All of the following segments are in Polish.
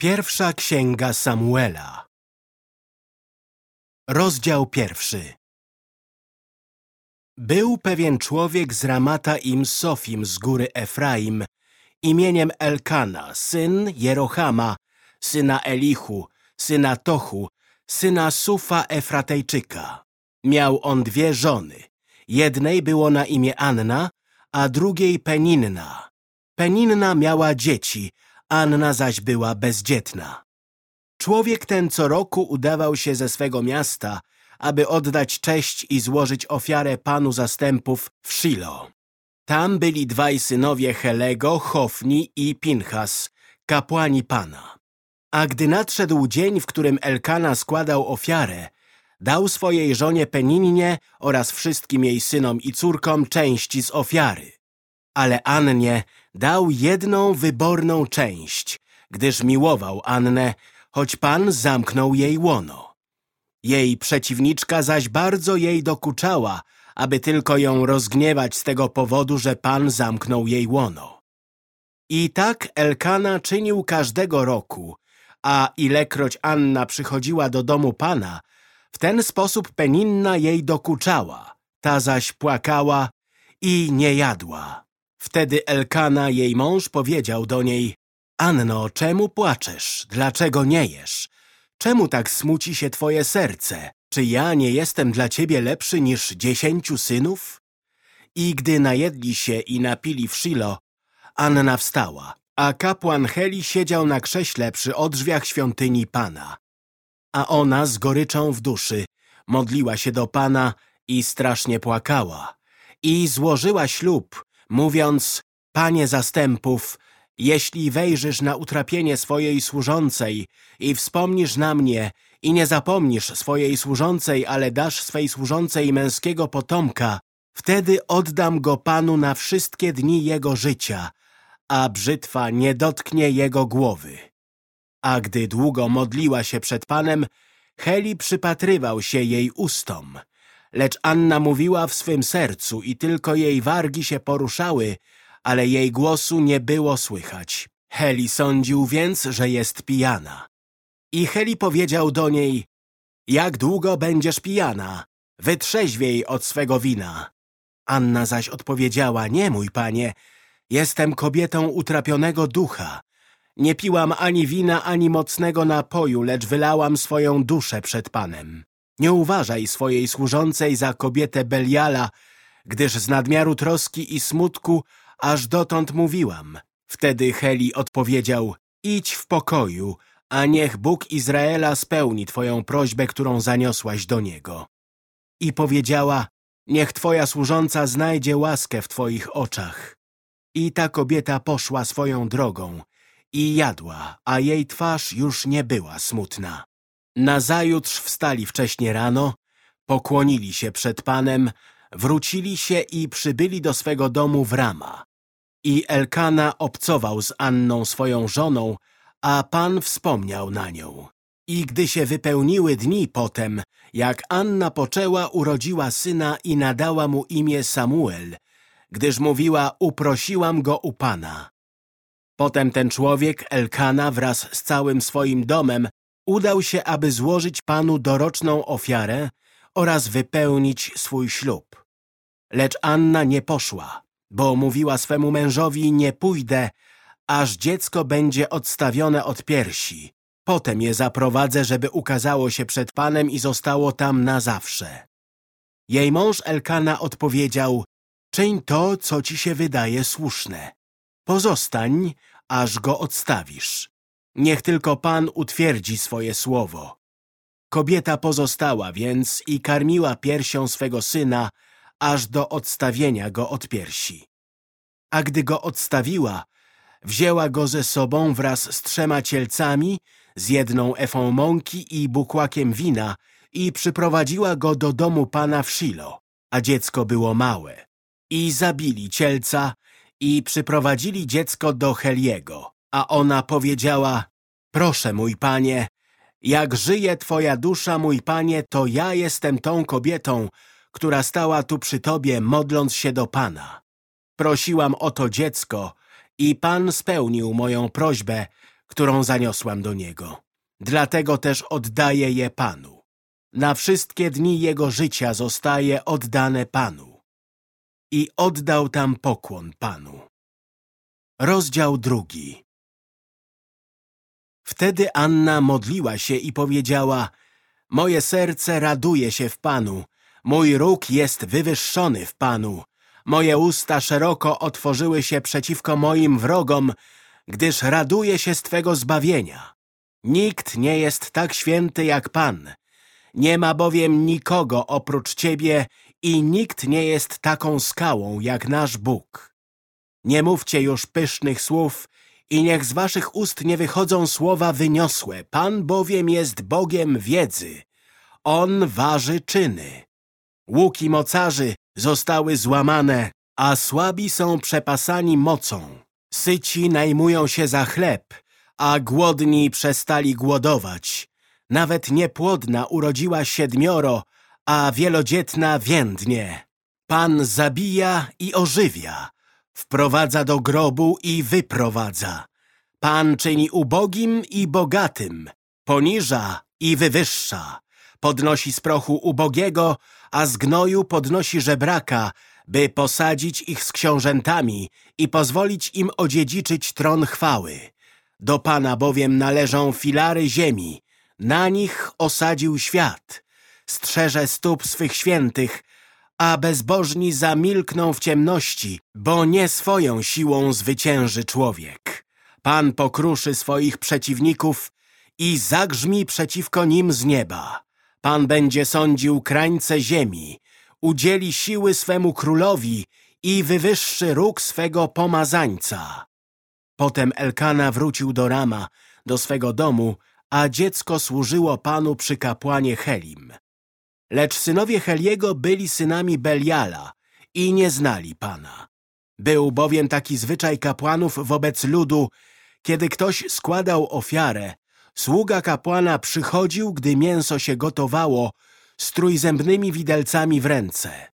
Pierwsza Księga Samuela Rozdział pierwszy Był pewien człowiek z Ramata im Sofim z góry Efraim, imieniem Elkana, syn Jerohama, syna Elichu, syna Tochu, syna Sufa Efratejczyka. Miał on dwie żony. Jednej było na imię Anna, a drugiej Peninna. Peninna miała dzieci, Anna zaś była bezdzietna. Człowiek ten co roku udawał się ze swego miasta, aby oddać cześć i złożyć ofiarę Panu Zastępów w Shilo. Tam byli dwaj synowie Helego, Hofni i Pinchas, kapłani Pana. A gdy nadszedł dzień, w którym Elkana składał ofiarę, dał swojej żonie Peninnie oraz wszystkim jej synom i córkom części z ofiary. Ale Annie dał jedną wyborną część, gdyż miłował Annę, choć Pan zamknął jej łono. Jej przeciwniczka zaś bardzo jej dokuczała, aby tylko ją rozgniewać z tego powodu, że Pan zamknął jej łono. I tak Elkana czynił każdego roku, a ilekroć Anna przychodziła do domu Pana, w ten sposób Peninna jej dokuczała, ta zaś płakała i nie jadła. Wtedy Elkana, jej mąż, powiedział do niej Anno, czemu płaczesz? Dlaczego nie jesz? Czemu tak smuci się twoje serce? Czy ja nie jestem dla ciebie lepszy niż dziesięciu synów? I gdy najedli się i napili w Shilo, Anna wstała, a kapłan Heli siedział na krześle przy odrzwiach świątyni Pana. A ona z goryczą w duszy modliła się do Pana i strasznie płakała. I złożyła ślub, mówiąc, Panie zastępów, jeśli wejrzysz na utrapienie swojej służącej i wspomnisz na mnie i nie zapomnisz swojej służącej, ale dasz swej służącej męskiego potomka, wtedy oddam go Panu na wszystkie dni jego życia, a brzytwa nie dotknie jego głowy. A gdy długo modliła się przed Panem, Heli przypatrywał się jej ustom. Lecz Anna mówiła w swym sercu i tylko jej wargi się poruszały, ale jej głosu nie było słychać. Heli sądził więc, że jest pijana. I Heli powiedział do niej, jak długo będziesz pijana? Wytrzeźwiej od swego wina. Anna zaś odpowiedziała, nie mój panie, jestem kobietą utrapionego ducha. Nie piłam ani wina, ani mocnego napoju, lecz wylałam swoją duszę przed Panem. Nie uważaj swojej służącej za kobietę Beliala, gdyż z nadmiaru troski i smutku aż dotąd mówiłam. Wtedy Heli odpowiedział, idź w pokoju, a niech Bóg Izraela spełni twoją prośbę, którą zaniosłaś do Niego. I powiedziała, niech twoja służąca znajdzie łaskę w twoich oczach. I ta kobieta poszła swoją drogą i jadła, a jej twarz już nie była smutna. Nazajutrz wstali wcześnie rano, pokłonili się przed Panem, wrócili się i przybyli do swego domu w Rama. I Elkana obcował z Anną swoją żoną, a Pan wspomniał na nią. I gdy się wypełniły dni potem, jak Anna poczęła, urodziła syna i nadała mu imię Samuel, gdyż mówiła, uprosiłam go u Pana. Potem ten człowiek, Elkana, wraz z całym swoim domem, udał się, aby złożyć Panu doroczną ofiarę oraz wypełnić swój ślub. Lecz Anna nie poszła, bo mówiła swemu mężowi, nie pójdę, aż dziecko będzie odstawione od piersi. Potem je zaprowadzę, żeby ukazało się przed Panem i zostało tam na zawsze. Jej mąż Elkana odpowiedział, czyń to, co ci się wydaje słuszne. Pozostań, aż go odstawisz. Niech tylko Pan utwierdzi swoje słowo. Kobieta pozostała więc i karmiła piersią swego syna, aż do odstawienia go od piersi. A gdy go odstawiła, wzięła go ze sobą wraz z trzema cielcami, z jedną efą mąki i bukłakiem wina i przyprowadziła go do domu pana w Shilo, a dziecko było małe. I zabili cielca i przyprowadzili dziecko do Heliego. A ona powiedziała, proszę mój panie, jak żyje twoja dusza, mój panie, to ja jestem tą kobietą, która stała tu przy tobie, modląc się do Pana. Prosiłam o to dziecko i Pan spełnił moją prośbę, którą zaniosłam do niego. Dlatego też oddaję je Panu. Na wszystkie dni jego życia zostaje oddane Panu. I oddał tam pokłon Panu. Rozdział drugi Wtedy Anna modliła się i powiedziała Moje serce raduje się w Panu, mój róg jest wywyższony w Panu. Moje usta szeroko otworzyły się przeciwko moim wrogom, gdyż raduje się z Twego zbawienia. Nikt nie jest tak święty jak Pan. Nie ma bowiem nikogo oprócz Ciebie i nikt nie jest taką skałą jak nasz Bóg. Nie mówcie już pysznych słów i niech z waszych ust nie wychodzą słowa wyniosłe. Pan bowiem jest Bogiem wiedzy. On waży czyny. Łuki mocarzy zostały złamane, a słabi są przepasani mocą. Syci najmują się za chleb, a głodni przestali głodować. Nawet niepłodna urodziła siedmioro, a wielodzietna więdnie. Pan zabija i ożywia, wprowadza do grobu i wyprowadza. Pan czyni ubogim i bogatym, poniża i wywyższa. Podnosi z prochu ubogiego, a z gnoju podnosi żebraka, by posadzić ich z książętami i pozwolić im odziedziczyć tron chwały. Do Pana bowiem należą filary ziemi, na nich osadził świat. Strzeże stóp swych świętych, a bezbożni zamilkną w ciemności, bo nie swoją siłą zwycięży człowiek. Pan pokruszy swoich przeciwników i zagrzmi przeciwko nim z nieba. Pan będzie sądził krańce ziemi, udzieli siły swemu królowi i wywyższy róg swego pomazańca. Potem Elkana wrócił do Rama, do swego domu, a dziecko służyło Panu przy kapłanie Helim. Lecz synowie Heliego byli synami Beliala i nie znali Pana. Był bowiem taki zwyczaj kapłanów wobec ludu, kiedy ktoś składał ofiarę, sługa kapłana przychodził, gdy mięso się gotowało, z trójzębnymi widelcami w ręce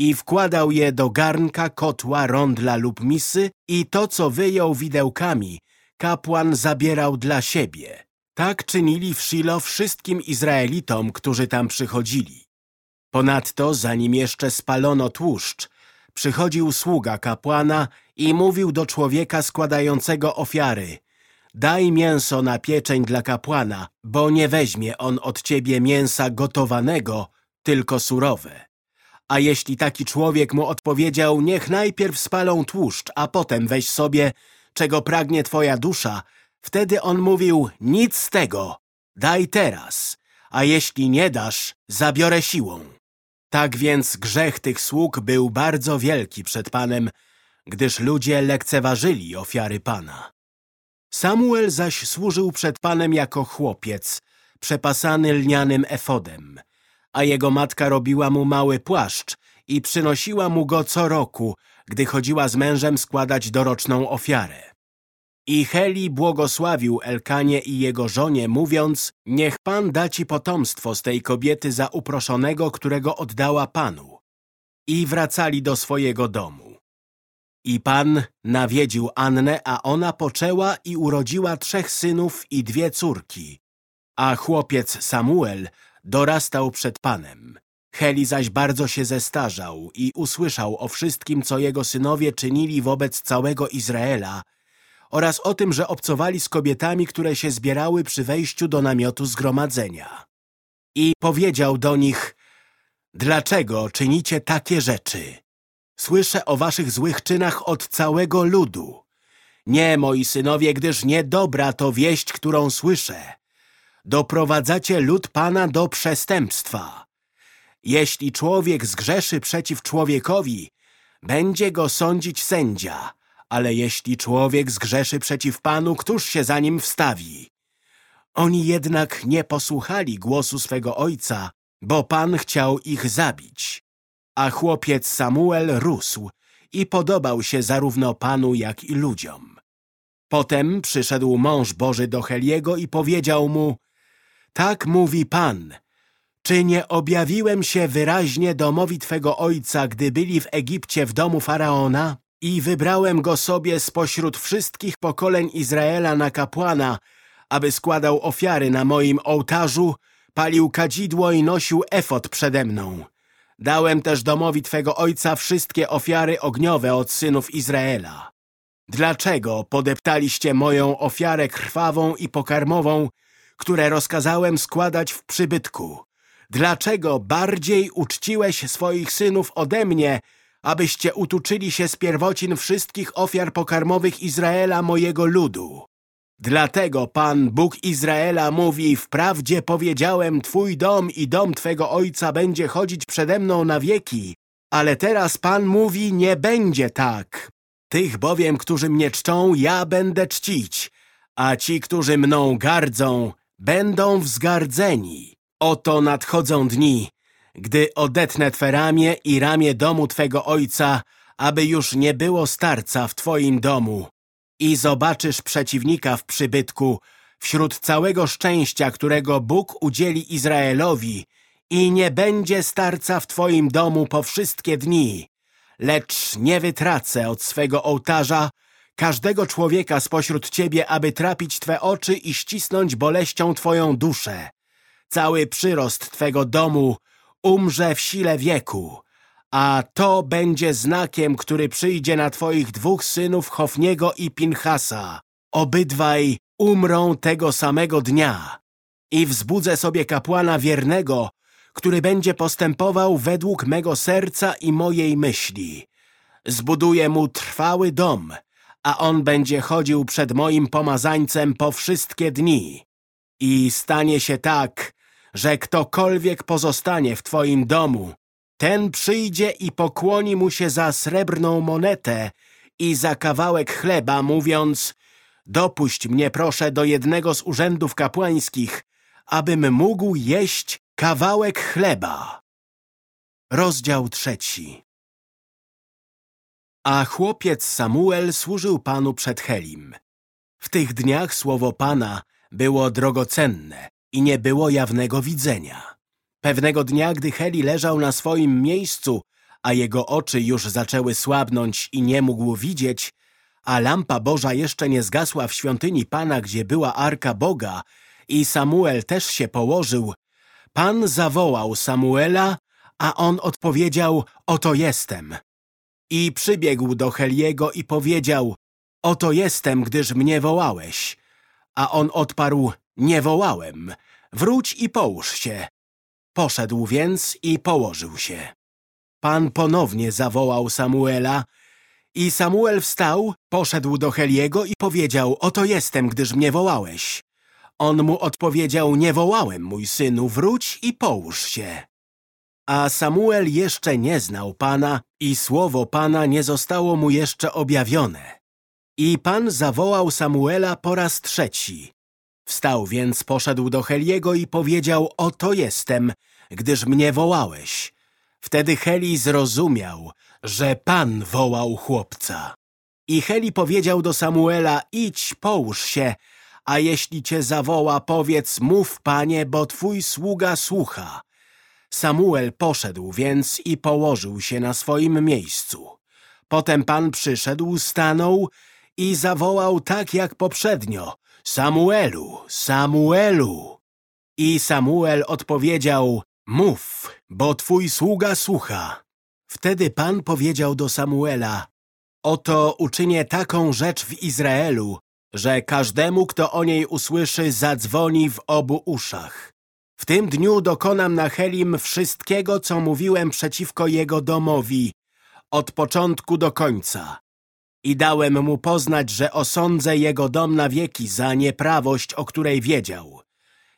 i wkładał je do garnka, kotła, rondla lub misy i to, co wyjął widełkami, kapłan zabierał dla siebie. Tak czynili w Shilo wszystkim Izraelitom, którzy tam przychodzili. Ponadto, zanim jeszcze spalono tłuszcz, przychodził sługa kapłana i mówił do człowieka składającego ofiary Daj mięso na pieczeń dla kapłana, bo nie weźmie on od ciebie mięsa gotowanego, tylko surowe. A jeśli taki człowiek mu odpowiedział, niech najpierw spalą tłuszcz, a potem weź sobie, czego pragnie twoja dusza, wtedy on mówił, nic z tego, daj teraz, a jeśli nie dasz, zabiorę siłą. Tak więc grzech tych sług był bardzo wielki przed Panem, gdyż ludzie lekceważyli ofiary Pana. Samuel zaś służył przed Panem jako chłopiec, przepasany lnianym efodem, a jego matka robiła mu mały płaszcz i przynosiła mu go co roku, gdy chodziła z mężem składać doroczną ofiarę. I Heli błogosławił Elkanie i jego żonie, mówiąc, niech Pan da ci potomstwo z tej kobiety za uproszonego, którego oddała Panu. I wracali do swojego domu. I Pan nawiedził Annę, a ona poczęła i urodziła trzech synów i dwie córki. A chłopiec Samuel dorastał przed Panem. Heli zaś bardzo się zestarzał i usłyszał o wszystkim, co jego synowie czynili wobec całego Izraela oraz o tym, że obcowali z kobietami, które się zbierały przy wejściu do namiotu zgromadzenia. I powiedział do nich, dlaczego czynicie takie rzeczy? Słyszę o waszych złych czynach od całego ludu. Nie, moi synowie, gdyż niedobra to wieść, którą słyszę. Doprowadzacie lud Pana do przestępstwa. Jeśli człowiek zgrzeszy przeciw człowiekowi, będzie go sądzić sędzia, ale jeśli człowiek zgrzeszy przeciw Panu, któż się za nim wstawi? Oni jednak nie posłuchali głosu swego ojca, bo Pan chciał ich zabić. A chłopiec Samuel rósł i podobał się zarówno Panu, jak i ludziom. Potem przyszedł mąż Boży do Heliego i powiedział mu Tak mówi Pan, czy nie objawiłem się wyraźnie domowi Twego ojca, gdy byli w Egipcie w domu Faraona? I wybrałem go sobie spośród wszystkich pokoleń Izraela na kapłana, aby składał ofiary na moim ołtarzu, palił kadzidło i nosił efot przede mną. Dałem też domowi Twego ojca wszystkie ofiary ogniowe od synów Izraela. Dlaczego podeptaliście moją ofiarę krwawą i pokarmową, które rozkazałem składać w przybytku? Dlaczego bardziej uczciłeś swoich synów ode mnie, abyście utuczyli się z pierwocin wszystkich ofiar pokarmowych Izraela mojego ludu? Dlatego Pan, Bóg Izraela, mówi, wprawdzie powiedziałem, Twój dom i dom Twego ojca będzie chodzić przede mną na wieki, ale teraz Pan mówi, nie będzie tak. Tych bowiem, którzy mnie czczą, ja będę czcić, a ci, którzy mną gardzą, będą wzgardzeni. Oto nadchodzą dni, gdy odetnę Twe ramię i ramię domu Twego ojca, aby już nie było starca w Twoim domu. I zobaczysz przeciwnika w przybytku, wśród całego szczęścia, którego Bóg udzieli Izraelowi, i nie będzie starca w Twoim domu po wszystkie dni, lecz nie wytracę od swego ołtarza każdego człowieka spośród Ciebie, aby trapić Twe oczy i ścisnąć boleścią Twoją duszę. Cały przyrost Twego domu umrze w sile wieku, a to będzie znakiem, który przyjdzie na Twoich dwóch synów Hofniego i Pinchasa. Obydwaj umrą tego samego dnia i wzbudzę sobie kapłana wiernego, który będzie postępował według mego serca i mojej myśli. Zbuduję mu trwały dom, a on będzie chodził przed moim pomazańcem po wszystkie dni. I stanie się tak, że ktokolwiek pozostanie w twoim domu, ten przyjdzie i pokłoni mu się za srebrną monetę i za kawałek chleba, mówiąc Dopuść mnie proszę do jednego z urzędów kapłańskich, abym mógł jeść kawałek chleba. Rozdział trzeci A chłopiec Samuel służył Panu przed Helim. W tych dniach słowo Pana było drogocenne i nie było jawnego widzenia. Pewnego dnia, gdy Heli leżał na swoim miejscu, a jego oczy już zaczęły słabnąć i nie mógł widzieć, a lampa Boża jeszcze nie zgasła w świątyni Pana, gdzie była Arka Boga i Samuel też się położył, Pan zawołał Samuela, a on odpowiedział, oto jestem. I przybiegł do Heliego i powiedział, oto jestem, gdyż mnie wołałeś. A on odparł, nie wołałem, wróć i połóż się. Poszedł więc i położył się. Pan ponownie zawołał Samuela i Samuel wstał, poszedł do Heliego i powiedział, oto jestem, gdyż mnie wołałeś. On mu odpowiedział, nie wołałem, mój synu, wróć i połóż się. A Samuel jeszcze nie znał Pana i słowo Pana nie zostało mu jeszcze objawione. I Pan zawołał Samuela po raz trzeci. Wstał więc, poszedł do Heliego i powiedział, oto jestem, gdyż mnie wołałeś. Wtedy Heli zrozumiał, że Pan wołał chłopca. I Heli powiedział do Samuela, idź, połóż się, a jeśli cię zawoła, powiedz, mów, panie, bo twój sługa słucha. Samuel poszedł więc i położył się na swoim miejscu. Potem Pan przyszedł, stanął i zawołał tak jak poprzednio. Samuelu, Samuelu! I Samuel odpowiedział, mów, bo twój sługa słucha. Wtedy Pan powiedział do Samuela, oto uczynię taką rzecz w Izraelu, że każdemu, kto o niej usłyszy, zadzwoni w obu uszach. W tym dniu dokonam na Helim wszystkiego, co mówiłem przeciwko jego domowi, od początku do końca. I dałem mu poznać, że osądzę jego dom na wieki za nieprawość, o której wiedział.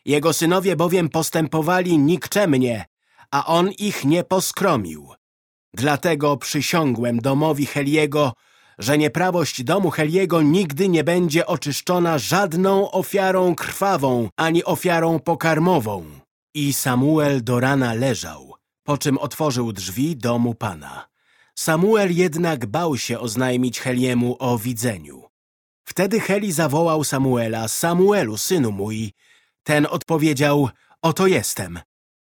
Jego synowie bowiem postępowali nikczemnie, a on ich nie poskromił. Dlatego przysiągłem domowi Heliego, że nieprawość domu Heliego nigdy nie będzie oczyszczona żadną ofiarą krwawą, ani ofiarą pokarmową. I Samuel do rana leżał, po czym otworzył drzwi domu Pana. Samuel jednak bał się oznajmić Heliemu o widzeniu. Wtedy Heli zawołał Samuela, Samuelu, synu mój. Ten odpowiedział, oto jestem.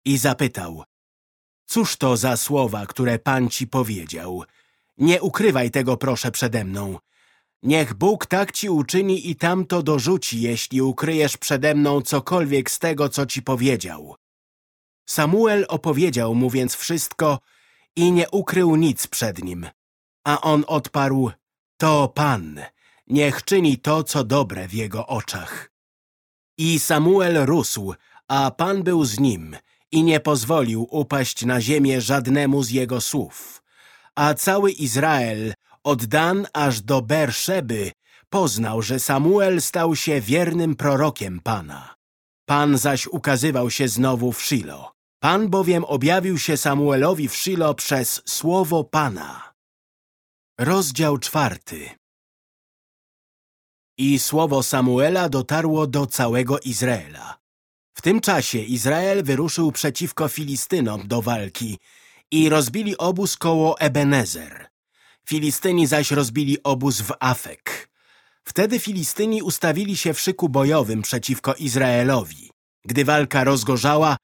I zapytał, cóż to za słowa, które Pan ci powiedział? Nie ukrywaj tego proszę przede mną. Niech Bóg tak ci uczyni i tamto dorzuci, jeśli ukryjesz przede mną cokolwiek z tego, co ci powiedział. Samuel opowiedział mu więc wszystko i nie ukrył nic przed nim. A on odparł, to Pan, niech czyni to, co dobre w jego oczach. I Samuel rósł, a Pan był z nim i nie pozwolił upaść na ziemię żadnemu z jego słów. A cały Izrael, od Dan aż do Berszeby, poznał, że Samuel stał się wiernym prorokiem Pana. Pan zaś ukazywał się znowu w Shilo. Pan bowiem objawił się Samuelowi w Shilo przez słowo Pana. Rozdział czwarty I słowo Samuela dotarło do całego Izraela. W tym czasie Izrael wyruszył przeciwko Filistynom do walki i rozbili obóz koło Ebenezer. Filistyni zaś rozbili obóz w Afek. Wtedy Filistyni ustawili się w szyku bojowym przeciwko Izraelowi. Gdy walka rozgorzała,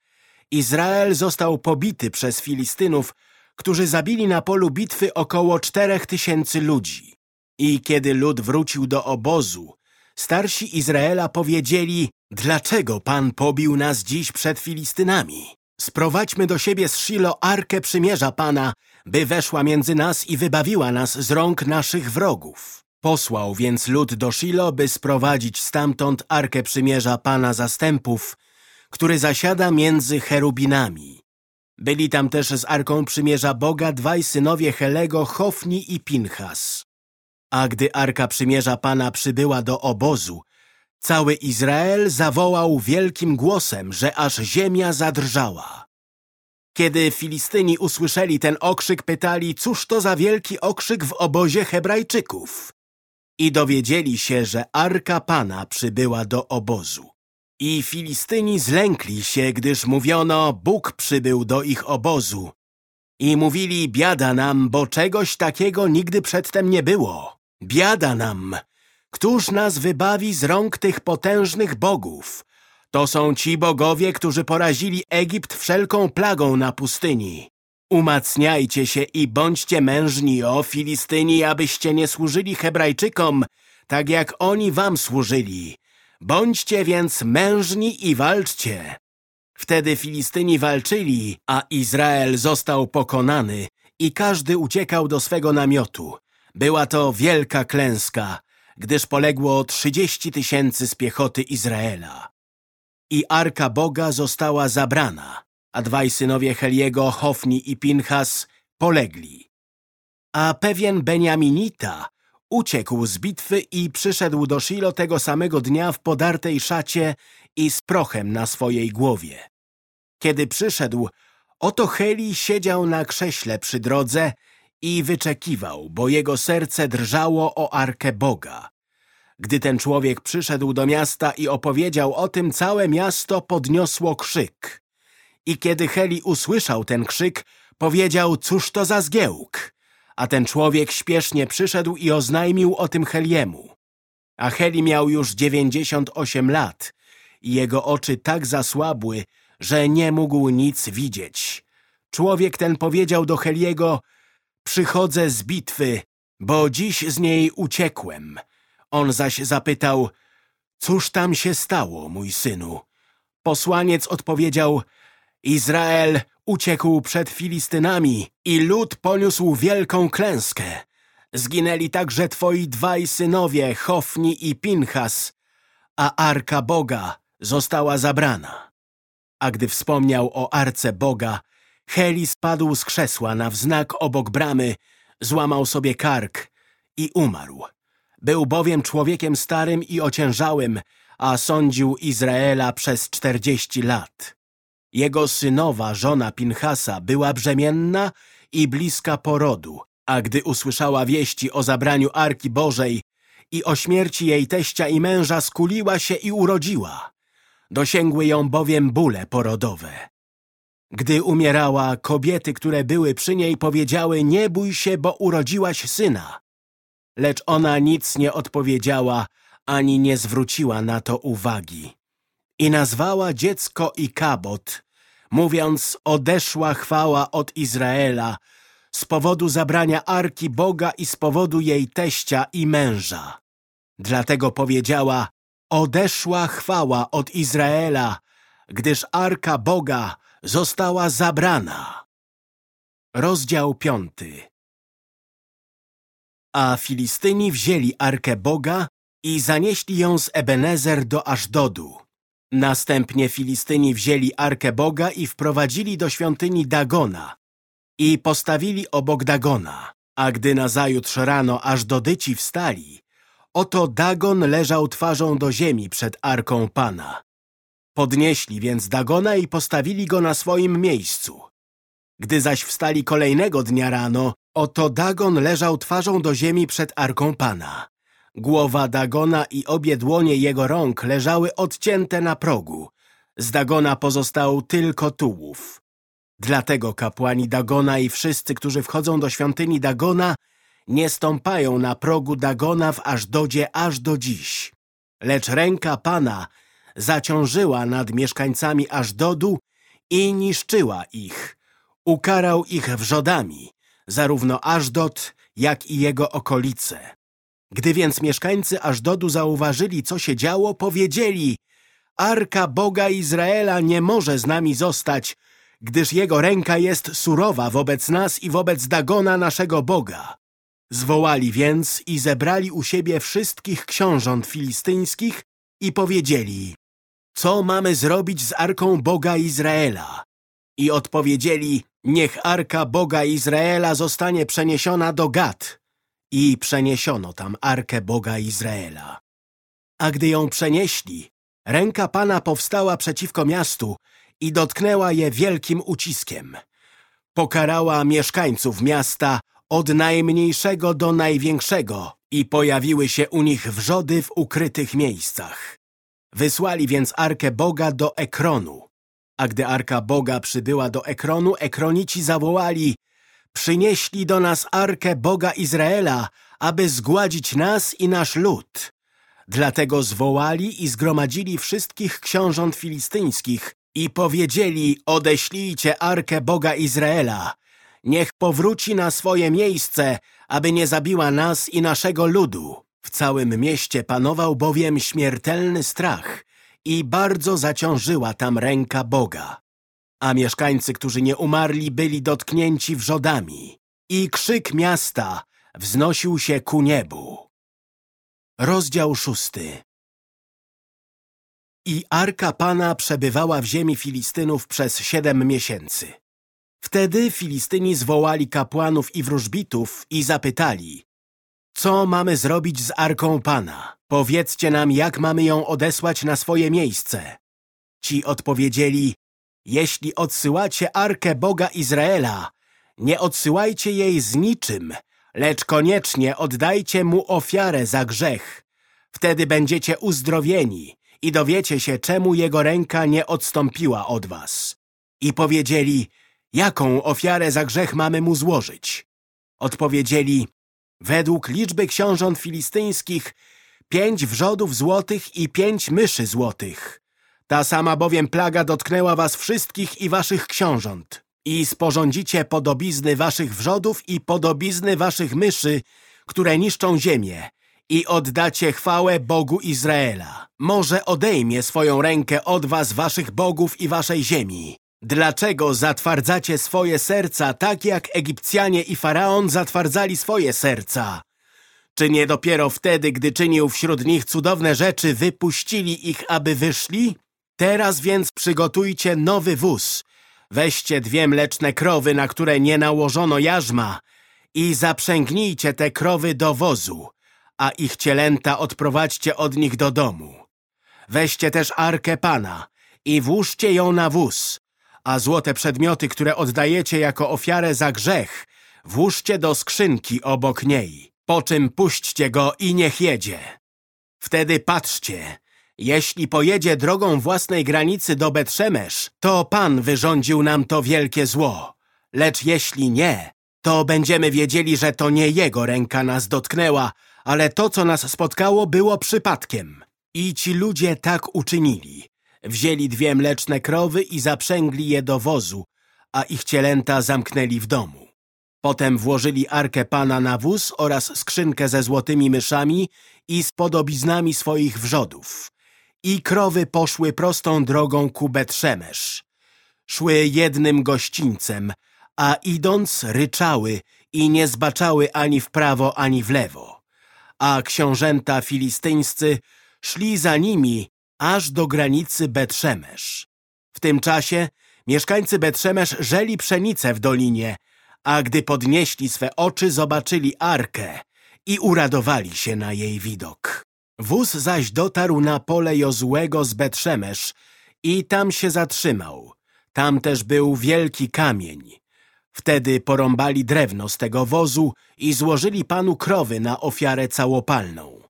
Izrael został pobity przez Filistynów, którzy zabili na polu bitwy około czterech tysięcy ludzi. I kiedy lud wrócił do obozu, starsi Izraela powiedzieli, dlaczego Pan pobił nas dziś przed Filistynami? Sprowadźmy do siebie z Shilo Arkę Przymierza Pana, by weszła między nas i wybawiła nas z rąk naszych wrogów. Posłał więc lud do Shilo, by sprowadzić stamtąd Arkę Przymierza Pana zastępów, który zasiada między cherubinami. Byli tam też z Arką Przymierza Boga dwaj synowie Helego, Hofni i Pinchas. A gdy Arka Przymierza Pana przybyła do obozu, cały Izrael zawołał wielkim głosem, że aż ziemia zadrżała. Kiedy Filistyni usłyszeli ten okrzyk, pytali, cóż to za wielki okrzyk w obozie Hebrajczyków? I dowiedzieli się, że Arka Pana przybyła do obozu. I Filistyni zlękli się, gdyż mówiono, Bóg przybył do ich obozu. I mówili, biada nam, bo czegoś takiego nigdy przedtem nie było. Biada nam! Któż nas wybawi z rąk tych potężnych bogów? To są ci bogowie, którzy porazili Egipt wszelką plagą na pustyni. Umacniajcie się i bądźcie mężni, o Filistyni, abyście nie służyli Hebrajczykom, tak jak oni wam służyli. Bądźcie więc mężni i walczcie. Wtedy Filistyni walczyli, a Izrael został pokonany i każdy uciekał do swego namiotu. Była to wielka klęska, gdyż poległo trzydzieści tysięcy z piechoty Izraela. I Arka Boga została zabrana, a dwaj synowie Heliego, Hofni i Pinchas, polegli. A pewien Beniaminita uciekł z bitwy i przyszedł do Shilo tego samego dnia w podartej szacie i z prochem na swojej głowie. Kiedy przyszedł, oto Heli siedział na krześle przy drodze i wyczekiwał, bo jego serce drżało o Arkę Boga. Gdy ten człowiek przyszedł do miasta i opowiedział o tym, całe miasto podniosło krzyk. I kiedy Heli usłyszał ten krzyk, powiedział, cóż to za zgiełk? A ten człowiek śpiesznie przyszedł i oznajmił o tym Heliemu. A Heli miał już dziewięćdziesiąt osiem lat i jego oczy tak zasłabły, że nie mógł nic widzieć. Człowiek ten powiedział do Heliego, przychodzę z bitwy, bo dziś z niej uciekłem. On zaś zapytał, cóż tam się stało, mój synu? Posłaniec odpowiedział, Izrael uciekł przed Filistynami i lud poniósł wielką klęskę. Zginęli także twoi dwaj synowie, Hofni i Pinchas, a Arka Boga została zabrana. A gdy wspomniał o Arce Boga, Heli spadł z krzesła na wznak obok bramy, złamał sobie kark i umarł. Był bowiem człowiekiem starym i ociężałym, a sądził Izraela przez czterdzieści lat. Jego synowa, żona Pinchasa, była brzemienna i bliska porodu, a gdy usłyszała wieści o zabraniu Arki Bożej i o śmierci jej teścia i męża, skuliła się i urodziła. Dosięgły ją bowiem bóle porodowe. Gdy umierała, kobiety, które były przy niej, powiedziały, nie bój się, bo urodziłaś syna. Lecz ona nic nie odpowiedziała, ani nie zwróciła na to uwagi. I nazwała dziecko Ikabot, mówiąc, odeszła chwała od Izraela, z powodu zabrania Arki Boga i z powodu jej teścia i męża. Dlatego powiedziała, odeszła chwała od Izraela, gdyż Arka Boga została zabrana. Rozdział piąty A Filistyni wzięli Arkę Boga i zanieśli ją z Ebenezer do Aszdodu. Następnie Filistyni wzięli Arkę Boga i wprowadzili do świątyni Dagona i postawili obok Dagona. A gdy nazajutrz rano aż do dyci wstali, oto Dagon leżał twarzą do ziemi przed Arką Pana. Podnieśli więc Dagona i postawili go na swoim miejscu. Gdy zaś wstali kolejnego dnia rano, oto Dagon leżał twarzą do ziemi przed Arką Pana. Głowa Dagona i obie dłonie jego rąk leżały odcięte na progu. Z Dagona pozostał tylko tułów. Dlatego kapłani Dagona i wszyscy, którzy wchodzą do świątyni Dagona, nie stąpają na progu Dagona w Ażdodzie aż do dziś. Lecz ręka Pana zaciążyła nad mieszkańcami Ażdodu i niszczyła ich. Ukarał ich wrzodami, zarówno Ażdod, jak i jego okolice. Gdy więc mieszkańcy Ażdodu zauważyli, co się działo, powiedzieli Arka Boga Izraela nie może z nami zostać, gdyż jego ręka jest surowa wobec nas i wobec Dagona naszego Boga. Zwołali więc i zebrali u siebie wszystkich książąt filistyńskich i powiedzieli Co mamy zrobić z Arką Boga Izraela? I odpowiedzieli Niech Arka Boga Izraela zostanie przeniesiona do Gad i przeniesiono tam Arkę Boga Izraela. A gdy ją przenieśli, ręka Pana powstała przeciwko miastu i dotknęła je wielkim uciskiem. Pokarała mieszkańców miasta od najmniejszego do największego i pojawiły się u nich wrzody w ukrytych miejscach. Wysłali więc Arkę Boga do Ekronu. A gdy Arka Boga przybyła do Ekronu, Ekronici zawołali Przynieśli do nas Arkę Boga Izraela, aby zgładzić nas i nasz lud. Dlatego zwołali i zgromadzili wszystkich książąt filistyńskich i powiedzieli, odeślijcie Arkę Boga Izraela. Niech powróci na swoje miejsce, aby nie zabiła nas i naszego ludu. W całym mieście panował bowiem śmiertelny strach i bardzo zaciążyła tam ręka Boga a mieszkańcy, którzy nie umarli, byli dotknięci wrzodami. I krzyk miasta wznosił się ku niebu. Rozdział szósty I Arka Pana przebywała w ziemi Filistynów przez siedem miesięcy. Wtedy Filistyni zwołali kapłanów i wróżbitów i zapytali Co mamy zrobić z Arką Pana? Powiedzcie nam, jak mamy ją odesłać na swoje miejsce. Ci odpowiedzieli jeśli odsyłacie Arkę Boga Izraela, nie odsyłajcie jej z niczym, lecz koniecznie oddajcie Mu ofiarę za grzech. Wtedy będziecie uzdrowieni i dowiecie się, czemu Jego ręka nie odstąpiła od was. I powiedzieli, jaką ofiarę za grzech mamy Mu złożyć? Odpowiedzieli, według liczby książąt filistyńskich, pięć wrzodów złotych i pięć myszy złotych. Ta sama bowiem plaga dotknęła was wszystkich i waszych książąt. I sporządzicie podobizny waszych wrzodów i podobizny waszych myszy, które niszczą ziemię. I oddacie chwałę Bogu Izraela. Może odejmie swoją rękę od was waszych bogów i waszej ziemi. Dlaczego zatwardzacie swoje serca, tak jak Egipcjanie i Faraon zatwardzali swoje serca? Czy nie dopiero wtedy, gdy czynił wśród nich cudowne rzeczy, wypuścili ich, aby wyszli? Teraz więc przygotujcie nowy wóz. Weźcie dwie mleczne krowy, na które nie nałożono jarzma i zaprzęgnijcie te krowy do wozu, a ich cielęta odprowadźcie od nich do domu. Weźcie też Arkę Pana i włóżcie ją na wóz, a złote przedmioty, które oddajecie jako ofiarę za grzech, włóżcie do skrzynki obok niej, po czym puśćcie go i niech jedzie. Wtedy patrzcie, jeśli pojedzie drogą własnej granicy do Betrzemesz, to Pan wyrządził nam to wielkie zło. Lecz jeśli nie, to będziemy wiedzieli, że to nie Jego ręka nas dotknęła, ale to, co nas spotkało, było przypadkiem. I ci ludzie tak uczynili. Wzięli dwie mleczne krowy i zaprzęgli je do wozu, a ich cielęta zamknęli w domu. Potem włożyli Arkę Pana na wóz oraz skrzynkę ze złotymi myszami i z podobiznami swoich wrzodów. I krowy poszły prostą drogą ku Betrzemesz. Szły jednym gościńcem, a idąc ryczały i nie zbaczały ani w prawo, ani w lewo. A książęta filistyńscy szli za nimi aż do granicy Betrzemesz. W tym czasie mieszkańcy Betrzemesz żeli pszenicę w dolinie, a gdy podnieśli swe oczy, zobaczyli arkę i uradowali się na jej widok. Wóz zaś dotarł na pole Jozłego z Betrzemesz i tam się zatrzymał. Tam też był wielki kamień. Wtedy porąbali drewno z tego wozu i złożyli panu krowy na ofiarę całopalną.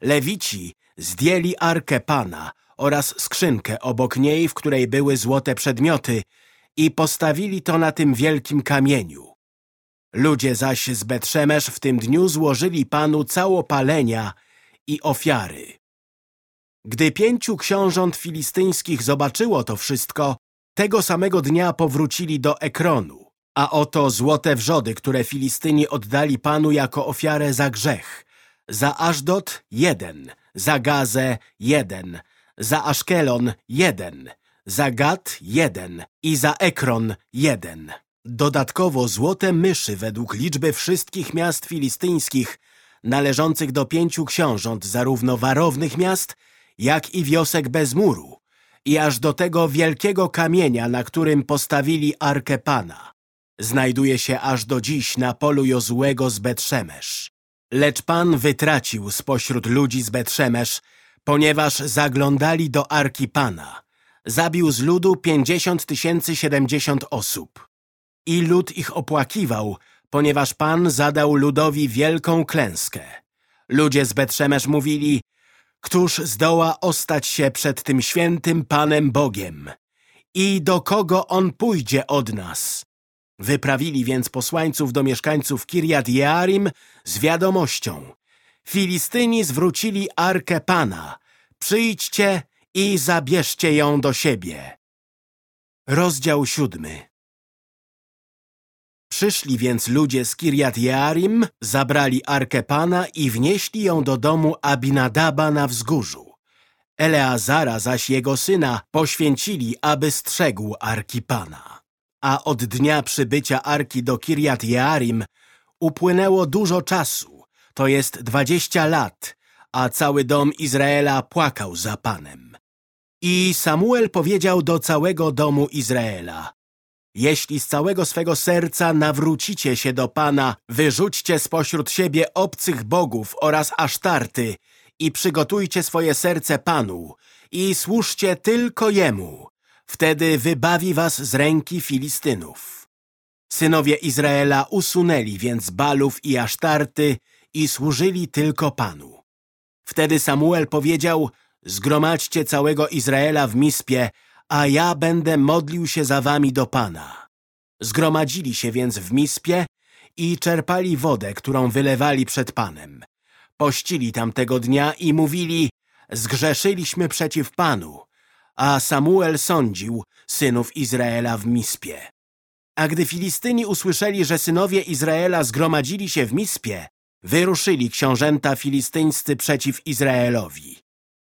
Lewici zdjęli arkę pana oraz skrzynkę obok niej, w której były złote przedmioty i postawili to na tym wielkim kamieniu. Ludzie zaś z Betrzemesz w tym dniu złożyli panu całopalenia i ofiary. Gdy pięciu książąt filistyńskich zobaczyło to wszystko, tego samego dnia powrócili do Ekronu. A oto złote wrzody, które Filistyni oddali Panu jako ofiarę za grzech. Za Ażdot jeden, za Gazę jeden, za Aszkelon jeden, za Gat jeden i za Ekron jeden. Dodatkowo złote myszy według liczby wszystkich miast filistyńskich należących do pięciu książąt zarówno warownych miast, jak i wiosek bez muru i aż do tego wielkiego kamienia, na którym postawili Arkę Pana. Znajduje się aż do dziś na polu Jozłego z Betrzemesz. Lecz Pan wytracił spośród ludzi z Betrzemesz, ponieważ zaglądali do Arki Pana. Zabił z ludu pięćdziesiąt tysięcy siedemdziesiąt osób. I lud ich opłakiwał, ponieważ Pan zadał ludowi wielką klęskę. Ludzie z Betrzemesz mówili, Któż zdoła ostać się przed tym świętym Panem Bogiem? I do kogo On pójdzie od nas? Wyprawili więc posłańców do mieszkańców Kirjat Jearim z wiadomością. Filistyni zwrócili Arkę Pana. Przyjdźcie i zabierzcie ją do siebie. Rozdział siódmy Przyszli więc ludzie z Kirjat Jearim, zabrali Arkę Pana i wnieśli ją do domu Abinadaba na wzgórzu. Eleazara zaś jego syna poświęcili, aby strzegł Arki Pana. A od dnia przybycia Arki do Kirjat Jearim upłynęło dużo czasu, to jest dwadzieścia lat, a cały dom Izraela płakał za Panem. I Samuel powiedział do całego domu Izraela, jeśli z całego swego serca nawrócicie się do Pana, wyrzućcie spośród siebie obcych bogów oraz asztarty i przygotujcie swoje serce Panu i służcie tylko Jemu. Wtedy wybawi was z ręki Filistynów. Synowie Izraela usunęli więc Balów i Asztarty i służyli tylko Panu. Wtedy Samuel powiedział, zgromadźcie całego Izraela w Mispie, a ja będę modlił się za wami do Pana. Zgromadzili się więc w Mispie i czerpali wodę, którą wylewali przed Panem. Pościli tamtego dnia i mówili, zgrzeszyliśmy przeciw Panu, a Samuel sądził synów Izraela w Mispie. A gdy Filistyni usłyszeli, że synowie Izraela zgromadzili się w Mispie, wyruszyli książęta filistyńscy przeciw Izraelowi.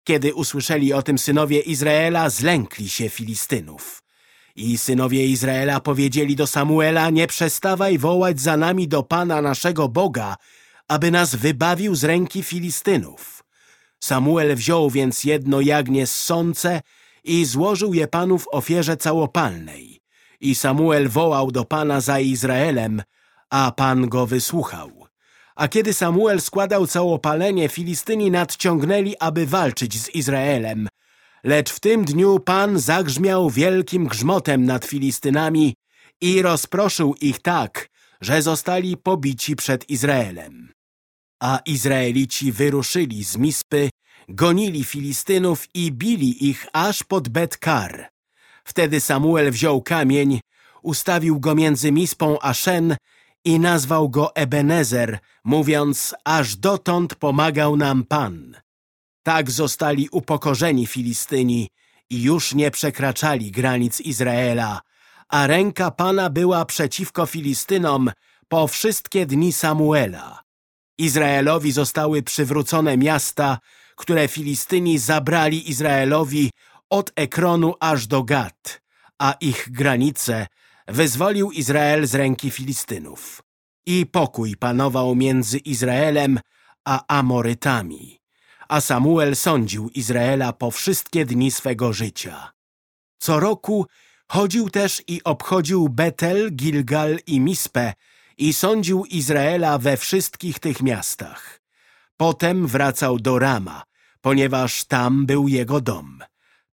Kiedy usłyszeli o tym synowie Izraela, zlękli się Filistynów. I synowie Izraela powiedzieli do Samuela, nie przestawaj wołać za nami do Pana naszego Boga, aby nas wybawił z ręki Filistynów. Samuel wziął więc jedno jagnię z sące i złożył je Panu w ofierze całopalnej. I Samuel wołał do Pana za Izraelem, a Pan go wysłuchał. A kiedy Samuel składał całopalenie, Filistyni nadciągnęli, aby walczyć z Izraelem. Lecz w tym dniu Pan zagrzmiał wielkim grzmotem nad Filistynami i rozproszył ich tak, że zostali pobici przed Izraelem. A Izraelici wyruszyli z Mispy, gonili Filistynów i bili ich aż pod Betkar. Wtedy Samuel wziął kamień, ustawił go między Mispą a Szen i nazwał go Ebenezer, mówiąc, aż dotąd pomagał nam Pan. Tak zostali upokorzeni Filistyni i już nie przekraczali granic Izraela, a ręka Pana była przeciwko Filistynom, po wszystkie dni Samuela. Izraelowi zostały przywrócone miasta, które Filistyni zabrali Izraelowi od Ekronu aż do Gat, a ich granice wyzwolił Izrael z ręki Filistynów. I pokój panował między Izraelem a Amorytami, a Samuel sądził Izraela po wszystkie dni swego życia. Co roku chodził też i obchodził Betel, Gilgal i Mispę i sądził Izraela we wszystkich tych miastach. Potem wracał do Rama, ponieważ tam był jego dom.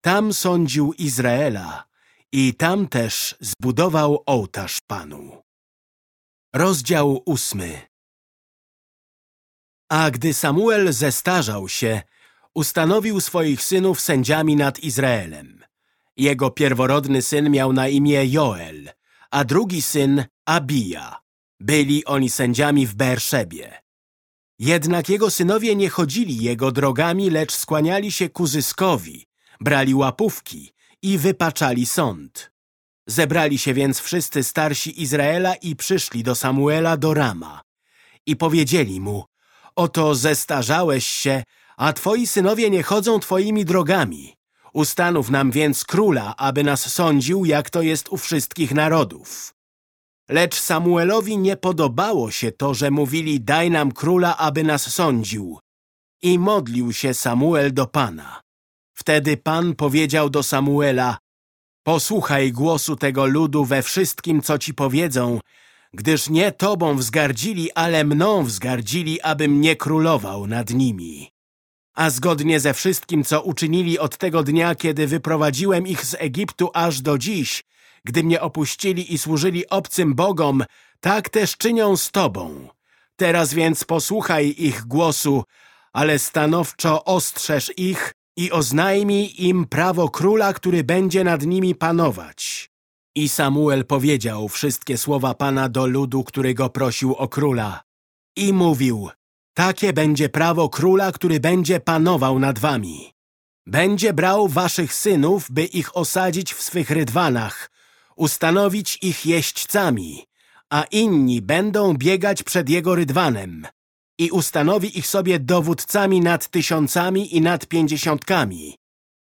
Tam sądził Izraela i tam też zbudował ołtarz Panu. Rozdział ósmy A gdy Samuel zestarzał się, ustanowił swoich synów sędziami nad Izraelem. Jego pierworodny syn miał na imię Joel, a drugi syn Abija. Byli oni sędziami w Berszebie. Jednak jego synowie nie chodzili jego drogami, lecz skłaniali się ku zyskowi, brali łapówki i wypaczali sąd. Zebrali się więc wszyscy starsi Izraela i przyszli do Samuela do Rama. I powiedzieli mu, oto zestarzałeś się, a twoi synowie nie chodzą twoimi drogami. Ustanów nam więc króla, aby nas sądził, jak to jest u wszystkich narodów. Lecz Samuelowi nie podobało się to, że mówili daj nam króla, aby nas sądził. I modlił się Samuel do Pana. Wtedy Pan powiedział do Samuela Posłuchaj głosu tego ludu we wszystkim, co ci powiedzą, gdyż nie tobą wzgardzili, ale mną wzgardzili, abym nie królował nad nimi. A zgodnie ze wszystkim, co uczynili od tego dnia, kiedy wyprowadziłem ich z Egiptu aż do dziś, gdy mnie opuścili i służyli obcym bogom, tak też czynią z Tobą. Teraz więc posłuchaj ich głosu, ale stanowczo ostrzeż ich i oznajmij im prawo króla, który będzie nad nimi panować. I Samuel powiedział wszystkie słowa Pana do ludu, który go prosił o króla. I mówił, takie będzie prawo króla, który będzie panował nad wami. Będzie brał waszych synów, by ich osadzić w swych rydwanach, ustanowić ich jeźdźcami, a inni będą biegać przed jego rydwanem i ustanowi ich sobie dowódcami nad tysiącami i nad pięćdziesiątkami.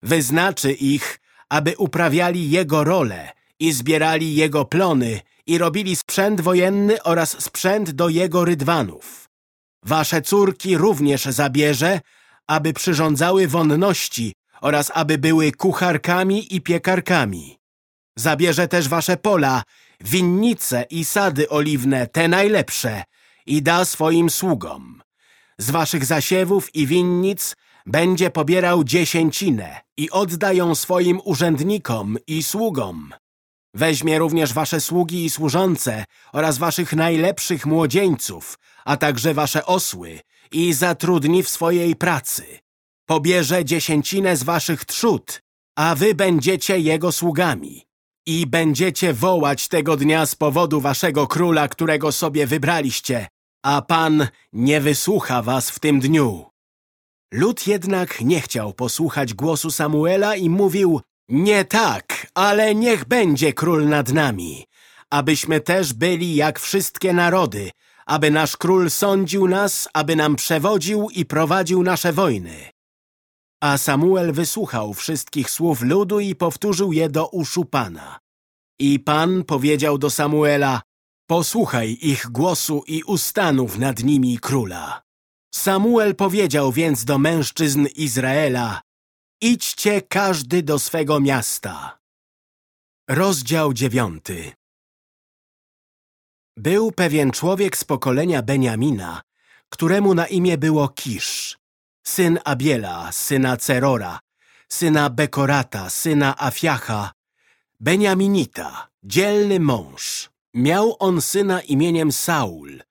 Wyznaczy ich, aby uprawiali jego rolę i zbierali jego plony i robili sprzęt wojenny oraz sprzęt do jego rydwanów. Wasze córki również zabierze, aby przyrządzały wonności oraz aby były kucharkami i piekarkami. Zabierze też wasze pola, winnice i sady oliwne, te najlepsze, i da swoim sługom. Z waszych zasiewów i winnic będzie pobierał dziesięcinę i odda ją swoim urzędnikom i sługom. Weźmie również wasze sługi i służące oraz waszych najlepszych młodzieńców, a także wasze osły i zatrudni w swojej pracy. Pobierze dziesięcinę z waszych trzód, a wy będziecie jego sługami. I będziecie wołać tego dnia z powodu waszego króla, którego sobie wybraliście, a Pan nie wysłucha was w tym dniu. Lud jednak nie chciał posłuchać głosu Samuela i mówił, nie tak, ale niech będzie król nad nami, abyśmy też byli jak wszystkie narody, aby nasz król sądził nas, aby nam przewodził i prowadził nasze wojny. A Samuel wysłuchał wszystkich słów ludu i powtórzył je do uszu Pana. I Pan powiedział do Samuela, posłuchaj ich głosu i ustanów nad nimi króla. Samuel powiedział więc do mężczyzn Izraela, idźcie każdy do swego miasta. Rozdział dziewiąty Był pewien człowiek z pokolenia Beniamina, któremu na imię było Kisz syn Abiela, syna Cerora, syna Bekorata, syna Afiacha, Beniaminita, dzielny mąż. Miał on syna imieniem Saul,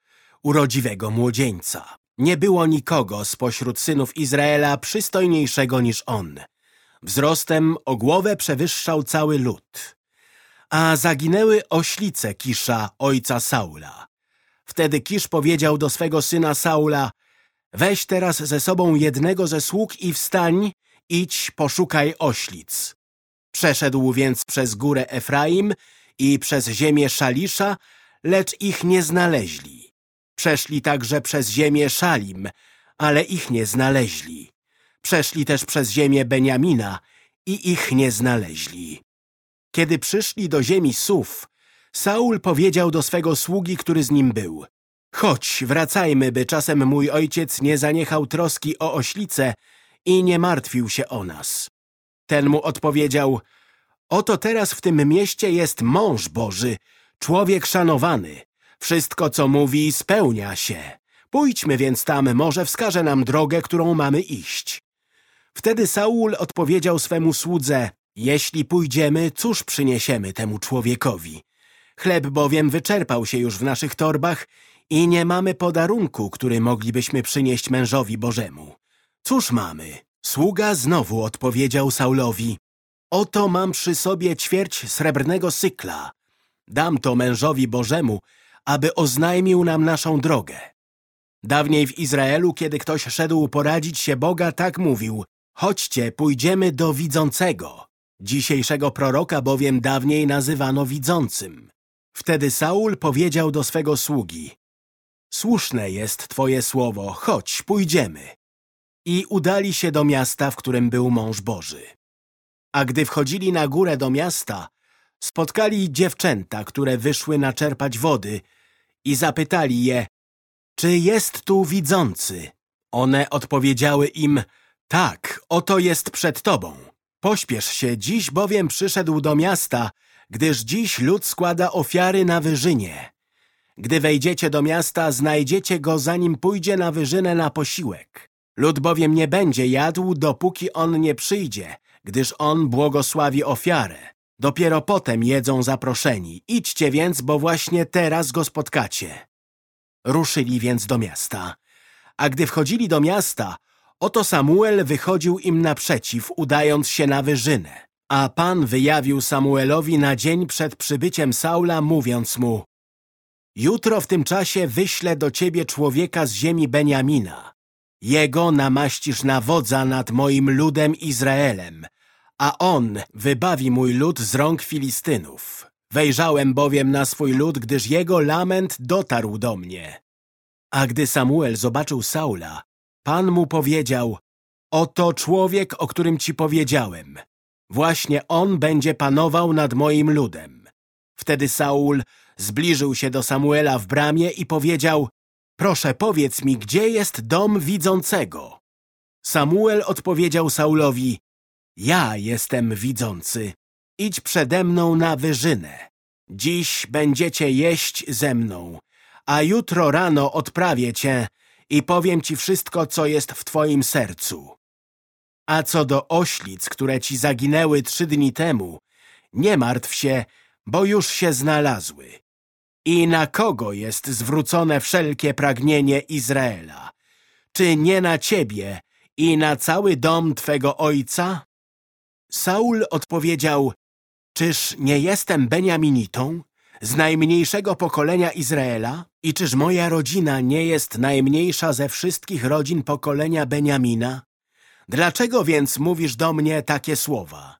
urodziwego młodzieńca. Nie było nikogo spośród synów Izraela przystojniejszego niż on. Wzrostem o głowę przewyższał cały lud. A zaginęły oślice Kisza, ojca Saula. Wtedy Kisz powiedział do swego syna Saula, Weź teraz ze sobą jednego ze sług i wstań, idź, poszukaj oślic. Przeszedł więc przez górę Efraim i przez ziemię Szalisza, lecz ich nie znaleźli. Przeszli także przez ziemię Szalim, ale ich nie znaleźli. Przeszli też przez ziemię Beniamina i ich nie znaleźli. Kiedy przyszli do ziemi Suf, Saul powiedział do swego sługi, który z nim był Chodź, wracajmy, by czasem mój ojciec nie zaniechał troski o oślicę i nie martwił się o nas. Ten mu odpowiedział Oto teraz w tym mieście jest mąż Boży, człowiek szanowany. Wszystko, co mówi, spełnia się. Pójdźmy więc tam, może wskaże nam drogę, którą mamy iść. Wtedy Saul odpowiedział swemu słudze, jeśli pójdziemy, cóż przyniesiemy temu człowiekowi? Chleb bowiem wyczerpał się już w naszych torbach i nie mamy podarunku, który moglibyśmy przynieść mężowi Bożemu. Cóż mamy? Sługa znowu odpowiedział Saulowi, oto mam przy sobie ćwierć srebrnego sykla. Dam to mężowi Bożemu, aby oznajmił nam naszą drogę. Dawniej w Izraelu, kiedy ktoś szedł poradzić się Boga, tak mówił, chodźcie, pójdziemy do widzącego. Dzisiejszego proroka bowiem dawniej nazywano widzącym. Wtedy Saul powiedział do swego sługi, słuszne jest twoje słowo, chodź, pójdziemy. I udali się do miasta, w którym był mąż Boży. A gdy wchodzili na górę do miasta, spotkali dziewczęta, które wyszły naczerpać wody i zapytali je, czy jest tu widzący? One odpowiedziały im, tak, oto jest przed tobą. Pośpiesz się, dziś bowiem przyszedł do miasta, gdyż dziś lud składa ofiary na wyżynie. Gdy wejdziecie do miasta, znajdziecie go, zanim pójdzie na wyżynę na posiłek. Lud bowiem nie będzie jadł, dopóki on nie przyjdzie, gdyż on błogosławi ofiarę. Dopiero potem jedzą zaproszeni. Idźcie więc, bo właśnie teraz go spotkacie. Ruszyli więc do miasta. A gdy wchodzili do miasta, oto Samuel wychodził im naprzeciw, udając się na wyżynę. A Pan wyjawił Samuelowi na dzień przed przybyciem Saula, mówiąc mu Jutro w tym czasie wyślę do ciebie człowieka z ziemi Beniamina. Jego namaścisz na wodza nad moim ludem Izraelem, a on wybawi mój lud z rąk Filistynów. Wejrzałem bowiem na swój lud, gdyż jego lament dotarł do mnie. A gdy Samuel zobaczył Saula, Pan mu powiedział, oto człowiek, o którym ci powiedziałem. Właśnie on będzie panował nad moim ludem. Wtedy Saul zbliżył się do Samuela w bramie i powiedział, proszę powiedz mi, gdzie jest dom widzącego? Samuel odpowiedział Saulowi, ja jestem widzący. Idź przede mną na wyżynę. Dziś będziecie jeść ze mną, a jutro rano odprawię cię i powiem ci wszystko, co jest w twoim sercu. A co do oślic, które ci zaginęły trzy dni temu, nie martw się, bo już się znalazły. I na kogo jest zwrócone wszelkie pragnienie Izraela? Czy nie na ciebie i na cały dom twego ojca? Saul odpowiedział, czyż nie jestem Beniaminitą, z najmniejszego pokolenia Izraela? I czyż moja rodzina nie jest najmniejsza ze wszystkich rodzin pokolenia Beniamina? Dlaczego więc mówisz do mnie takie słowa?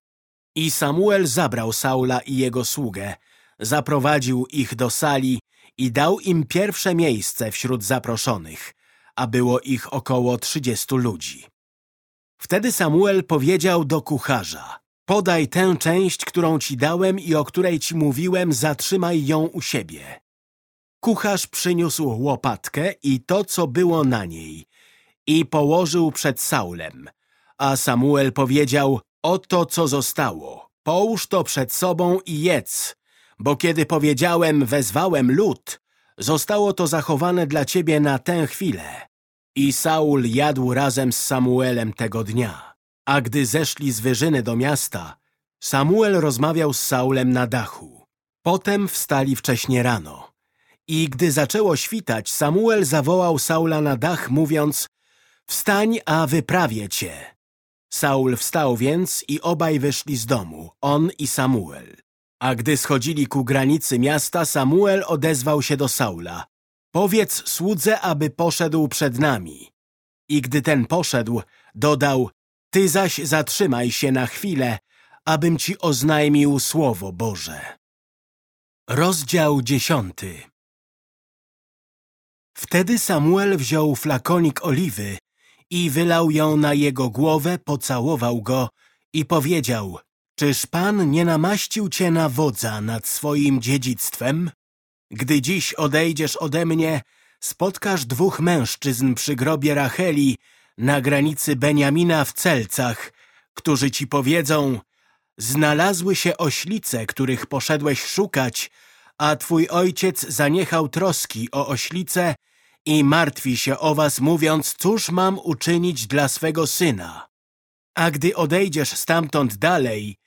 I Samuel zabrał Saula i jego sługę, zaprowadził ich do sali i dał im pierwsze miejsce wśród zaproszonych, a było ich około trzydziestu ludzi. Wtedy Samuel powiedział do kucharza, podaj tę część, którą ci dałem i o której ci mówiłem, zatrzymaj ją u siebie. Kucharz przyniósł łopatkę i to, co było na niej i położył przed Saulem, a Samuel powiedział, oto co zostało, połóż to przed sobą i jedz, bo kiedy powiedziałem, wezwałem lud, zostało to zachowane dla ciebie na tę chwilę. I Saul jadł razem z Samuelem tego dnia. A gdy zeszli z wyżyny do miasta, Samuel rozmawiał z Saulem na dachu. Potem wstali wcześnie rano. I gdy zaczęło świtać, Samuel zawołał Saula na dach, mówiąc Wstań, a wyprawię cię. Saul wstał więc i obaj wyszli z domu, on i Samuel. A gdy schodzili ku granicy miasta, Samuel odezwał się do Saula. Powiedz słudze, aby poszedł przed nami. I gdy ten poszedł, dodał, ty zaś zatrzymaj się na chwilę, abym ci oznajmił Słowo Boże. Rozdział dziesiąty Wtedy Samuel wziął flakonik oliwy i wylał ją na jego głowę, pocałował go i powiedział Czyż Pan nie namaścił cię na wodza nad swoim dziedzictwem? Gdy dziś odejdziesz ode mnie, spotkasz dwóch mężczyzn przy grobie Racheli na granicy Beniamina w Celcach, którzy ci powiedzą Znalazły się oślice, których poszedłeś szukać, a twój ojciec zaniechał troski o oślice i martwi się o was, mówiąc, cóż mam uczynić dla swego syna. A gdy odejdziesz stamtąd dalej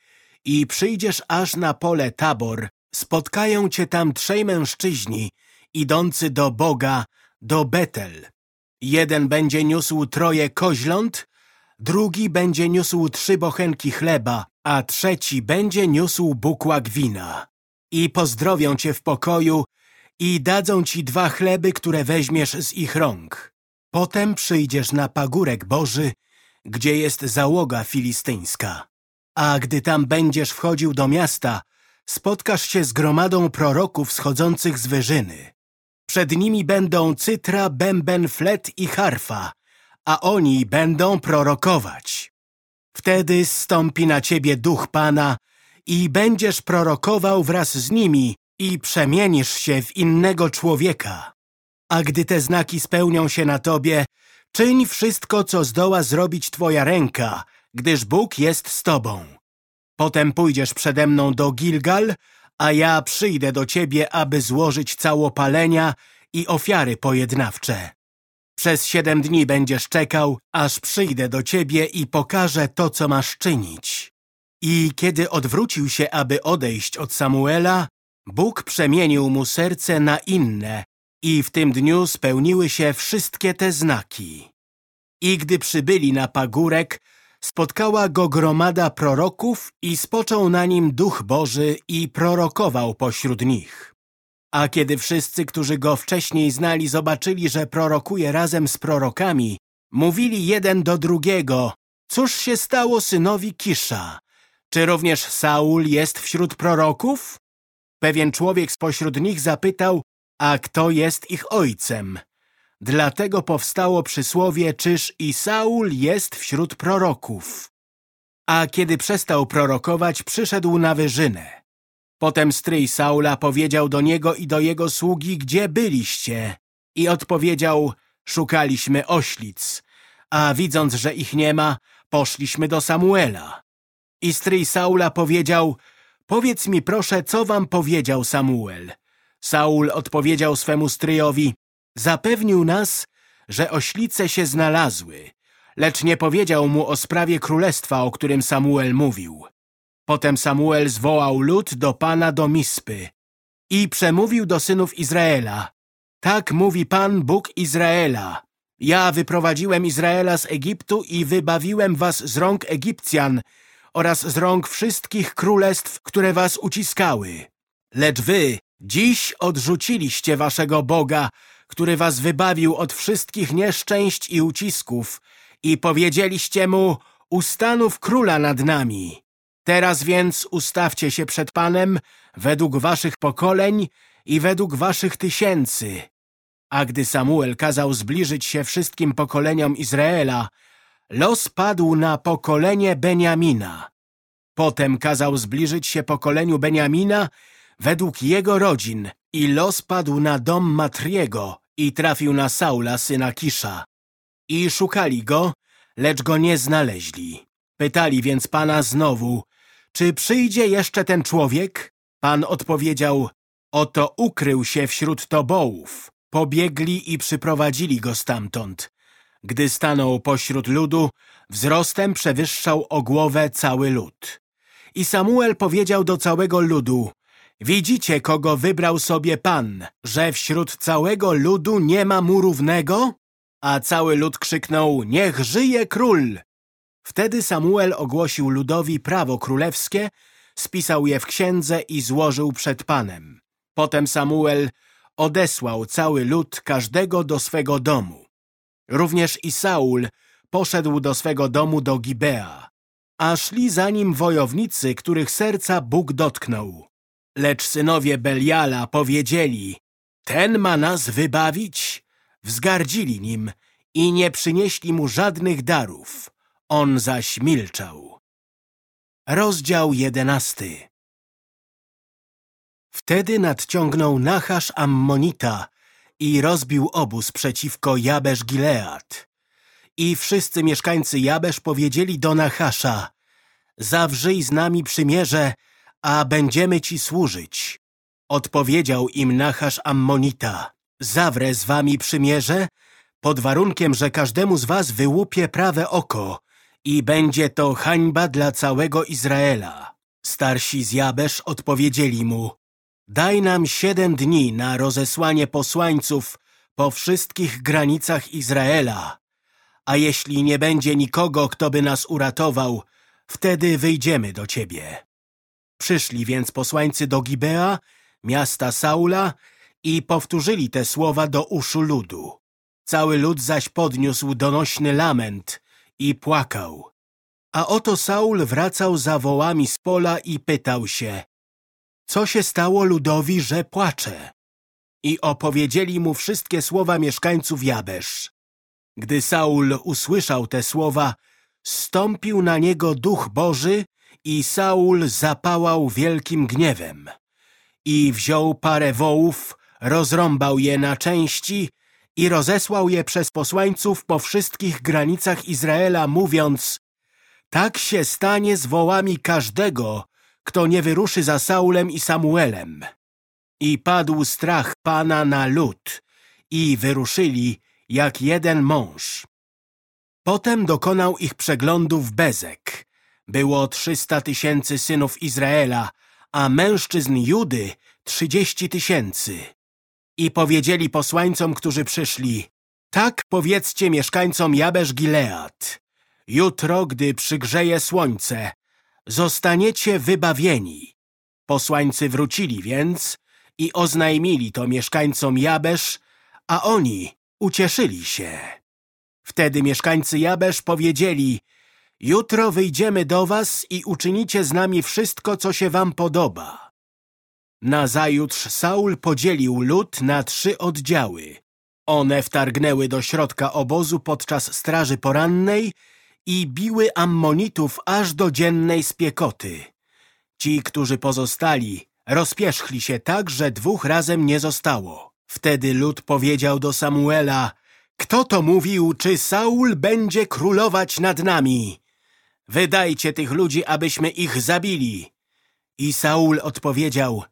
i przyjdziesz aż na pole Tabor, spotkają cię tam trzej mężczyźni, idący do Boga, do Betel. Jeden będzie niósł troje koźląt, drugi będzie niósł trzy bochenki chleba, a trzeci będzie niósł bukłak wina. I pozdrowią cię w pokoju i dadzą ci dwa chleby, które weźmiesz z ich rąk. Potem przyjdziesz na pagórek Boży, gdzie jest załoga filistyńska. A gdy tam będziesz wchodził do miasta, spotkasz się z gromadą proroków schodzących z wyżyny. Przed nimi będą cytra, bęben, flet i harfa, a oni będą prorokować. Wtedy stąpi na ciebie duch Pana i będziesz prorokował wraz z nimi i przemienisz się w innego człowieka. A gdy te znaki spełnią się na tobie, czyń wszystko, co zdoła zrobić twoja ręka, gdyż Bóg jest z tobą. Potem pójdziesz przede mną do Gilgal, a ja przyjdę do ciebie, aby złożyć całopalenia i ofiary pojednawcze. Przez siedem dni będziesz czekał, aż przyjdę do ciebie i pokażę to, co masz czynić. I kiedy odwrócił się, aby odejść od Samuela, Bóg przemienił mu serce na inne i w tym dniu spełniły się wszystkie te znaki. I gdy przybyli na pagórek, spotkała go gromada proroków i spoczął na nim Duch Boży i prorokował pośród nich. A kiedy wszyscy, którzy go wcześniej znali, zobaczyli, że prorokuje razem z prorokami, mówili jeden do drugiego, cóż się stało synowi Kisza? Czy również Saul jest wśród proroków? Pewien człowiek spośród nich zapytał, a kto jest ich ojcem? Dlatego powstało przysłowie, czyż i Saul jest wśród proroków. A kiedy przestał prorokować, przyszedł na wyżynę. Potem stryj Saula powiedział do niego i do jego sługi, gdzie byliście? I odpowiedział, szukaliśmy oślic, a widząc, że ich nie ma, poszliśmy do Samuela. I stryj Saula powiedział, powiedz mi proszę, co wam powiedział Samuel. Saul odpowiedział swemu stryjowi, zapewnił nas, że oślice się znalazły, lecz nie powiedział mu o sprawie królestwa, o którym Samuel mówił. Potem Samuel zwołał lud do Pana do Mispy i przemówił do synów Izraela. Tak mówi Pan Bóg Izraela. Ja wyprowadziłem Izraela z Egiptu i wybawiłem was z rąk Egipcjan oraz z rąk wszystkich królestw, które was uciskały. Lecz wy dziś odrzuciliście waszego Boga, który was wybawił od wszystkich nieszczęść i ucisków i powiedzieliście mu, ustanów króla nad nami. Teraz więc ustawcie się przed Panem według waszych pokoleń i według waszych tysięcy. A gdy Samuel kazał zbliżyć się wszystkim pokoleniom Izraela, los padł na pokolenie Beniamina. Potem kazał zbliżyć się pokoleniu Beniamina według jego rodzin i los padł na dom Matriego i trafił na Saula, syna Kisza. I szukali go, lecz go nie znaleźli. Pytali więc Pana znowu, czy przyjdzie jeszcze ten człowiek? Pan odpowiedział, oto ukrył się wśród tobołów. Pobiegli i przyprowadzili go stamtąd. Gdy stanął pośród ludu, wzrostem przewyższał o głowę cały lud. I Samuel powiedział do całego ludu, widzicie, kogo wybrał sobie Pan, że wśród całego ludu nie ma mu równego? A cały lud krzyknął, niech żyje król! Wtedy Samuel ogłosił ludowi prawo królewskie, spisał je w księdze i złożył przed Panem. Potem Samuel odesłał cały lud każdego do swego domu. Również i Saul poszedł do swego domu do Gibea, a szli za nim wojownicy, których serca Bóg dotknął. Lecz synowie Beliala powiedzieli, ten ma nas wybawić? Wzgardzili nim i nie przynieśli mu żadnych darów. On zaś milczał. Rozdział jedenasty Wtedy nadciągnął Nachasz Ammonita i rozbił obóz przeciwko Jabesz Gilead. I wszyscy mieszkańcy Jabesz powiedzieli do Nachasza Zawrzyj z nami przymierze, a będziemy ci służyć. Odpowiedział im Nachasz Ammonita Zawrę z wami przymierze, pod warunkiem, że każdemu z was wyłupie prawe oko i będzie to hańba dla całego Izraela. Starsi z Jabesz odpowiedzieli mu Daj nam siedem dni na rozesłanie posłańców po wszystkich granicach Izraela, a jeśli nie będzie nikogo, kto by nas uratował, wtedy wyjdziemy do ciebie. Przyszli więc posłańcy do Gibea, miasta Saula i powtórzyli te słowa do uszu ludu. Cały lud zaś podniósł donośny lament i płakał. A oto Saul wracał za wołami z pola i pytał się co się stało ludowi, że płacze? I opowiedzieli mu wszystkie słowa mieszkańców Jabesz. Gdy Saul usłyszał te słowa, stąpił na niego duch Boży i Saul zapałał wielkim gniewem. I wziął parę wołów, rozrąbał je na części i rozesłał je przez posłańców po wszystkich granicach Izraela, mówiąc Tak się stanie z wołami każdego, kto nie wyruszy za Saulem i Samuelem. I padł strach Pana na lud i wyruszyli jak jeden mąż. Potem dokonał ich przeglądu w Bezek. Było trzysta tysięcy synów Izraela, a mężczyzn Judy trzydzieści tysięcy. I powiedzieli posłańcom, którzy przyszli, tak powiedzcie mieszkańcom Jabesz Gilead. Jutro, gdy przygrzeje słońce, zostaniecie wybawieni. Posłańcy wrócili więc i oznajmili to mieszkańcom Jabesz, a oni ucieszyli się. Wtedy mieszkańcy Jabesz powiedzieli, jutro wyjdziemy do was i uczynicie z nami wszystko, co się wam podoba. Nazajutrz Saul podzielił lud na trzy oddziały. One wtargnęły do środka obozu podczas straży porannej i biły Ammonitów aż do dziennej spiekoty. Ci, którzy pozostali, rozpierzchli się tak, że dwóch razem nie zostało. Wtedy lud powiedział do Samuela, kto to mówił, czy Saul będzie królować nad nami? Wydajcie tych ludzi, abyśmy ich zabili. I Saul odpowiedział,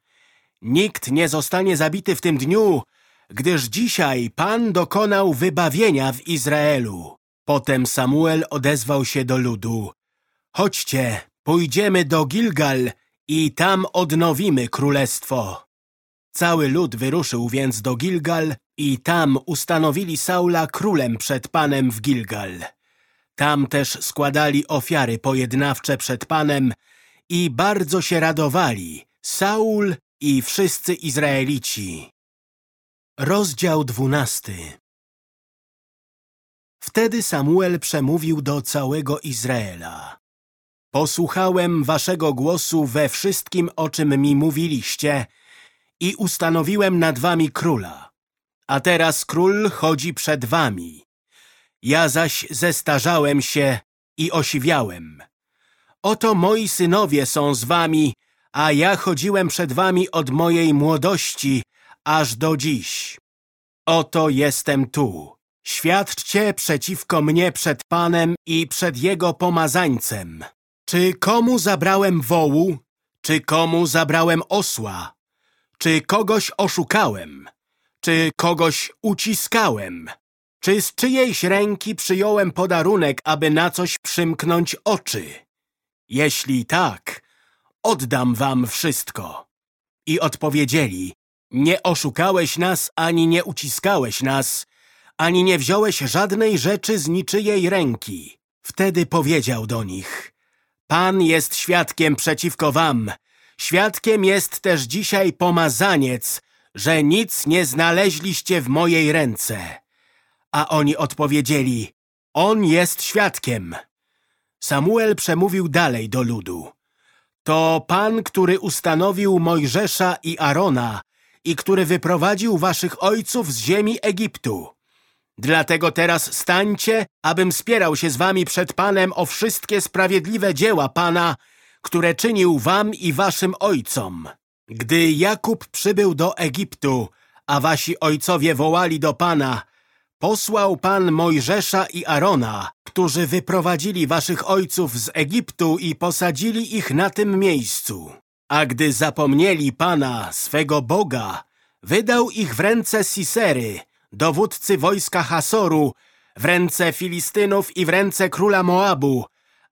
nikt nie zostanie zabity w tym dniu, gdyż dzisiaj Pan dokonał wybawienia w Izraelu. Potem Samuel odezwał się do ludu. Chodźcie, pójdziemy do Gilgal i tam odnowimy królestwo. Cały lud wyruszył więc do Gilgal i tam ustanowili Saula królem przed Panem w Gilgal. Tam też składali ofiary pojednawcze przed Panem i bardzo się radowali, Saul i wszyscy Izraelici. Rozdział dwunasty Wtedy Samuel przemówił do całego Izraela. Posłuchałem waszego głosu we wszystkim, o czym mi mówiliście i ustanowiłem nad wami króla. A teraz król chodzi przed wami. Ja zaś zestarzałem się i osiwiałem. Oto moi synowie są z wami, a ja chodziłem przed wami od mojej młodości aż do dziś. Oto jestem tu. Świadczcie przeciwko mnie przed Panem i przed Jego pomazańcem. Czy komu zabrałem wołu? Czy komu zabrałem osła? Czy kogoś oszukałem? Czy kogoś uciskałem? Czy z czyjejś ręki przyjąłem podarunek, aby na coś przymknąć oczy? Jeśli tak, oddam wam wszystko. I odpowiedzieli, nie oszukałeś nas, ani nie uciskałeś nas, ani nie wziąłeś żadnej rzeczy z niczyjej ręki. Wtedy powiedział do nich, Pan jest świadkiem przeciwko wam. Świadkiem jest też dzisiaj pomazaniec, że nic nie znaleźliście w mojej ręce. A oni odpowiedzieli, On jest świadkiem. Samuel przemówił dalej do ludu. To Pan, który ustanowił Mojżesza i Arona i który wyprowadził waszych ojców z ziemi Egiptu. Dlatego teraz stańcie, abym spierał się z wami przed Panem o wszystkie sprawiedliwe dzieła Pana, które czynił wam i waszym ojcom. Gdy Jakub przybył do Egiptu, a wasi ojcowie wołali do Pana, posłał Pan Mojżesza i Arona, którzy wyprowadzili waszych ojców z Egiptu i posadzili ich na tym miejscu. A gdy zapomnieli Pana, swego Boga, wydał ich w ręce Sisery, dowódcy wojska Hasoru, w ręce Filistynów i w ręce króla Moabu,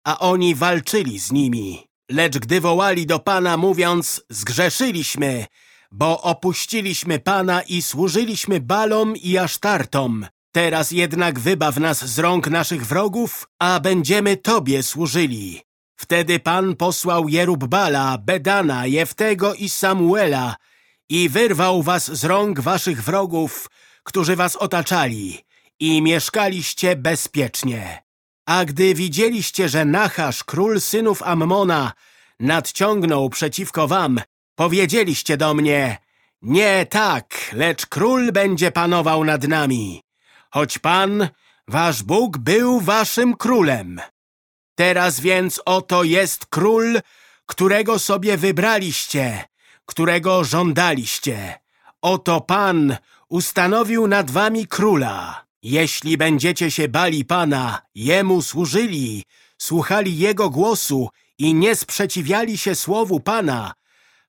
a oni walczyli z nimi. Lecz gdy wołali do Pana, mówiąc, zgrzeszyliśmy, bo opuściliśmy Pana i służyliśmy Balom i Asztartom. Teraz jednak wybaw nas z rąk naszych wrogów, a będziemy Tobie służyli. Wtedy Pan posłał Jerubbala, Bedana, Jeftego i Samuela i wyrwał was z rąk waszych wrogów, którzy was otaczali i mieszkaliście bezpiecznie. A gdy widzieliście, że Nachasz, król synów Ammona, nadciągnął przeciwko wam, powiedzieliście do mnie, nie tak, lecz król będzie panował nad nami, choć Pan, wasz Bóg, był waszym królem. Teraz więc oto jest król, którego sobie wybraliście, którego żądaliście. Oto Pan ustanowił nad wami króla. Jeśli będziecie się bali Pana, Jemu służyli, słuchali Jego głosu i nie sprzeciwiali się słowu Pana,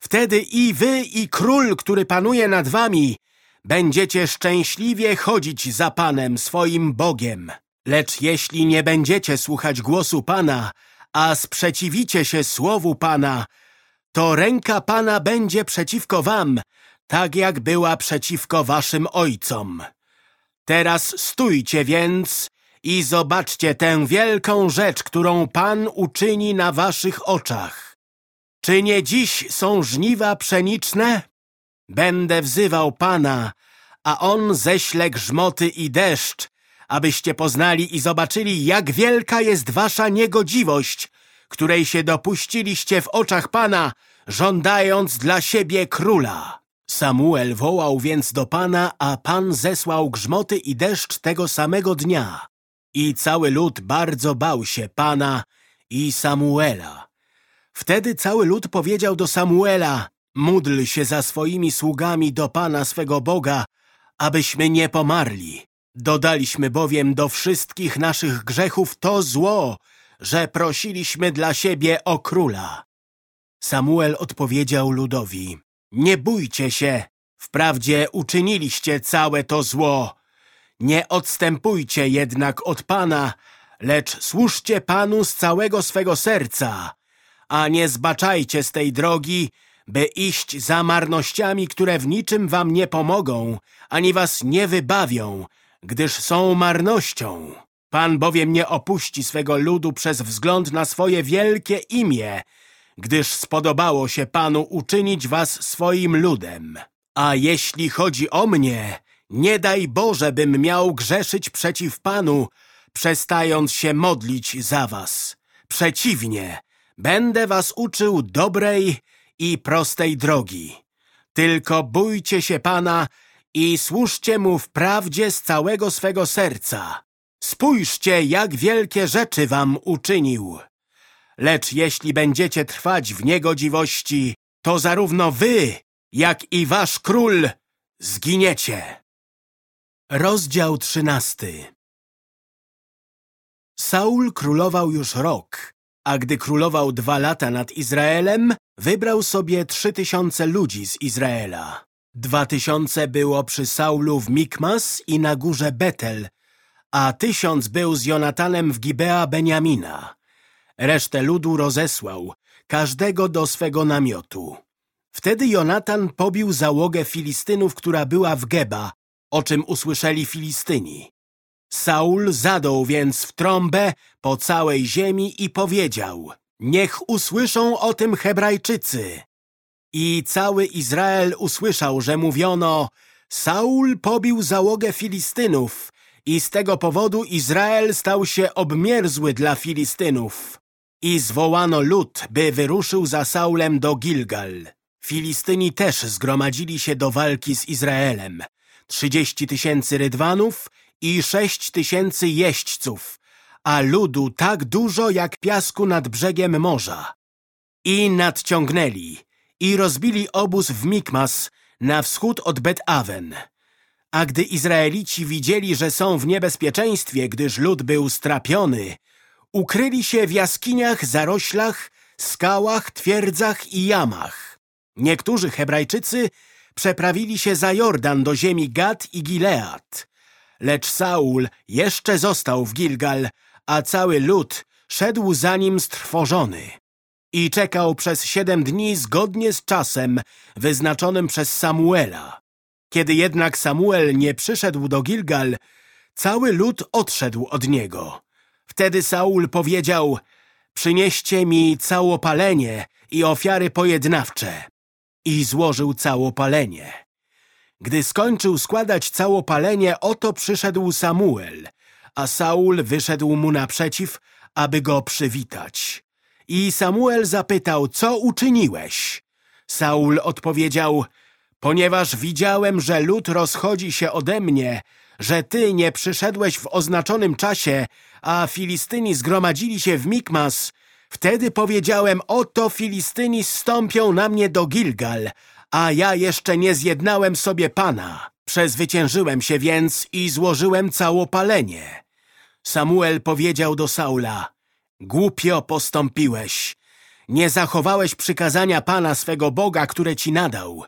wtedy i wy, i król, który panuje nad wami, będziecie szczęśliwie chodzić za Panem, swoim Bogiem. Lecz jeśli nie będziecie słuchać głosu Pana, a sprzeciwicie się słowu Pana, to ręka Pana będzie przeciwko wam, tak jak była przeciwko waszym ojcom. Teraz stójcie więc i zobaczcie tę wielką rzecz, którą Pan uczyni na waszych oczach. Czy nie dziś są żniwa pszeniczne? Będę wzywał Pana, a On ześle grzmoty i deszcz, abyście poznali i zobaczyli, jak wielka jest wasza niegodziwość, której się dopuściliście w oczach Pana, żądając dla siebie króla. Samuel wołał więc do Pana, a Pan zesłał grzmoty i deszcz tego samego dnia. I cały lud bardzo bał się Pana i Samuela. Wtedy cały lud powiedział do Samuela, módl się za swoimi sługami do Pana swego Boga, abyśmy nie pomarli. Dodaliśmy bowiem do wszystkich naszych grzechów to zło, że prosiliśmy dla siebie o króla. Samuel odpowiedział ludowi, nie bójcie się, wprawdzie uczyniliście całe to zło. Nie odstępujcie jednak od Pana, lecz służcie Panu z całego swego serca, a nie zbaczajcie z tej drogi, by iść za marnościami, które w niczym wam nie pomogą, ani was nie wybawią, gdyż są marnością. Pan bowiem nie opuści swego ludu przez wzgląd na swoje wielkie imię, gdyż spodobało się Panu uczynić was swoim ludem. A jeśli chodzi o mnie, nie daj Boże, bym miał grzeszyć przeciw Panu, przestając się modlić za was. Przeciwnie, będę was uczył dobrej i prostej drogi. Tylko bójcie się Pana i służcie Mu w prawdzie z całego swego serca. Spójrzcie, jak wielkie rzeczy wam uczynił. Lecz jeśli będziecie trwać w niegodziwości, to zarówno wy, jak i wasz król zginiecie. Rozdział trzynasty Saul królował już rok, a gdy królował dwa lata nad Izraelem, wybrał sobie trzy tysiące ludzi z Izraela. Dwa tysiące było przy Saulu w Mikmas i na górze Betel, a tysiąc był z Jonatanem w Gibea Beniamina. Resztę ludu rozesłał, każdego do swego namiotu. Wtedy Jonatan pobił załogę Filistynów, która była w Geba, o czym usłyszeli Filistyni. Saul zadał więc w trąbę po całej ziemi i powiedział Niech usłyszą o tym Hebrajczycy. I cały Izrael usłyszał, że mówiono Saul pobił załogę Filistynów i z tego powodu Izrael stał się obmierzły dla Filistynów. I zwołano lud, by wyruszył za Saulem do Gilgal. Filistyni też zgromadzili się do walki z Izraelem. Trzydzieści tysięcy rydwanów i sześć tysięcy jeźdźców, a ludu tak dużo jak piasku nad brzegiem morza. I nadciągnęli i rozbili obóz w Mikmas na wschód od Bet-Awen. A gdy Izraelici widzieli, że są w niebezpieczeństwie, gdyż lud był strapiony, ukryli się w jaskiniach, zaroślach, skałach, twierdzach i jamach. Niektórzy Hebrajczycy przeprawili się za Jordan do ziemi Gad i Gilead. Lecz Saul jeszcze został w Gilgal, a cały lud szedł za nim strwożony. I czekał przez siedem dni zgodnie z czasem wyznaczonym przez Samuela. Kiedy jednak Samuel nie przyszedł do Gilgal, cały lud odszedł od niego. Wtedy Saul powiedział, przynieście mi całopalenie i ofiary pojednawcze. I złożył całopalenie. Gdy skończył składać całopalenie, oto przyszedł Samuel, a Saul wyszedł mu naprzeciw, aby go przywitać. I Samuel zapytał, co uczyniłeś? Saul odpowiedział, ponieważ widziałem, że lud rozchodzi się ode mnie, że ty nie przyszedłeś w oznaczonym czasie, a Filistyni zgromadzili się w Mikmas, wtedy powiedziałem, oto Filistyni stąpią na mnie do Gilgal, a ja jeszcze nie zjednałem sobie Pana. Przezwyciężyłem się więc i złożyłem całopalenie. Samuel powiedział do Saula, głupio postąpiłeś. Nie zachowałeś przykazania Pana swego Boga, które ci nadał.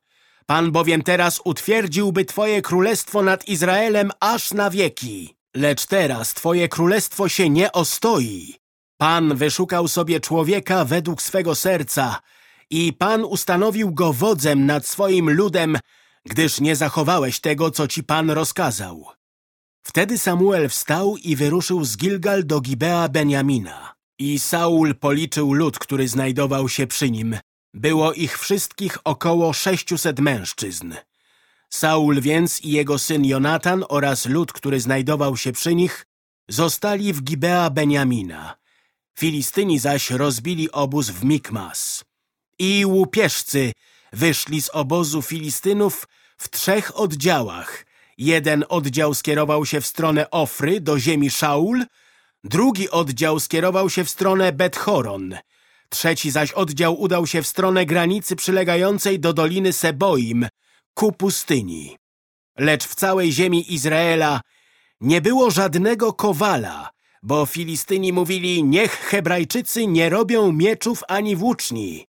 Pan bowiem teraz utwierdziłby Twoje królestwo nad Izraelem aż na wieki. Lecz teraz Twoje królestwo się nie ostoi. Pan wyszukał sobie człowieka według swego serca i Pan ustanowił go wodzem nad swoim ludem, gdyż nie zachowałeś tego, co ci Pan rozkazał. Wtedy Samuel wstał i wyruszył z Gilgal do Gibea Benjamina. I Saul policzył lud, który znajdował się przy nim. Było ich wszystkich około sześciuset mężczyzn. Saul więc i jego syn Jonatan oraz lud, który znajdował się przy nich, zostali w Gibea Benjamina. Filistyni zaś rozbili obóz w Mikmas. I łupieżcy wyszli z obozu Filistynów w trzech oddziałach. Jeden oddział skierował się w stronę Ofry, do ziemi Szaul, drugi oddział skierował się w stronę Bethoron, trzeci zaś oddział udał się w stronę granicy przylegającej do Doliny Seboim, ku pustyni. Lecz w całej ziemi Izraela nie było żadnego kowala, bo Filistyni mówili, niech Hebrajczycy nie robią mieczów ani włóczni.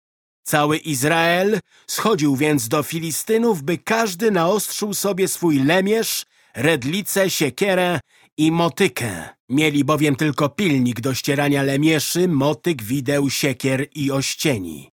Cały Izrael schodził więc do Filistynów, by każdy naostrzył sobie swój lemierz, redlicę, siekierę i motykę. Mieli bowiem tylko pilnik do ścierania lemieszy, motyk, wideł, siekier i ościeni.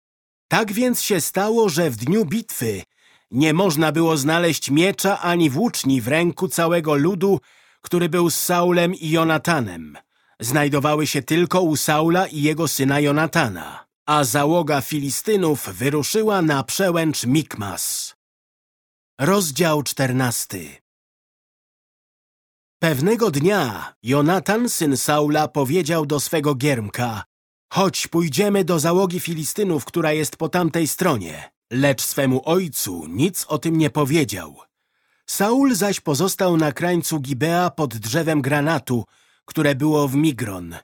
Tak więc się stało, że w dniu bitwy nie można było znaleźć miecza ani włóczni w ręku całego ludu, który był z Saulem i Jonatanem. Znajdowały się tylko u Saula i jego syna Jonatana a załoga Filistynów wyruszyła na przełęcz Mikmas. Rozdział czternasty Pewnego dnia Jonatan, syn Saula, powiedział do swego giermka Chodź, pójdziemy do załogi Filistynów, która jest po tamtej stronie. Lecz swemu ojcu nic o tym nie powiedział. Saul zaś pozostał na krańcu Gibea pod drzewem granatu, które było w Migron,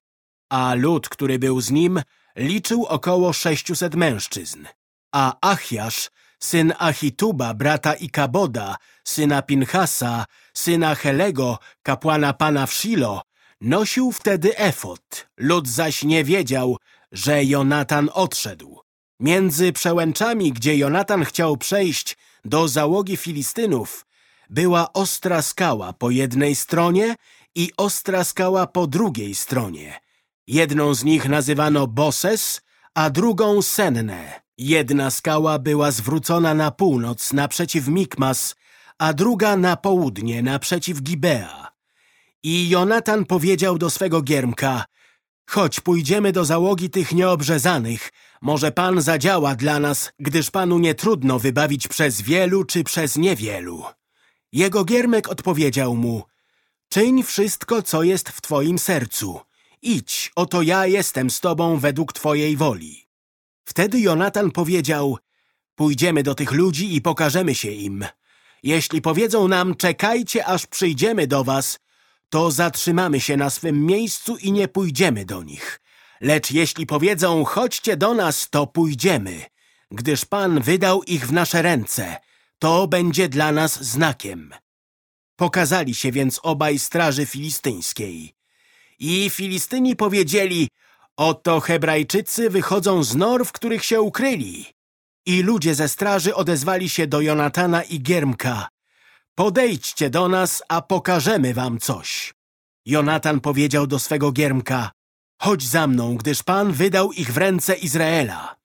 a lud, który był z nim, liczył około 600 mężczyzn, a Achiasz, syn Achituba, brata Ikaboda, syna Pinchasa, syna Helego, kapłana pana w Shilo, nosił wtedy efot. Lud zaś nie wiedział, że Jonatan odszedł. Między przełęczami, gdzie Jonatan chciał przejść do załogi Filistynów, była ostra skała po jednej stronie i ostra skała po drugiej stronie, Jedną z nich nazywano Boses, a drugą Senne. Jedna skała była zwrócona na północ, naprzeciw Mikmas, a druga na południe, naprzeciw Gibea. I Jonatan powiedział do swego giermka, chodź, pójdziemy do załogi tych nieobrzezanych. Może Pan zadziała dla nas, gdyż Panu nie trudno wybawić przez wielu czy przez niewielu. Jego giermek odpowiedział mu, czyń wszystko, co jest w Twoim sercu. Idź, oto ja jestem z tobą według twojej woli. Wtedy Jonatan powiedział, pójdziemy do tych ludzi i pokażemy się im. Jeśli powiedzą nam, czekajcie, aż przyjdziemy do was, to zatrzymamy się na swym miejscu i nie pójdziemy do nich. Lecz jeśli powiedzą, chodźcie do nas, to pójdziemy, gdyż Pan wydał ich w nasze ręce. To będzie dla nas znakiem. Pokazali się więc obaj straży filistyńskiej. I Filistyni powiedzieli, oto Hebrajczycy wychodzą z nor, w których się ukryli. I ludzie ze straży odezwali się do Jonatana i Giermka. Podejdźcie do nas, a pokażemy wam coś. Jonatan powiedział do swego Giermka, chodź za mną, gdyż Pan wydał ich w ręce Izraela.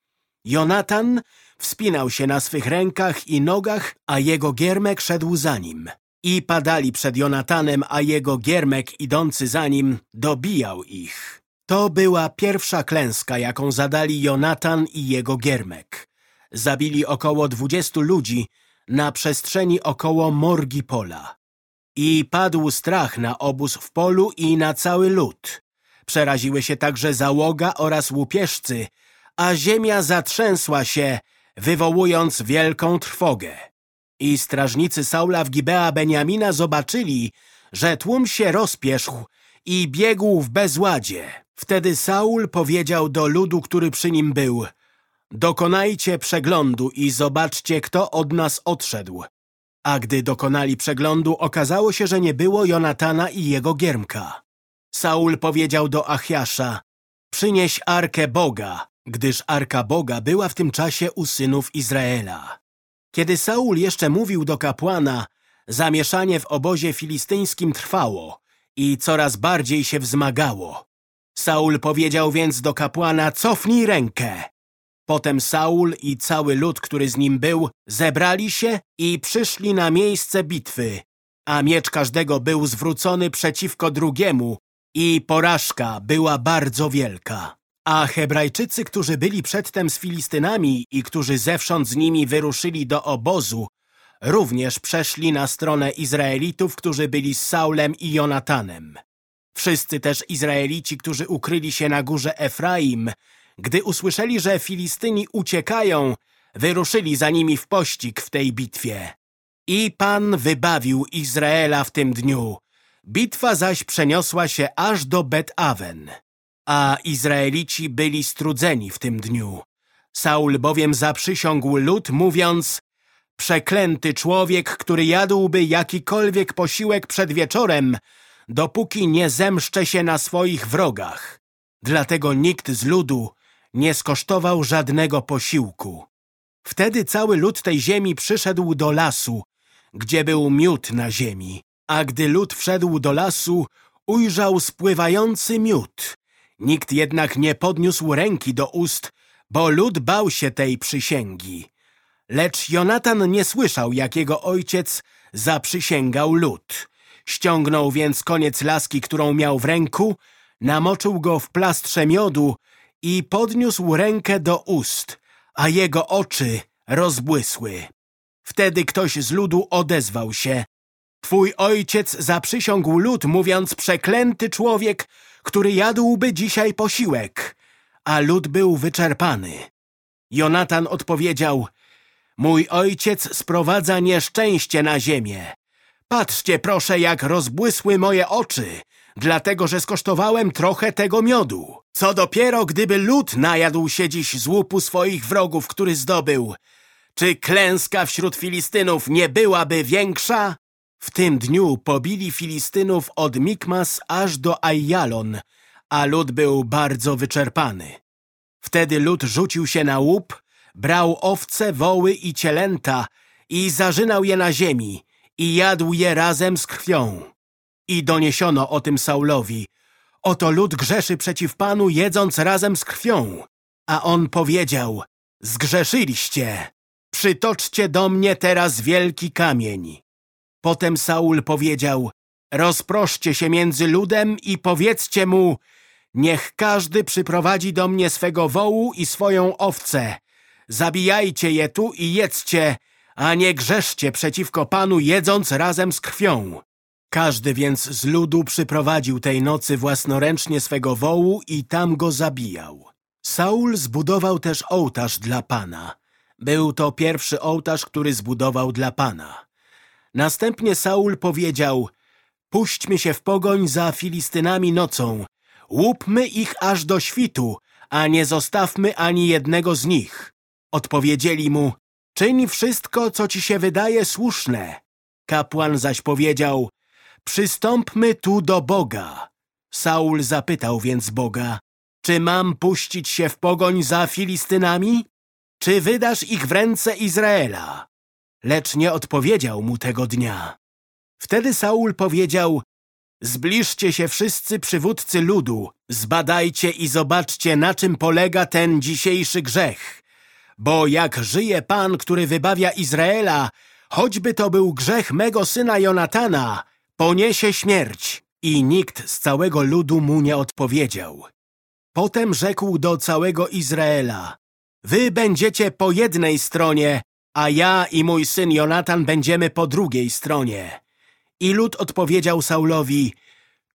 Jonatan wspinał się na swych rękach i nogach, a jego Giermek szedł za nim. I padali przed Jonatanem, a jego Giermek idący za nim dobijał ich. To była pierwsza klęska, jaką zadali Jonatan i jego Giermek. Zabili około dwudziestu ludzi na przestrzeni około morgi pola. I padł strach na obóz w polu i na cały lud. Przeraziły się także załoga oraz łupieżcy, a ziemia zatrzęsła się, wywołując wielką trwogę. I strażnicy Saula w Gibea Beniamina zobaczyli, że tłum się rozpierzchł i biegł w bezładzie. Wtedy Saul powiedział do ludu, który przy nim był, dokonajcie przeglądu i zobaczcie, kto od nas odszedł. A gdy dokonali przeglądu, okazało się, że nie było Jonatana i jego giermka. Saul powiedział do Achiasza, przynieś Arkę Boga, gdyż Arka Boga była w tym czasie u synów Izraela. Kiedy Saul jeszcze mówił do kapłana, zamieszanie w obozie filistyńskim trwało i coraz bardziej się wzmagało. Saul powiedział więc do kapłana, cofnij rękę. Potem Saul i cały lud, który z nim był, zebrali się i przyszli na miejsce bitwy, a miecz każdego był zwrócony przeciwko drugiemu i porażka była bardzo wielka. A Hebrajczycy, którzy byli przedtem z Filistynami i którzy zewsząd z nimi wyruszyli do obozu, również przeszli na stronę Izraelitów, którzy byli z Saulem i Jonatanem. Wszyscy też Izraelici, którzy ukryli się na górze Efraim, gdy usłyszeli, że Filistyni uciekają, wyruszyli za nimi w pościg w tej bitwie. I Pan wybawił Izraela w tym dniu. Bitwa zaś przeniosła się aż do Bet-Awen. A Izraelici byli strudzeni w tym dniu. Saul bowiem zaprzysiągł lud, mówiąc Przeklęty człowiek, który jadłby jakikolwiek posiłek przed wieczorem, dopóki nie zemszczę się na swoich wrogach. Dlatego nikt z ludu nie skosztował żadnego posiłku. Wtedy cały lud tej ziemi przyszedł do lasu, gdzie był miód na ziemi. A gdy lud wszedł do lasu, ujrzał spływający miód. Nikt jednak nie podniósł ręki do ust, bo lud bał się tej przysięgi. Lecz Jonatan nie słyszał, jak jego ojciec zaprzysięgał lud. Ściągnął więc koniec laski, którą miał w ręku, namoczył go w plastrze miodu i podniósł rękę do ust, a jego oczy rozbłysły. Wtedy ktoś z ludu odezwał się. Twój ojciec zaprzysiągł lud, mówiąc przeklęty człowiek, który jadłby dzisiaj posiłek, a lud był wyczerpany. Jonatan odpowiedział, mój ojciec sprowadza nieszczęście na ziemię. Patrzcie proszę, jak rozbłysły moje oczy, dlatego że skosztowałem trochę tego miodu. Co dopiero, gdyby lud najadł się dziś z łupu swoich wrogów, który zdobył. Czy klęska wśród Filistynów nie byłaby większa? W tym dniu pobili Filistynów od Mikmas aż do Ajjalon, a lud był bardzo wyczerpany. Wtedy lud rzucił się na łup, brał owce, woły i cielęta i zarzynał je na ziemi i jadł je razem z krwią. I doniesiono o tym Saulowi. Oto lud grzeszy przeciw Panu, jedząc razem z krwią. A on powiedział, zgrzeszyliście. Przytoczcie do mnie teraz wielki kamień. Potem Saul powiedział, rozproszcie się między ludem i powiedzcie mu, niech każdy przyprowadzi do mnie swego wołu i swoją owcę. Zabijajcie je tu i jedzcie, a nie grzeszcie przeciwko Panu, jedząc razem z krwią. Każdy więc z ludu przyprowadził tej nocy własnoręcznie swego wołu i tam go zabijał. Saul zbudował też ołtarz dla Pana. Był to pierwszy ołtarz, który zbudował dla Pana. Następnie Saul powiedział, puśćmy się w pogoń za Filistynami nocą, łupmy ich aż do świtu, a nie zostawmy ani jednego z nich. Odpowiedzieli mu, czyń wszystko, co ci się wydaje słuszne. Kapłan zaś powiedział, przystąpmy tu do Boga. Saul zapytał więc Boga, czy mam puścić się w pogoń za Filistynami? Czy wydasz ich w ręce Izraela? Lecz nie odpowiedział mu tego dnia. Wtedy Saul powiedział, Zbliżcie się wszyscy przywódcy ludu, zbadajcie i zobaczcie, na czym polega ten dzisiejszy grzech. Bo jak żyje Pan, który wybawia Izraela, choćby to był grzech mego syna Jonatana, poniesie śmierć. I nikt z całego ludu mu nie odpowiedział. Potem rzekł do całego Izraela, wy będziecie po jednej stronie, a ja i mój syn Jonatan będziemy po drugiej stronie. I lud odpowiedział Saulowi,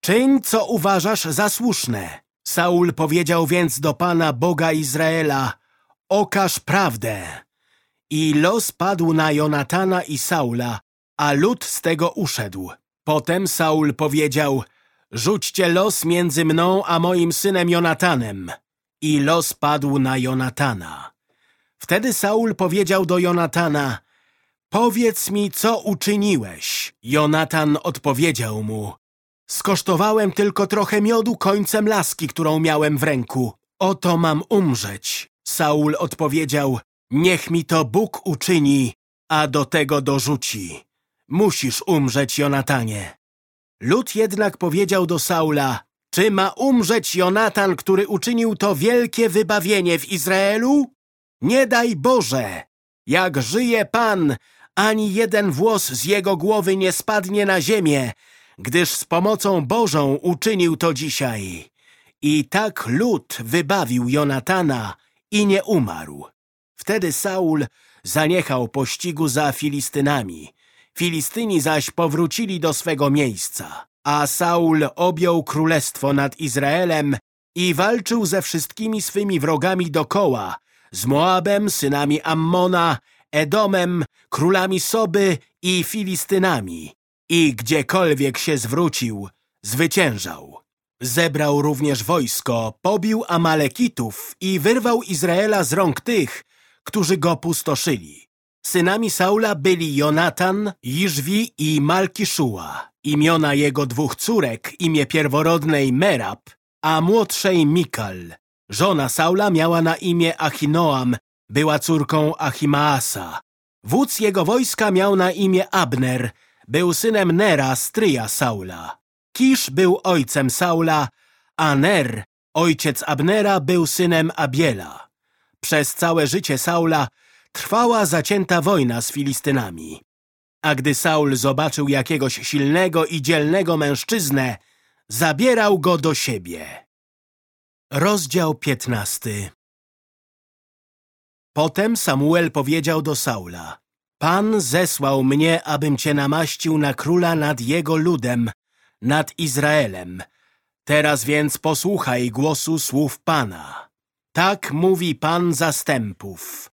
czyń, co uważasz za słuszne. Saul powiedział więc do Pana Boga Izraela, okaż prawdę. I los padł na Jonatana i Saula, a lud z tego uszedł. Potem Saul powiedział, rzućcie los między mną a moim synem Jonatanem. I los padł na Jonatana. Wtedy Saul powiedział do Jonatana, Powiedz mi, co uczyniłeś. Jonatan odpowiedział mu, skosztowałem tylko trochę miodu końcem laski, którą miałem w ręku. Oto mam umrzeć. Saul odpowiedział, niech mi to Bóg uczyni, a do tego dorzuci. Musisz umrzeć, Jonatanie. Lud jednak powiedział do Saula, czy ma umrzeć Jonatan, który uczynił to wielkie wybawienie w Izraelu? Nie daj Boże! Jak żyje Pan, ani jeden włos z jego głowy nie spadnie na ziemię, gdyż z pomocą Bożą uczynił to dzisiaj. I tak lud wybawił Jonatana i nie umarł. Wtedy Saul zaniechał pościgu za Filistynami. Filistyni zaś powrócili do swego miejsca, a Saul objął królestwo nad Izraelem i walczył ze wszystkimi swymi wrogami dokoła, z Moabem, synami Ammona, Edomem, królami Soby i Filistynami. I gdziekolwiek się zwrócił, zwyciężał. Zebrał również wojsko, pobił Amalekitów i wyrwał Izraela z rąk tych, którzy go pustoszyli. Synami Saula byli Jonatan, Iżwi i Malkiszuła. Imiona jego dwóch córek, imię pierworodnej Merab, a młodszej Mikal. Żona Saula miała na imię Achinoam, była córką Achimaasa. Wódz jego wojska miał na imię Abner, był synem Nera, stryja Saula. Kisz był ojcem Saula, a Ner, ojciec Abnera, był synem Abiela. Przez całe życie Saula trwała zacięta wojna z Filistynami. A gdy Saul zobaczył jakiegoś silnego i dzielnego mężczyznę, zabierał go do siebie. Rozdział piętnasty Potem Samuel powiedział do Saula, Pan zesłał mnie, abym cię namaścił na króla nad jego ludem, nad Izraelem. Teraz więc posłuchaj głosu słów Pana. Tak mówi Pan zastępów.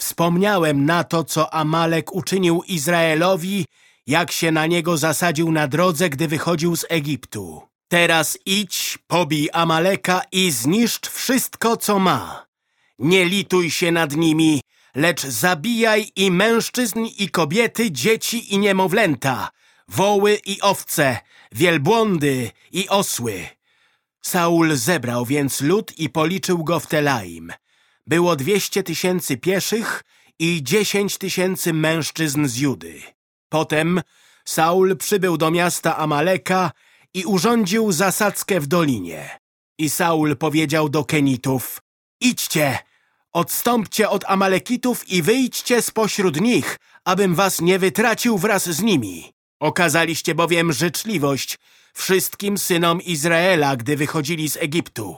Wspomniałem na to, co Amalek uczynił Izraelowi, jak się na niego zasadził na drodze, gdy wychodził z Egiptu. Teraz idź, pobij Amaleka i zniszcz wszystko, co ma. Nie lituj się nad nimi, lecz zabijaj i mężczyzn, i kobiety, dzieci i niemowlęta, woły i owce, wielbłądy i osły. Saul zebrał więc lud i policzył go w Telaim. Było dwieście tysięcy pieszych i dziesięć tysięcy mężczyzn z Judy. Potem Saul przybył do miasta Amaleka i urządził zasadzkę w dolinie. I Saul powiedział do Kenitów, idźcie, odstąpcie od Amalekitów i wyjdźcie spośród nich, abym was nie wytracił wraz z nimi. Okazaliście bowiem życzliwość wszystkim synom Izraela, gdy wychodzili z Egiptu.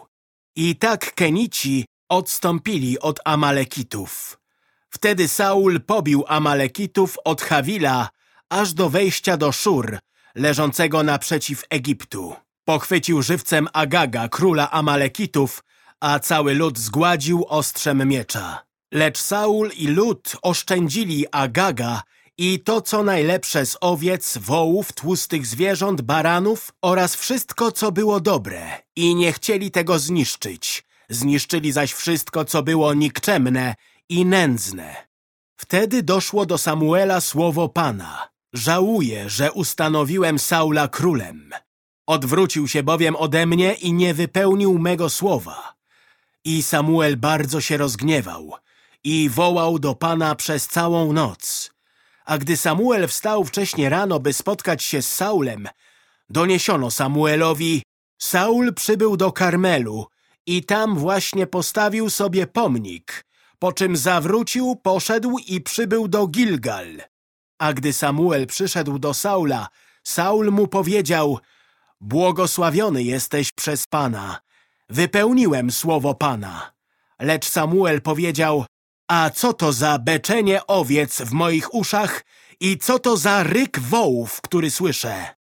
I tak Kenici odstąpili od Amalekitów. Wtedy Saul pobił Amalekitów od Hawila aż do wejścia do Szur, leżącego naprzeciw Egiptu. Pochwycił żywcem Agaga, króla Amalekitów, a cały lud zgładził ostrzem miecza. Lecz Saul i lud oszczędzili Agaga i to, co najlepsze z owiec, wołów, tłustych zwierząt, baranów oraz wszystko, co było dobre i nie chcieli tego zniszczyć. Zniszczyli zaś wszystko, co było nikczemne i nędzne. Wtedy doszło do Samuela słowo Pana. Żałuję, że ustanowiłem Saula królem. Odwrócił się bowiem ode mnie i nie wypełnił mego słowa. I Samuel bardzo się rozgniewał i wołał do Pana przez całą noc. A gdy Samuel wstał wcześnie rano, by spotkać się z Saulem, doniesiono Samuelowi, Saul przybył do Karmelu i tam właśnie postawił sobie pomnik, po czym zawrócił, poszedł i przybył do Gilgal. A gdy Samuel przyszedł do Saula, Saul mu powiedział, błogosławiony jesteś przez Pana, wypełniłem słowo Pana. Lecz Samuel powiedział, a co to za beczenie owiec w moich uszach i co to za ryk wołów, który słyszę?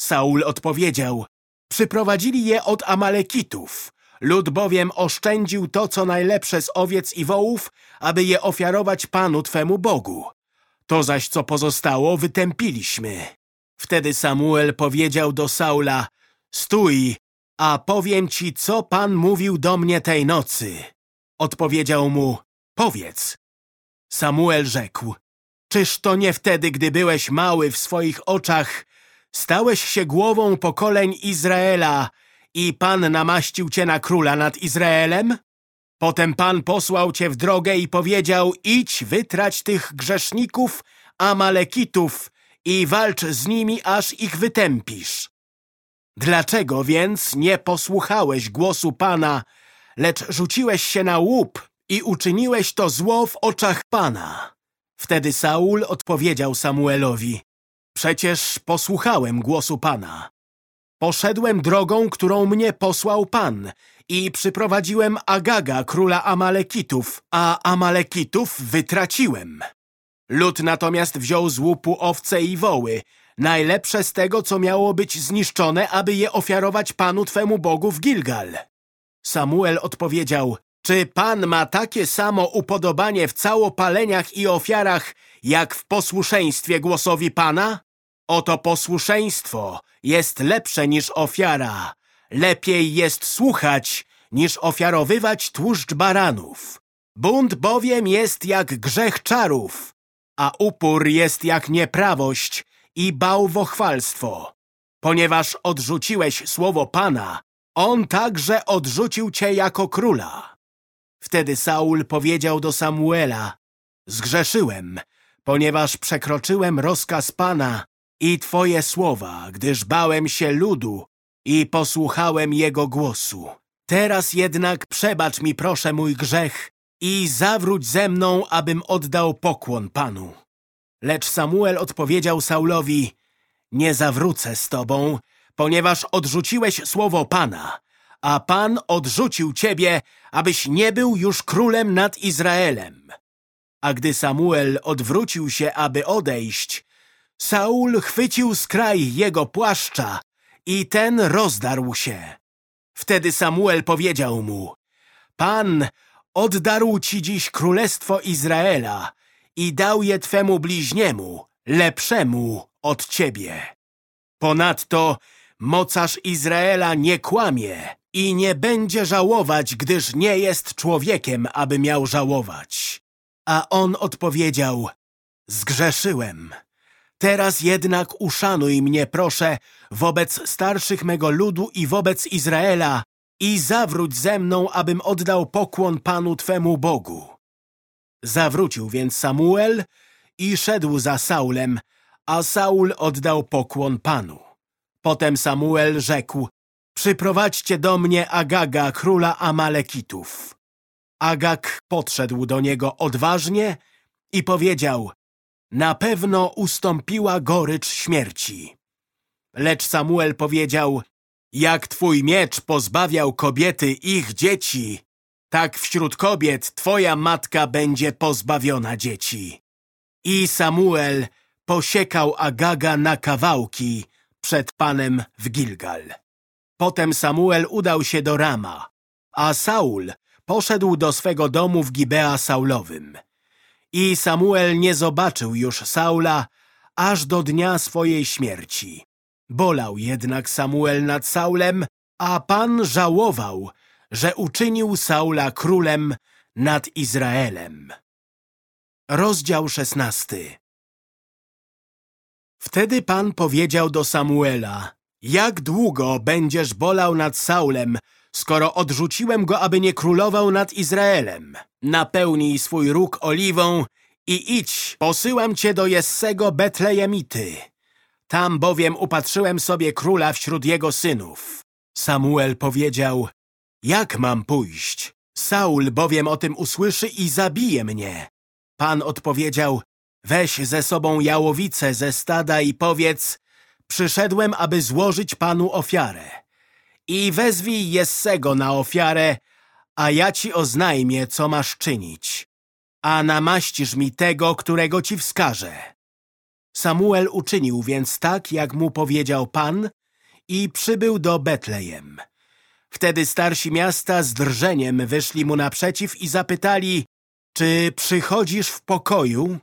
Saul odpowiedział, przyprowadzili je od Amalekitów. Lud bowiem oszczędził to, co najlepsze z owiec i wołów, aby je ofiarować Panu Twemu Bogu. To zaś, co pozostało, wytępiliśmy. Wtedy Samuel powiedział do Saula, stój, a powiem ci, co Pan mówił do mnie tej nocy. Odpowiedział mu, Powiedz. Samuel rzekł, czyż to nie wtedy, gdy byłeś mały w swoich oczach, stałeś się głową pokoleń Izraela i Pan namaścił cię na króla nad Izraelem? Potem Pan posłał cię w drogę i powiedział, idź wytrać tych grzeszników, Amalekitów i walcz z nimi, aż ich wytępisz. Dlaczego więc nie posłuchałeś głosu Pana, lecz rzuciłeś się na łup i uczyniłeś to zło w oczach Pana. Wtedy Saul odpowiedział Samuelowi, przecież posłuchałem głosu Pana. Poszedłem drogą, którą mnie posłał Pan i przyprowadziłem Agaga, króla Amalekitów, a Amalekitów wytraciłem. Lud natomiast wziął z łupu owce i woły, najlepsze z tego, co miało być zniszczone, aby je ofiarować Panu Twemu Bogu w Gilgal. Samuel odpowiedział, czy Pan ma takie samo upodobanie w całopaleniach i ofiarach, jak w posłuszeństwie głosowi Pana? Oto posłuszeństwo jest lepsze niż ofiara. Lepiej jest słuchać, niż ofiarowywać tłuszcz baranów. Bunt bowiem jest jak grzech czarów, a upór jest jak nieprawość i bałwochwalstwo. Ponieważ odrzuciłeś słowo Pana, On także odrzucił cię jako króla. Wtedy Saul powiedział do Samuela, zgrzeszyłem, ponieważ przekroczyłem rozkaz Pana i Twoje słowa, gdyż bałem się ludu i posłuchałem jego głosu. Teraz jednak przebacz mi proszę mój grzech i zawróć ze mną, abym oddał pokłon Panu. Lecz Samuel odpowiedział Saulowi, nie zawrócę z Tobą, ponieważ odrzuciłeś słowo Pana, a Pan odrzucił ciebie, abyś nie był już królem nad Izraelem. A gdy Samuel odwrócił się, aby odejść, Saul chwycił skraj jego płaszcza i ten rozdarł się. Wtedy Samuel powiedział mu, Pan oddarł ci dziś królestwo Izraela i dał je twemu bliźniemu, lepszemu od ciebie. Ponadto mocarz Izraela nie kłamie i nie będzie żałować, gdyż nie jest człowiekiem, aby miał żałować. A on odpowiedział, zgrzeszyłem. Teraz jednak uszanuj mnie, proszę, wobec starszych mego ludu i wobec Izraela i zawróć ze mną, abym oddał pokłon Panu Twemu Bogu. Zawrócił więc Samuel i szedł za Saulem, a Saul oddał pokłon Panu. Potem Samuel rzekł, przyprowadźcie do mnie Agaga, króla Amalekitów. Agag podszedł do niego odważnie i powiedział, na pewno ustąpiła gorycz śmierci. Lecz Samuel powiedział, jak twój miecz pozbawiał kobiety ich dzieci, tak wśród kobiet twoja matka będzie pozbawiona dzieci. I Samuel posiekał Agaga na kawałki przed Panem w Gilgal. Potem Samuel udał się do Rama, a Saul poszedł do swego domu w Gibea Saulowym. I Samuel nie zobaczył już Saula aż do dnia swojej śmierci. Bolał jednak Samuel nad Saulem, a Pan żałował, że uczynił Saula królem nad Izraelem. Rozdział szesnasty Wtedy Pan powiedział do Samuela, jak długo będziesz bolał nad Saulem, skoro odrzuciłem go, aby nie królował nad Izraelem? Napełnij swój róg oliwą i idź, posyłam cię do Jessego Betlejemity. Tam bowiem upatrzyłem sobie króla wśród jego synów. Samuel powiedział, jak mam pójść? Saul bowiem o tym usłyszy i zabije mnie. Pan odpowiedział, weź ze sobą jałowicę ze stada i powiedz, przyszedłem, aby złożyć Panu ofiarę. I wezwij Jessego na ofiarę, a ja ci oznajmię, co masz czynić. A namaścisz mi tego, którego ci wskażę. Samuel uczynił więc tak, jak mu powiedział Pan i przybył do Betlejem. Wtedy starsi miasta z drżeniem wyszli mu naprzeciw i zapytali, czy przychodzisz w pokoju?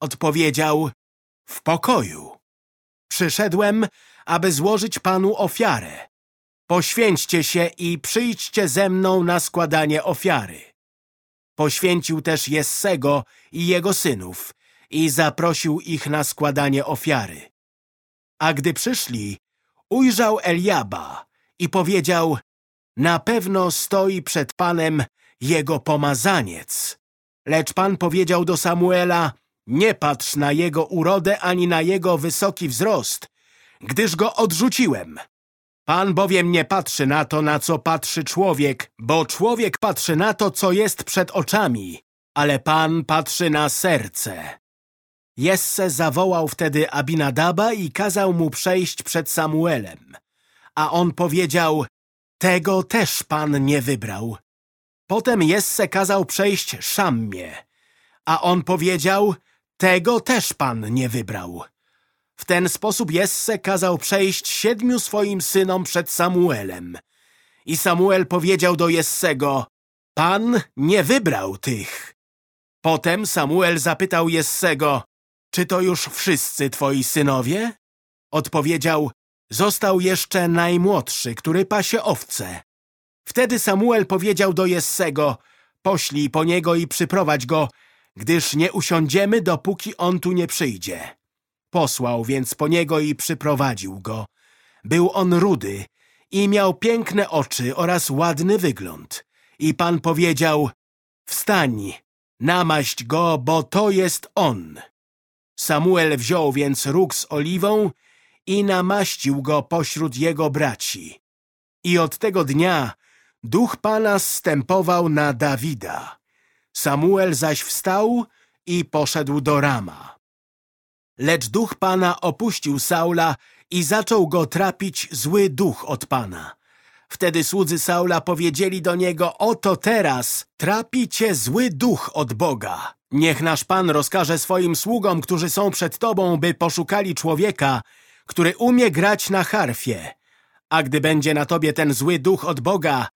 Odpowiedział, w pokoju. Przyszedłem, aby złożyć Panu ofiarę. Poświęćcie się i przyjdźcie ze mną na składanie ofiary. Poświęcił też Jessego i jego synów i zaprosił ich na składanie ofiary. A gdy przyszli, ujrzał Eliaba i powiedział, na pewno stoi przed Panem jego pomazaniec. Lecz Pan powiedział do Samuela, nie patrz na jego urodę ani na jego wysoki wzrost, gdyż go odrzuciłem. Pan bowiem nie patrzy na to, na co patrzy człowiek, bo człowiek patrzy na to, co jest przed oczami, ale Pan patrzy na serce. Jesse zawołał wtedy Abinadaba i kazał mu przejść przed Samuelem. A on powiedział, tego też Pan nie wybrał. Potem Jesse kazał przejść Szammie, a on powiedział, tego też Pan nie wybrał. W ten sposób Jesse kazał przejść siedmiu swoim synom przed Samuelem. I Samuel powiedział do Jessego, Pan nie wybrał tych. Potem Samuel zapytał Jessego, czy to już wszyscy twoi synowie? Odpowiedział, został jeszcze najmłodszy, który pasie owce. Wtedy Samuel powiedział do Jessego, poślij po niego i przyprowadź go, gdyż nie usiądziemy, dopóki on tu nie przyjdzie. Posłał więc po niego i przyprowadził go. Był on rudy i miał piękne oczy oraz ładny wygląd. I Pan powiedział, wstań, namaść go, bo to jest on. Samuel wziął więc róg z oliwą i namaścił go pośród jego braci. I od tego dnia duch Pana zstępował na Dawida. Samuel zaś wstał i poszedł do Rama. Lecz duch Pana opuścił Saula i zaczął go trapić zły duch od Pana. Wtedy słudzy Saula powiedzieli do niego, oto teraz trapi cię zły duch od Boga. Niech nasz Pan rozkaże swoim sługom, którzy są przed Tobą, by poszukali człowieka, który umie grać na harfie. A gdy będzie na Tobie ten zły duch od Boga,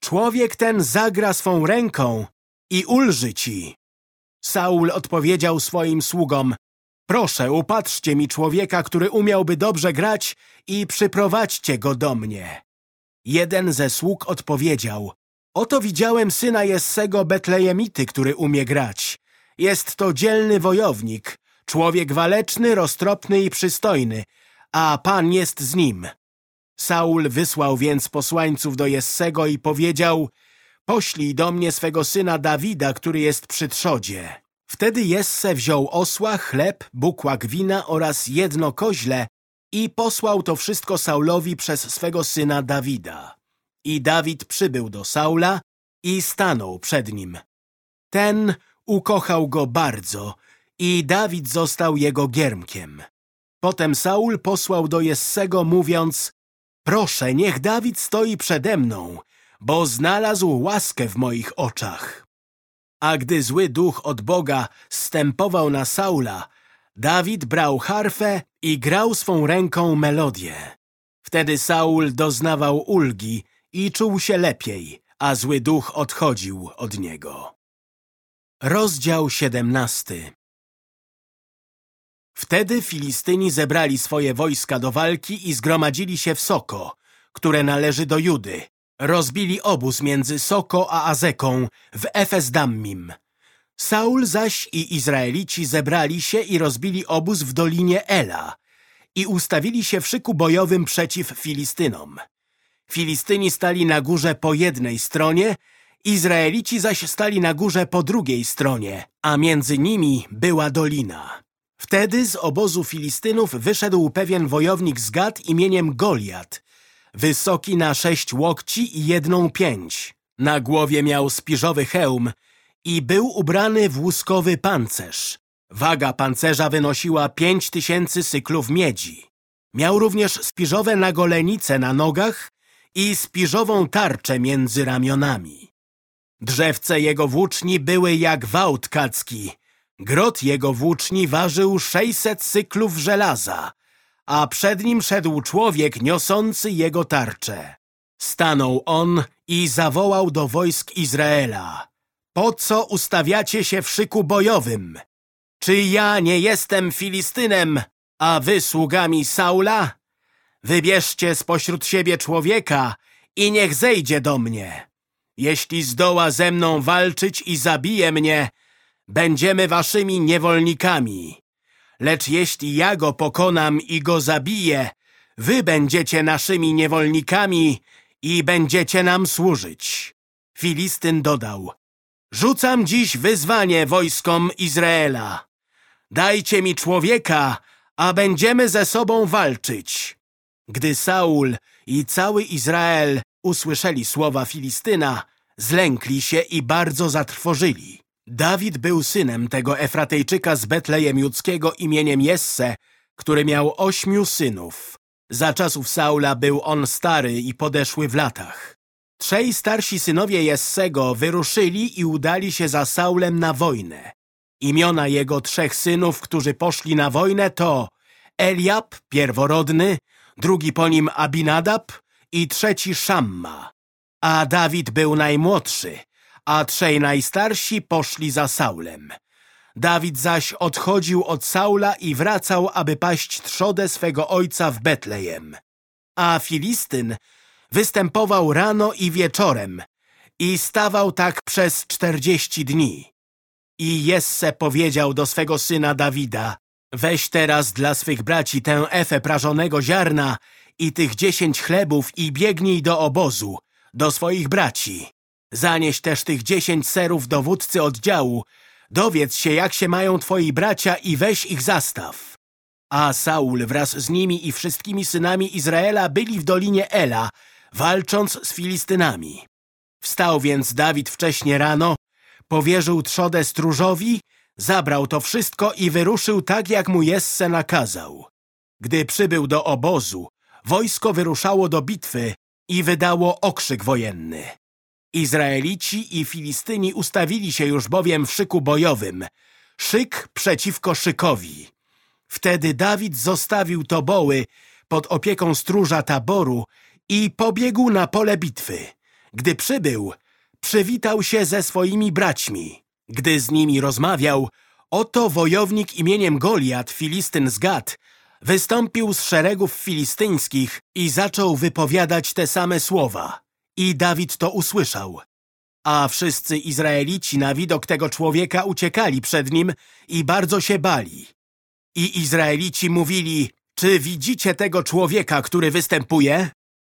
człowiek ten zagra swą ręką i ulży Ci. Saul odpowiedział swoim sługom, proszę, upatrzcie mi człowieka, który umiałby dobrze grać i przyprowadźcie go do mnie. Jeden ze sług odpowiedział, oto widziałem syna Jessego Betlejemity, który umie grać. Jest to dzielny wojownik, człowiek waleczny, roztropny i przystojny, a Pan jest z nim. Saul wysłał więc posłańców do Jessego i powiedział Poślij do mnie swego syna Dawida, który jest przy trzodzie. Wtedy Jesse wziął osła, chleb, bukłak wina oraz jedno koźle i posłał to wszystko Saulowi przez swego syna Dawida. I Dawid przybył do Saula i stanął przed nim. Ten ukochał go bardzo i Dawid został jego giermkiem. Potem Saul posłał do Jessego, mówiąc Proszę, niech Dawid stoi przede mną, bo znalazł łaskę w moich oczach. A gdy zły duch od Boga stępował na Saula, Dawid brał harfę i grał swą ręką melodię. Wtedy Saul doznawał ulgi i czuł się lepiej, a zły duch odchodził od niego. Rozdział 17 Wtedy Filistyni zebrali swoje wojska do walki i zgromadzili się w Soko, które należy do Judy. Rozbili obóz między Soko a Azeką w Efes-Dammim. Saul zaś i Izraelici zebrali się i rozbili obóz w dolinie Ela i ustawili się w szyku bojowym przeciw Filistynom. Filistyni stali na górze po jednej stronie, Izraelici zaś stali na górze po drugiej stronie, a między nimi była dolina. Wtedy z obozu Filistynów wyszedł pewien wojownik z Gad imieniem Goliat, wysoki na sześć łokci i jedną pięć. Na głowie miał spiżowy hełm i był ubrany w łuskowy pancerz. Waga pancerza wynosiła pięć tysięcy syklów miedzi. Miał również spiżowe nagolenice na nogach i spiżową tarczę między ramionami. Drzewce jego włóczni były jak wałt kacki. Grot jego włóczni ważył sześćset syklów żelaza, a przed nim szedł człowiek niosący jego tarczę. Stanął on i zawołał do wojsk Izraela. Po co ustawiacie się w szyku bojowym? Czy ja nie jestem Filistynem, a wy sługami Saula? Wybierzcie spośród siebie człowieka i niech zejdzie do mnie. Jeśli zdoła ze mną walczyć i zabije mnie, będziemy waszymi niewolnikami. Lecz jeśli ja go pokonam i go zabiję, wy będziecie naszymi niewolnikami i będziecie nam służyć. Filistyn dodał, rzucam dziś wyzwanie wojskom Izraela. Dajcie mi człowieka, a będziemy ze sobą walczyć. Gdy Saul i cały Izrael usłyszeli słowa Filistyna, zlękli się i bardzo zatrwożyli. Dawid był synem tego Efratejczyka z Betlejem Judzkiego imieniem Jesse, który miał ośmiu synów. Za czasów Saula był on stary i podeszły w latach. Trzej starsi synowie Jessego wyruszyli i udali się za Saulem na wojnę. Imiona jego trzech synów, którzy poszli na wojnę to Eliab, pierworodny, drugi po nim Abinadab i trzeci Szamma. A Dawid był najmłodszy, a trzej najstarsi poszli za Saulem. Dawid zaś odchodził od Saula i wracał, aby paść trzodę swego ojca w Betlejem. A Filistyn występował rano i wieczorem i stawał tak przez czterdzieści dni. I Jesse powiedział do swego syna Dawida, weź teraz dla swych braci tę efę prażonego ziarna i tych dziesięć chlebów i biegnij do obozu, do swoich braci. Zanieś też tych dziesięć serów dowódcy oddziału, dowiedz się, jak się mają twoi bracia i weź ich zastaw. A Saul wraz z nimi i wszystkimi synami Izraela byli w dolinie Ela, walcząc z Filistynami. Wstał więc Dawid wcześnie rano, powierzył trzodę stróżowi, zabrał to wszystko i wyruszył tak, jak mu Jesse nakazał. Gdy przybył do obozu, wojsko wyruszało do bitwy i wydało okrzyk wojenny. Izraelici i Filistyni ustawili się już bowiem w szyku bojowym, szyk przeciwko szykowi. Wtedy Dawid zostawił toboły pod opieką stróża taboru i pobiegł na pole bitwy. Gdy przybył, przywitał się ze swoimi braćmi. Gdy z nimi rozmawiał, oto wojownik imieniem Goliat, Filistyn z Gad, wystąpił z szeregów filistyńskich i zaczął wypowiadać te same słowa. I Dawid to usłyszał. A wszyscy Izraelici na widok tego człowieka uciekali przed nim i bardzo się bali. I Izraelici mówili, czy widzicie tego człowieka, który występuje?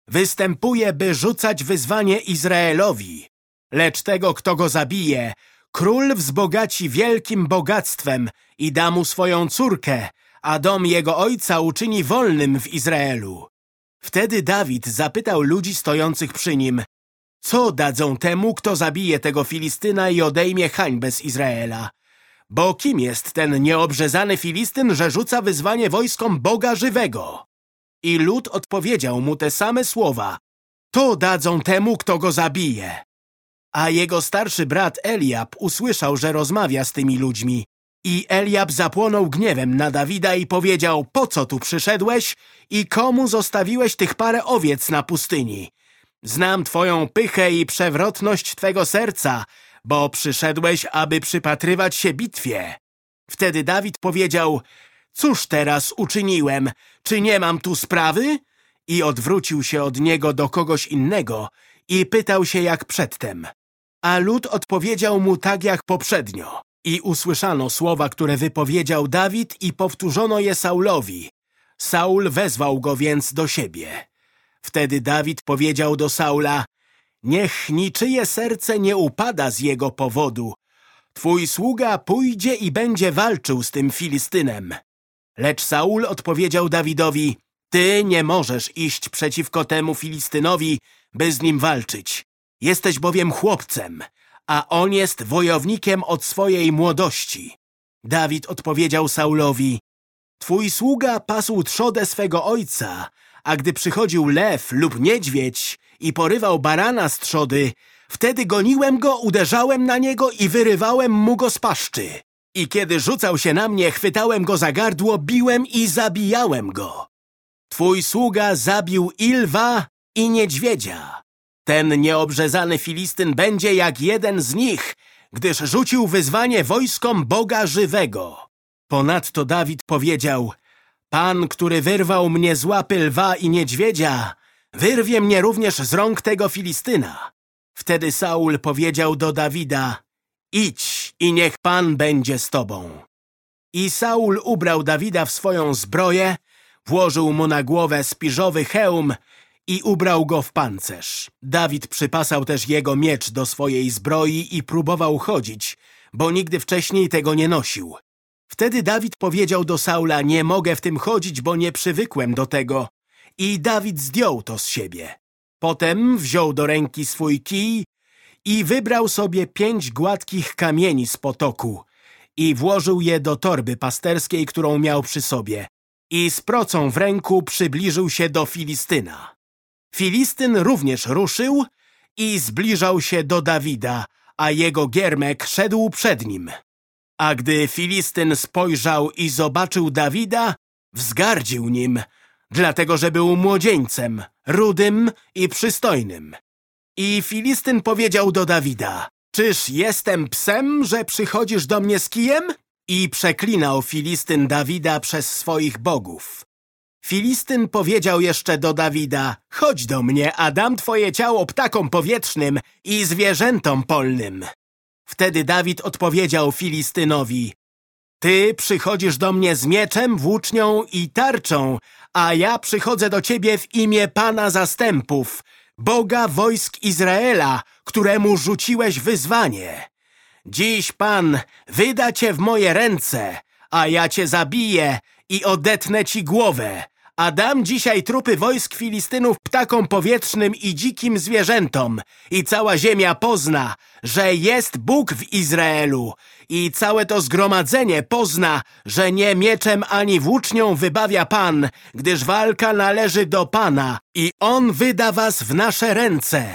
Występuje, by rzucać wyzwanie Izraelowi. Lecz tego, kto go zabije, król wzbogaci wielkim bogactwem i da mu swoją córkę, a dom jego ojca uczyni wolnym w Izraelu. Wtedy Dawid zapytał ludzi stojących przy nim, co dadzą temu, kto zabije tego Filistyna i odejmie hańbę z Izraela? Bo kim jest ten nieobrzezany Filistyn, że rzuca wyzwanie wojskom Boga żywego? I lud odpowiedział mu te same słowa. To dadzą temu, kto go zabije. A jego starszy brat Eliab usłyszał, że rozmawia z tymi ludźmi I Eliab zapłonął gniewem na Dawida i powiedział, po co tu przyszedłeś i komu zostawiłeś tych parę owiec na pustyni? Znam twoją pychę i przewrotność twego serca, bo przyszedłeś, aby przypatrywać się bitwie. Wtedy Dawid powiedział, cóż teraz uczyniłem? Czy nie mam tu sprawy? I odwrócił się od niego do kogoś innego i pytał się jak przedtem. A lud odpowiedział mu tak jak poprzednio. I usłyszano słowa, które wypowiedział Dawid i powtórzono je Saulowi. Saul wezwał go więc do siebie. Wtedy Dawid powiedział do Saula, niech niczyje serce nie upada z jego powodu. Twój sługa pójdzie i będzie walczył z tym Filistynem. Lecz Saul odpowiedział Dawidowi, ty nie możesz iść przeciwko temu Filistynowi, by z nim walczyć. Jesteś bowiem chłopcem, a on jest wojownikiem od swojej młodości. Dawid odpowiedział Saulowi, Twój sługa pasł trzodę swego ojca, a gdy przychodził lew lub niedźwiedź i porywał barana z trzody, wtedy goniłem go, uderzałem na niego i wyrywałem mu go z paszczy. I kiedy rzucał się na mnie, chwytałem go za gardło, biłem i zabijałem go. Twój sługa zabił i lwa, i niedźwiedzia. Ten nieobrzezany Filistyn będzie jak jeden z nich, gdyż rzucił wyzwanie wojskom Boga żywego. Ponadto Dawid powiedział, Pan, który wyrwał mnie z łapy lwa i niedźwiedzia, wyrwie mnie również z rąk tego Filistyna. Wtedy Saul powiedział do Dawida, idź i niech Pan będzie z tobą. I Saul ubrał Dawida w swoją zbroję, włożył mu na głowę spiżowy hełm i ubrał go w pancerz. Dawid przypasał też jego miecz do swojej zbroi i próbował chodzić, bo nigdy wcześniej tego nie nosił. Wtedy Dawid powiedział do Saula, nie mogę w tym chodzić, bo nie przywykłem do tego. I Dawid zdjął to z siebie. Potem wziął do ręki swój kij i wybrał sobie pięć gładkich kamieni z potoku i włożył je do torby pasterskiej, którą miał przy sobie. I z procą w ręku przybliżył się do Filistyna. Filistyn również ruszył i zbliżał się do Dawida, a jego giermek szedł przed nim. A gdy Filistyn spojrzał i zobaczył Dawida, wzgardził nim, dlatego że był młodzieńcem, rudym i przystojnym. I Filistyn powiedział do Dawida, czyż jestem psem, że przychodzisz do mnie z kijem? I przeklinał Filistyn Dawida przez swoich bogów. Filistyn powiedział jeszcze do Dawida, chodź do mnie, a dam twoje ciało ptakom powietrznym i zwierzętom polnym. Wtedy Dawid odpowiedział Filistynowi, Ty przychodzisz do mnie z mieczem, włócznią i tarczą, a ja przychodzę do ciebie w imię Pana zastępów, Boga wojsk Izraela, któremu rzuciłeś wyzwanie. Dziś Pan wyda cię w moje ręce, a ja cię zabiję i odetnę ci głowę, a dam dzisiaj trupy wojsk Filistynów ptakom powietrznym i dzikim zwierzętom i cała ziemia pozna, że jest Bóg w Izraelu i całe to zgromadzenie pozna, że nie mieczem ani włócznią wybawia Pan, gdyż walka należy do Pana i On wyda was w nasze ręce.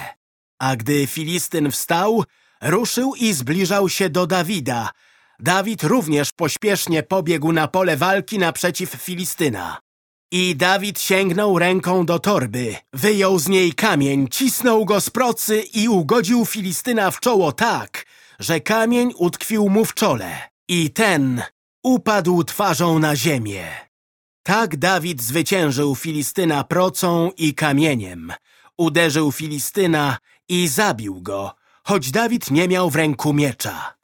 A gdy Filistyn wstał, ruszył i zbliżał się do Dawida. Dawid również pośpiesznie pobiegł na pole walki naprzeciw Filistyna. I Dawid sięgnął ręką do torby, wyjął z niej kamień, cisnął go z procy i ugodził Filistyna w czoło tak, że kamień utkwił mu w czole. I ten upadł twarzą na ziemię. Tak Dawid zwyciężył Filistyna procą i kamieniem. Uderzył Filistyna i zabił go, choć Dawid nie miał w ręku miecza.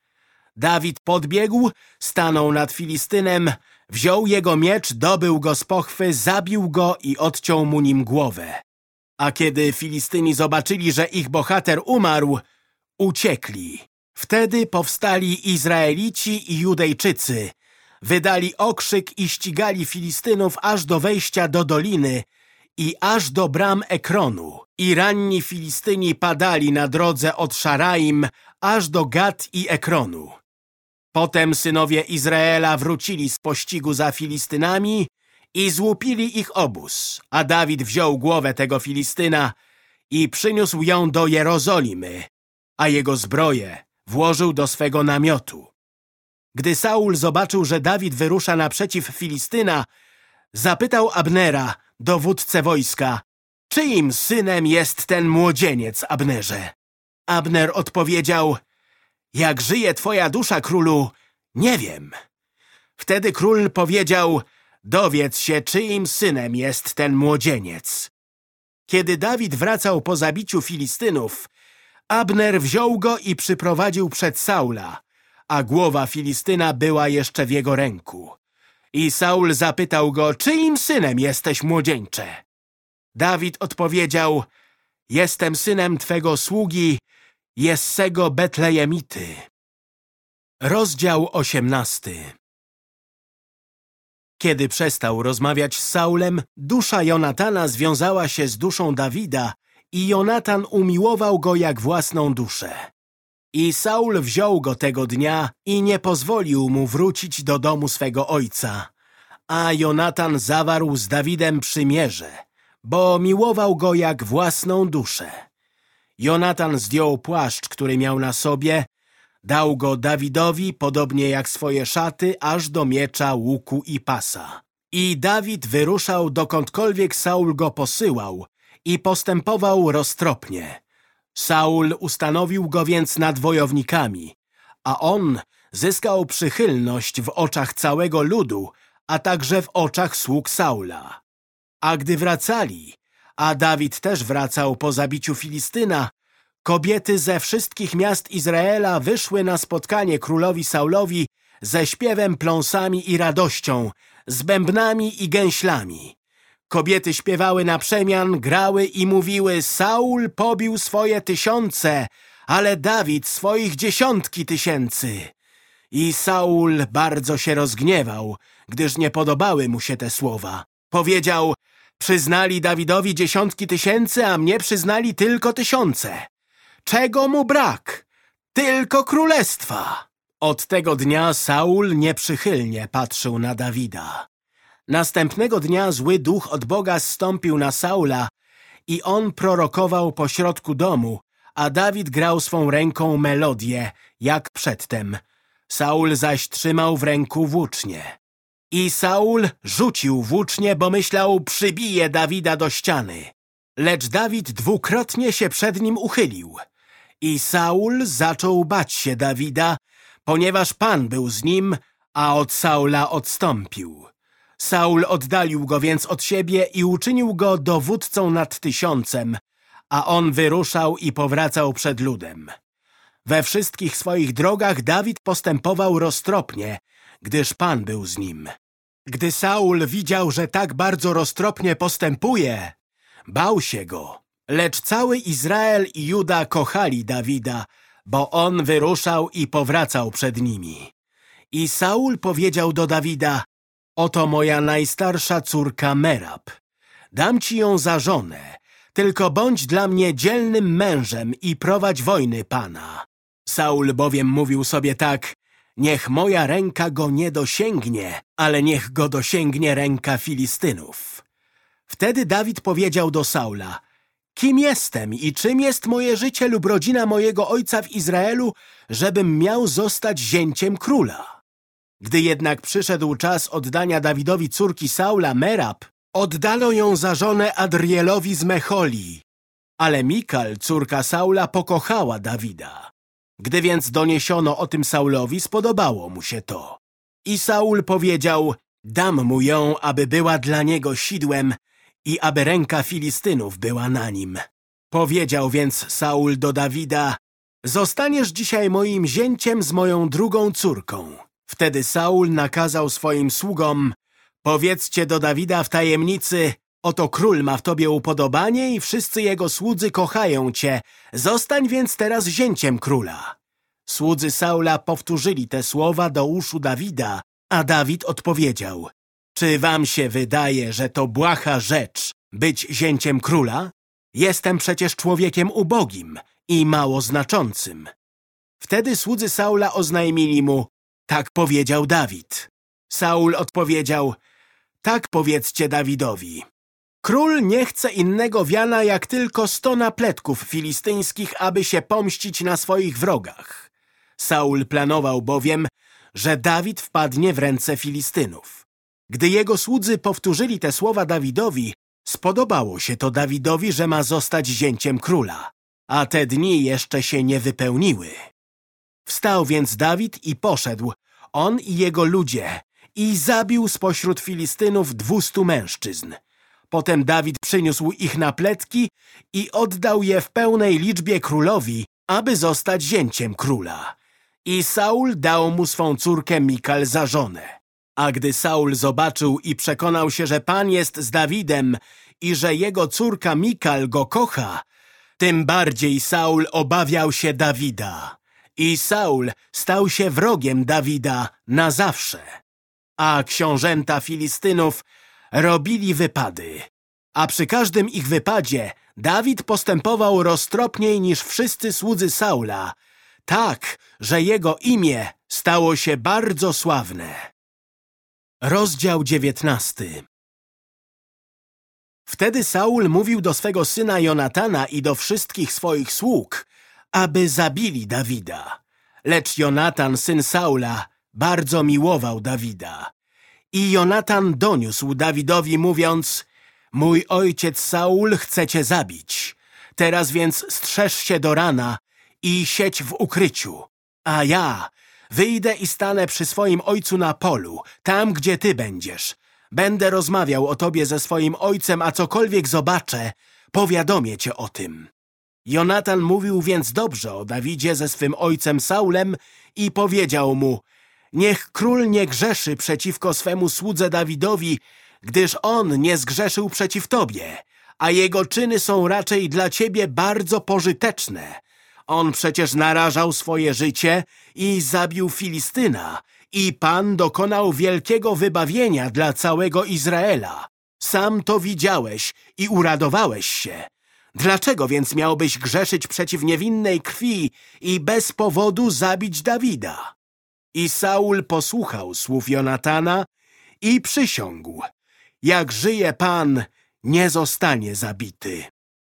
Dawid podbiegł, stanął nad Filistynem, Wziął jego miecz, dobył go z pochwy, zabił go i odciął mu nim głowę. A kiedy Filistyni zobaczyli, że ich bohater umarł, uciekli. Wtedy powstali Izraelici i Judejczycy, wydali okrzyk i ścigali Filistynów aż do wejścia do doliny i aż do bram Ekronu. I ranni Filistyni padali na drodze od Szaraim aż do Gat i Ekronu. Potem synowie Izraela wrócili z pościgu za Filistynami i złupili ich obóz, a Dawid wziął głowę tego Filistyna i przyniósł ją do Jerozolimy, a jego zbroję włożył do swego namiotu. Gdy Saul zobaczył, że Dawid wyrusza naprzeciw Filistyna, zapytał Abnera, dowódcę wojska, czyim synem jest ten młodzieniec, Abnerze? Abner odpowiedział, jak żyje twoja dusza, królu, nie wiem. Wtedy król powiedział, dowiedz się, czyim synem jest ten młodzieniec. Kiedy Dawid wracał po zabiciu Filistynów, Abner wziął go i przyprowadził przed Saula, a głowa Filistyna była jeszcze w jego ręku. I Saul zapytał go, czyim synem jesteś, młodzieńcze? Dawid odpowiedział, jestem synem twego sługi, Jessego Betlejemity. Rozdział osiemnasty Kiedy przestał rozmawiać z Saulem, dusza Jonatana związała się z duszą Dawida i Jonatan umiłował go jak własną duszę. I Saul wziął go tego dnia i nie pozwolił mu wrócić do domu swego ojca. A Jonatan zawarł z Dawidem przymierze, bo miłował go jak własną duszę. Jonatan zdjął płaszcz, który miał na sobie, dał go Dawidowi, podobnie jak swoje szaty, aż do miecza, łuku i pasa. I Dawid wyruszał dokądkolwiek Saul go posyłał i postępował roztropnie. Saul ustanowił go więc nad wojownikami, a on zyskał przychylność w oczach całego ludu, a także w oczach sług Saula. A gdy wracali, a Dawid też wracał po zabiciu Filistyna, kobiety ze wszystkich miast Izraela wyszły na spotkanie królowi Saulowi ze śpiewem, pląsami i radością, z bębnami i gęślami. Kobiety śpiewały na przemian, grały i mówiły Saul pobił swoje tysiące, ale Dawid swoich dziesiątki tysięcy. I Saul bardzo się rozgniewał, gdyż nie podobały mu się te słowa. Powiedział, przyznali Dawidowi dziesiątki tysięcy, a mnie przyznali tylko tysiące. Czego mu brak? Tylko królestwa. Od tego dnia Saul nieprzychylnie patrzył na Dawida. Następnego dnia zły duch od Boga zstąpił na Saula i on prorokował pośrodku domu, a Dawid grał swą ręką melodię, jak przedtem. Saul zaś trzymał w ręku włócznie. I Saul rzucił włócznie, bo myślał, przybije Dawida do ściany. Lecz Dawid dwukrotnie się przed nim uchylił. I Saul zaczął bać się Dawida, ponieważ Pan był z nim, a od Saula odstąpił. Saul oddalił go więc od siebie i uczynił go dowódcą nad tysiącem, a on wyruszał i powracał przed ludem. We wszystkich swoich drogach Dawid postępował roztropnie, gdyż Pan był z nim. Gdy Saul widział, że tak bardzo roztropnie postępuje, bał się go. Lecz cały Izrael i Juda kochali Dawida, bo on wyruszał i powracał przed nimi. I Saul powiedział do Dawida, Oto moja najstarsza córka Merab. Dam ci ją za żonę, tylko bądź dla mnie dzielnym mężem i prowadź wojny Pana. Saul bowiem mówił sobie tak, niech moja ręka go nie dosięgnie, ale niech go dosięgnie ręka Filistynów. Wtedy Dawid powiedział do Saula, kim jestem i czym jest moje życie lub rodzina mojego ojca w Izraelu, żebym miał zostać zięciem króla? Gdy jednak przyszedł czas oddania Dawidowi córki Saula, Merab, oddano ją za żonę Adrielowi z Mecholi. Ale Mikal, córka Saula, pokochała Dawida. Gdy więc doniesiono o tym Saulowi, spodobało mu się to. I Saul powiedział, dam mu ją, aby była dla niego sidłem i aby ręka Filistynów była na nim. Powiedział więc Saul do Dawida, zostaniesz dzisiaj moim zięciem z moją drugą córką. Wtedy Saul nakazał swoim sługom, powiedzcie do Dawida w tajemnicy, oto król ma w tobie upodobanie i wszyscy jego słudzy kochają cię, zostań więc teraz zięciem króla. Słudzy Saula powtórzyli te słowa do uszu Dawida, a Dawid odpowiedział, czy wam się wydaje, że to błaha rzecz być zięciem króla? Jestem przecież człowiekiem ubogim i mało znaczącym. Wtedy słudzy Saula oznajmili mu, tak powiedział Dawid. Saul odpowiedział, tak powiedzcie Dawidowi. Król nie chce innego wiana jak tylko sto napletków filistyńskich, aby się pomścić na swoich wrogach. Saul planował bowiem, że Dawid wpadnie w ręce Filistynów. Gdy jego słudzy powtórzyli te słowa Dawidowi, spodobało się to Dawidowi, że ma zostać zięciem króla, a te dni jeszcze się nie wypełniły. Wstał więc Dawid i poszedł, on i jego ludzie, i zabił spośród Filistynów dwustu mężczyzn. Potem Dawid przyniósł ich na pletki i oddał je w pełnej liczbie królowi, aby zostać zięciem króla. I Saul dał mu swą córkę Mikal za żonę. A gdy Saul zobaczył i przekonał się, że Pan jest z Dawidem i że jego córka Mikal go kocha, tym bardziej Saul obawiał się Dawida. I Saul stał się wrogiem Dawida na zawsze. A książęta Filistynów robili wypady. A przy każdym ich wypadzie Dawid postępował roztropniej niż wszyscy słudzy Saula, tak, że jego imię stało się bardzo sławne. Rozdział dziewiętnasty Wtedy Saul mówił do swego syna Jonatana i do wszystkich swoich sług, aby zabili Dawida. Lecz Jonatan, syn Saula, bardzo miłował Dawida. I Jonatan doniósł Dawidowi, mówiąc Mój ojciec Saul chce cię zabić. Teraz więc strzeż się do rana i siedź w ukryciu. A ja wyjdę i stanę przy swoim ojcu na polu, tam gdzie ty będziesz. Będę rozmawiał o tobie ze swoim ojcem, a cokolwiek zobaczę, powiadomię cię o tym. Jonatan mówił więc dobrze o Dawidzie ze swym ojcem Saulem i powiedział mu Niech król nie grzeszy przeciwko swemu słudze Dawidowi, gdyż on nie zgrzeszył przeciw tobie, a jego czyny są raczej dla ciebie bardzo pożyteczne. On przecież narażał swoje życie i zabił Filistyna i Pan dokonał wielkiego wybawienia dla całego Izraela. Sam to widziałeś i uradowałeś się. Dlaczego więc miałbyś grzeszyć przeciw niewinnej krwi i bez powodu zabić Dawida? I Saul posłuchał słów Jonatana i przysiągł. Jak żyje Pan, nie zostanie zabity.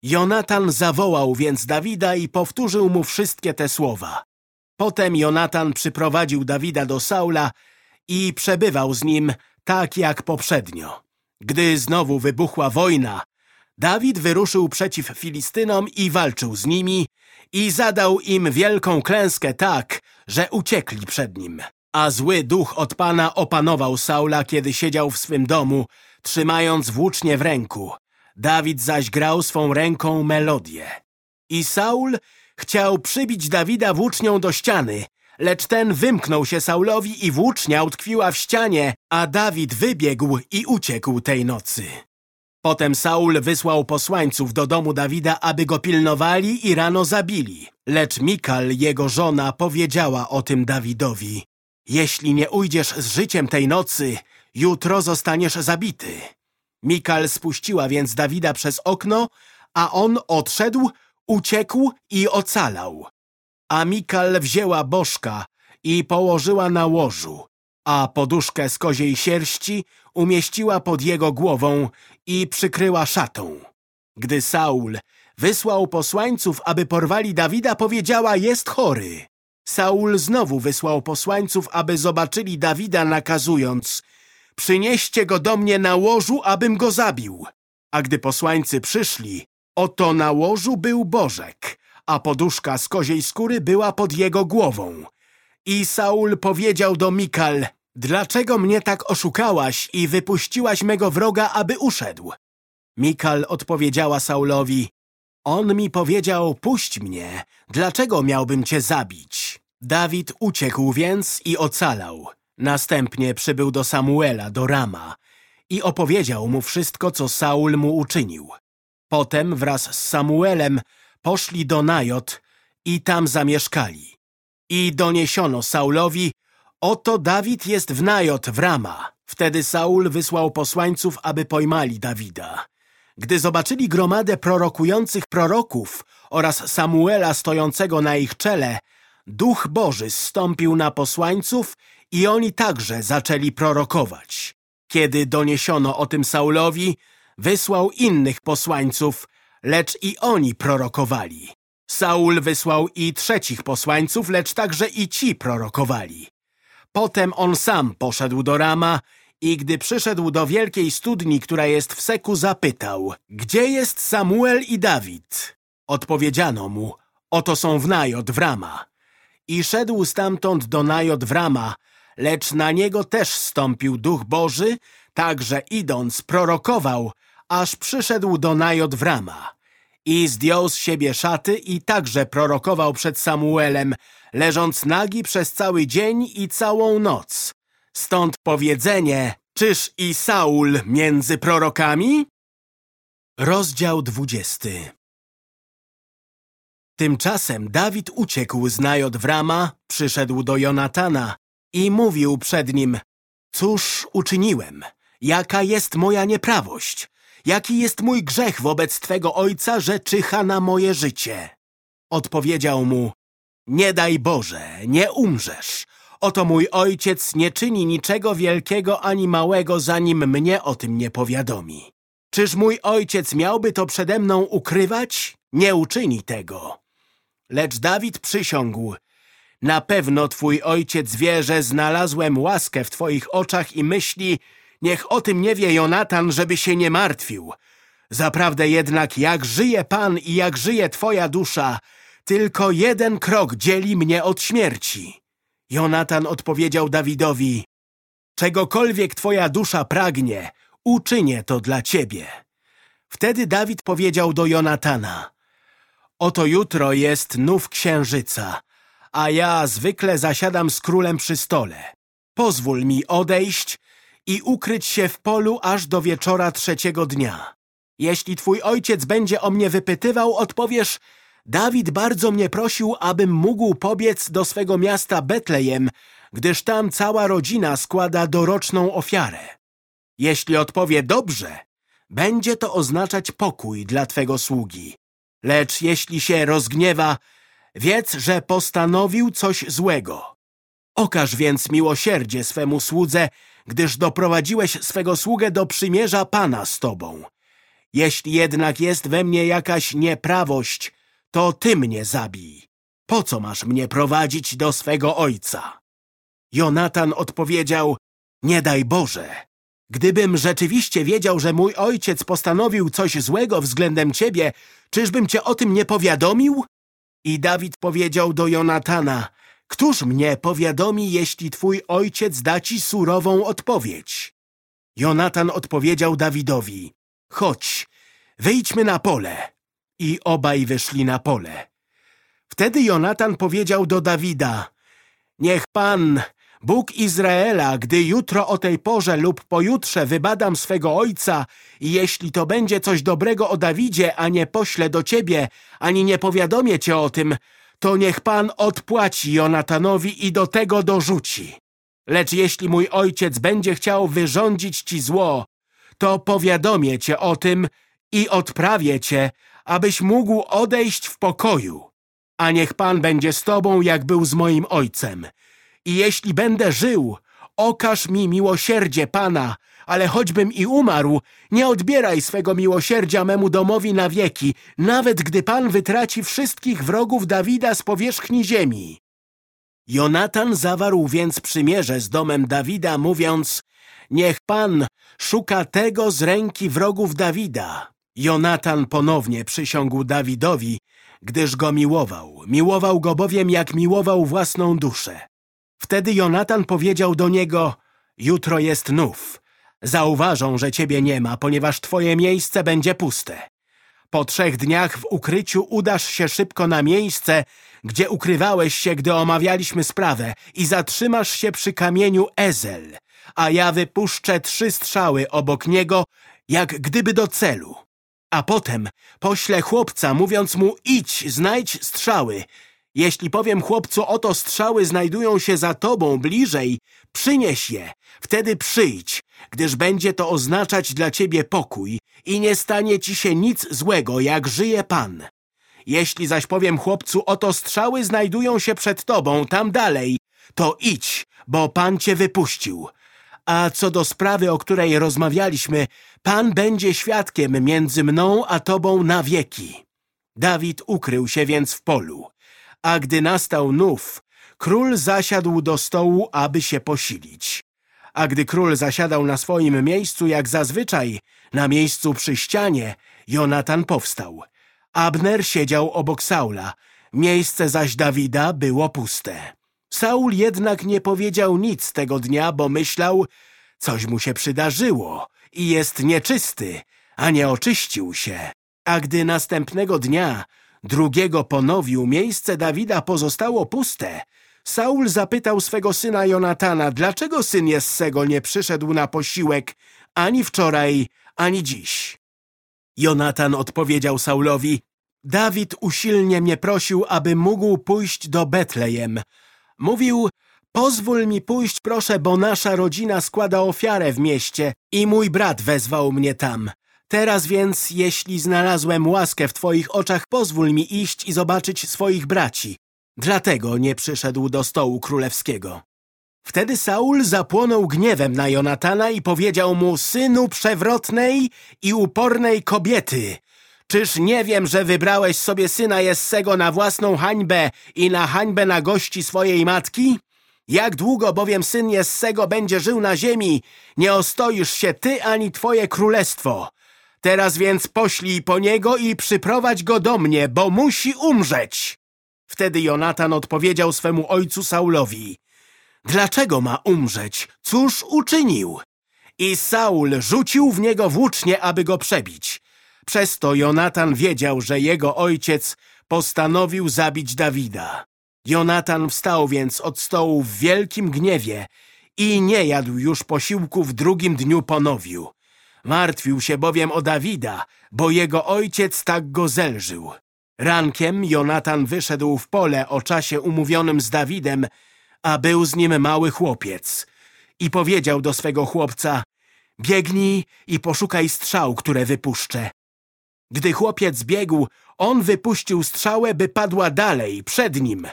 Jonatan zawołał więc Dawida i powtórzył mu wszystkie te słowa. Potem Jonatan przyprowadził Dawida do Saula i przebywał z nim tak jak poprzednio. Gdy znowu wybuchła wojna, Dawid wyruszył przeciw Filistynom i walczył z nimi i zadał im wielką klęskę tak, że uciekli przed nim. A zły duch od Pana opanował Saula, kiedy siedział w swym domu, trzymając włócznie w ręku. Dawid zaś grał swą ręką melodię. I Saul chciał przybić Dawida włócznią do ściany, lecz ten wymknął się Saulowi i włócznia utkwiła w ścianie, a Dawid wybiegł i uciekł tej nocy. Potem Saul wysłał posłańców do domu Dawida, aby go pilnowali i rano zabili. Lecz Mikal, jego żona, powiedziała o tym Dawidowi. Jeśli nie ujdziesz z życiem tej nocy, jutro zostaniesz zabity. Mikal spuściła więc Dawida przez okno, a on odszedł, uciekł i ocalał. A Mikal wzięła bożka i położyła na łożu, a poduszkę z koziej sierści umieściła pod jego głową i przykryła szatą. Gdy Saul wysłał posłańców, aby porwali Dawida, powiedziała, jest chory. Saul znowu wysłał posłańców, aby zobaczyli Dawida, nakazując, przynieście go do mnie na łożu, abym go zabił. A gdy posłańcy przyszli, oto na łożu był Bożek, a poduszka z koziej skóry była pod jego głową. I Saul powiedział do Mikal, dlaczego mnie tak oszukałaś i wypuściłaś mego wroga, aby uszedł? Mikal odpowiedziała Saulowi, on mi powiedział, puść mnie, dlaczego miałbym cię zabić? Dawid uciekł więc i ocalał. Następnie przybył do Samuela, do Rama i opowiedział mu wszystko, co Saul mu uczynił. Potem wraz z Samuelem poszli do Najot i tam zamieszkali. I doniesiono Saulowi, oto Dawid jest w Najot w Rama. Wtedy Saul wysłał posłańców, aby pojmali Dawida. Gdy zobaczyli gromadę prorokujących proroków oraz Samuela stojącego na ich czele, Duch Boży zstąpił na posłańców i oni także zaczęli prorokować. Kiedy doniesiono o tym Saulowi, wysłał innych posłańców, lecz i oni prorokowali. Saul wysłał i trzecich posłańców, lecz także i ci prorokowali. Potem on sam poszedł do Rama i gdy przyszedł do wielkiej studni, która jest w Seku, zapytał, gdzie jest Samuel i Dawid? Odpowiedziano mu, oto są w Najot w Rama. I szedł stamtąd do Najot w Rama, lecz na niego też stąpił Duch Boży, także idąc prorokował, aż przyszedł do Najot w Rama. I zdjął z siebie szaty i także prorokował przed Samuelem, leżąc nagi przez cały dzień i całą noc. Stąd powiedzenie, czyż i Saul między prorokami? Rozdział dwudziesty Tymczasem Dawid uciekł z Najot w Rama, przyszedł do Jonatana i mówił przed nim, cóż uczyniłem? Jaka jest moja nieprawość? Jaki jest mój grzech wobec Twego ojca, że czyha na moje życie? Odpowiedział mu, nie daj Boże, nie umrzesz. Oto mój ojciec nie czyni niczego wielkiego ani małego, zanim mnie o tym nie powiadomi. Czyż mój ojciec miałby to przede mną ukrywać? Nie uczyni tego. Lecz Dawid przysiągł, na pewno twój ojciec wie, że znalazłem łaskę w twoich oczach i myśli, niech o tym nie wie Jonatan, żeby się nie martwił. Zaprawdę jednak, jak żyje Pan i jak żyje twoja dusza, tylko jeden krok dzieli mnie od śmierci. Jonatan odpowiedział Dawidowi, czegokolwiek twoja dusza pragnie, uczynię to dla ciebie. Wtedy Dawid powiedział do Jonatana, oto jutro jest nów księżyca, a ja zwykle zasiadam z królem przy stole. Pozwól mi odejść i ukryć się w polu aż do wieczora trzeciego dnia. Jeśli twój ojciec będzie o mnie wypytywał, odpowiesz, Dawid bardzo mnie prosił, abym mógł pobiec do swego miasta Betlejem, gdyż tam cała rodzina składa doroczną ofiarę. Jeśli odpowie dobrze, będzie to oznaczać pokój dla twego sługi. Lecz jeśli się rozgniewa, wiedz, że postanowił coś złego. Okaż więc miłosierdzie swemu słudze, gdyż doprowadziłeś swego sługę do przymierza Pana z tobą. Jeśli jednak jest we mnie jakaś nieprawość, to ty mnie zabij. Po co masz mnie prowadzić do swego ojca? Jonatan odpowiedział, nie daj Boże. Gdybym rzeczywiście wiedział, że mój ojciec postanowił coś złego względem ciebie, czyżbym cię o tym nie powiadomił? I Dawid powiedział do Jonatana, któż mnie powiadomi, jeśli twój ojciec da ci surową odpowiedź? Jonatan odpowiedział Dawidowi, chodź, wyjdźmy na pole i obaj wyszli na pole. Wtedy Jonatan powiedział do Dawida, niech Pan, Bóg Izraela, gdy jutro o tej porze lub pojutrze wybadam swego ojca i jeśli to będzie coś dobrego o Dawidzie, a nie poślę do ciebie, ani nie powiadomię cię o tym, to niech Pan odpłaci Jonatanowi i do tego dorzuci. Lecz jeśli mój ojciec będzie chciał wyrządzić ci zło, to powiadomię cię o tym i odprawię cię, abyś mógł odejść w pokoju. A niech Pan będzie z tobą, jak był z moim ojcem. I jeśli będę żył, okaż mi miłosierdzie Pana, ale choćbym i umarł, nie odbieraj swego miłosierdzia memu domowi na wieki, nawet gdy Pan wytraci wszystkich wrogów Dawida z powierzchni ziemi. Jonatan zawarł więc przymierze z domem Dawida, mówiąc, niech Pan szuka tego z ręki wrogów Dawida. Jonatan ponownie przysiągł Dawidowi, gdyż go miłował. Miłował go bowiem, jak miłował własną duszę. Wtedy Jonatan powiedział do niego, jutro jest nów. Zauważą, że ciebie nie ma, ponieważ twoje miejsce będzie puste. Po trzech dniach w ukryciu udasz się szybko na miejsce, gdzie ukrywałeś się, gdy omawialiśmy sprawę i zatrzymasz się przy kamieniu Ezel, a ja wypuszczę trzy strzały obok niego, jak gdyby do celu. A potem poślę chłopca, mówiąc mu idź, znajdź strzały. Jeśli powiem chłopcu, oto strzały znajdują się za tobą bliżej, przynieś je, wtedy przyjdź, gdyż będzie to oznaczać dla ciebie pokój i nie stanie ci się nic złego, jak żyje Pan. Jeśli zaś powiem chłopcu, oto strzały znajdują się przed tobą, tam dalej, to idź, bo Pan cię wypuścił. A co do sprawy, o której rozmawialiśmy, Pan będzie świadkiem między mną a tobą na wieki. Dawid ukrył się więc w polu. A gdy nastał nów, król zasiadł do stołu, aby się posilić. A gdy król zasiadał na swoim miejscu, jak zazwyczaj, na miejscu przy ścianie, Jonatan powstał. Abner siedział obok Saula, miejsce zaś Dawida było puste. Saul jednak nie powiedział nic tego dnia, bo myślał, coś mu się przydarzyło i jest nieczysty, a nie oczyścił się. A gdy następnego dnia, drugiego ponowił, miejsce Dawida pozostało puste, Saul zapytał swego syna Jonatana, dlaczego syn Jessego nie przyszedł na posiłek ani wczoraj, ani dziś. Jonatan odpowiedział Saulowi, Dawid usilnie mnie prosił, aby mógł pójść do Betlejem. Mówił, pozwól mi pójść proszę, bo nasza rodzina składa ofiarę w mieście i mój brat wezwał mnie tam. Teraz więc, jeśli znalazłem łaskę w twoich oczach, pozwól mi iść i zobaczyć swoich braci. Dlatego nie przyszedł do stołu królewskiego. Wtedy Saul zapłonął gniewem na Jonatana i powiedział mu, synu przewrotnej i upornej kobiety, czyż nie wiem, że wybrałeś sobie syna Jessego na własną hańbę i na hańbę na gości swojej matki? Jak długo bowiem syn Jessego będzie żył na ziemi, nie ostoisz się ty ani twoje królestwo. Teraz więc poślij po niego i przyprowadź go do mnie, bo musi umrzeć. Wtedy Jonatan odpowiedział swemu ojcu Saulowi, Dlaczego ma umrzeć? Cóż uczynił? I Saul rzucił w niego włócznie, aby go przebić. Przez to Jonatan wiedział, że jego ojciec postanowił zabić Dawida. Jonatan wstał więc od stołu w wielkim gniewie i nie jadł już posiłku w drugim dniu ponowiu. Martwił się bowiem o Dawida, bo jego ojciec tak go zelżył. Rankiem Jonatan wyszedł w pole o czasie umówionym z Dawidem, a był z nim mały chłopiec. I powiedział do swego chłopca, biegnij i poszukaj strzał, które wypuszczę. Gdy chłopiec biegł, on wypuścił strzałę, by padła dalej, przed nim.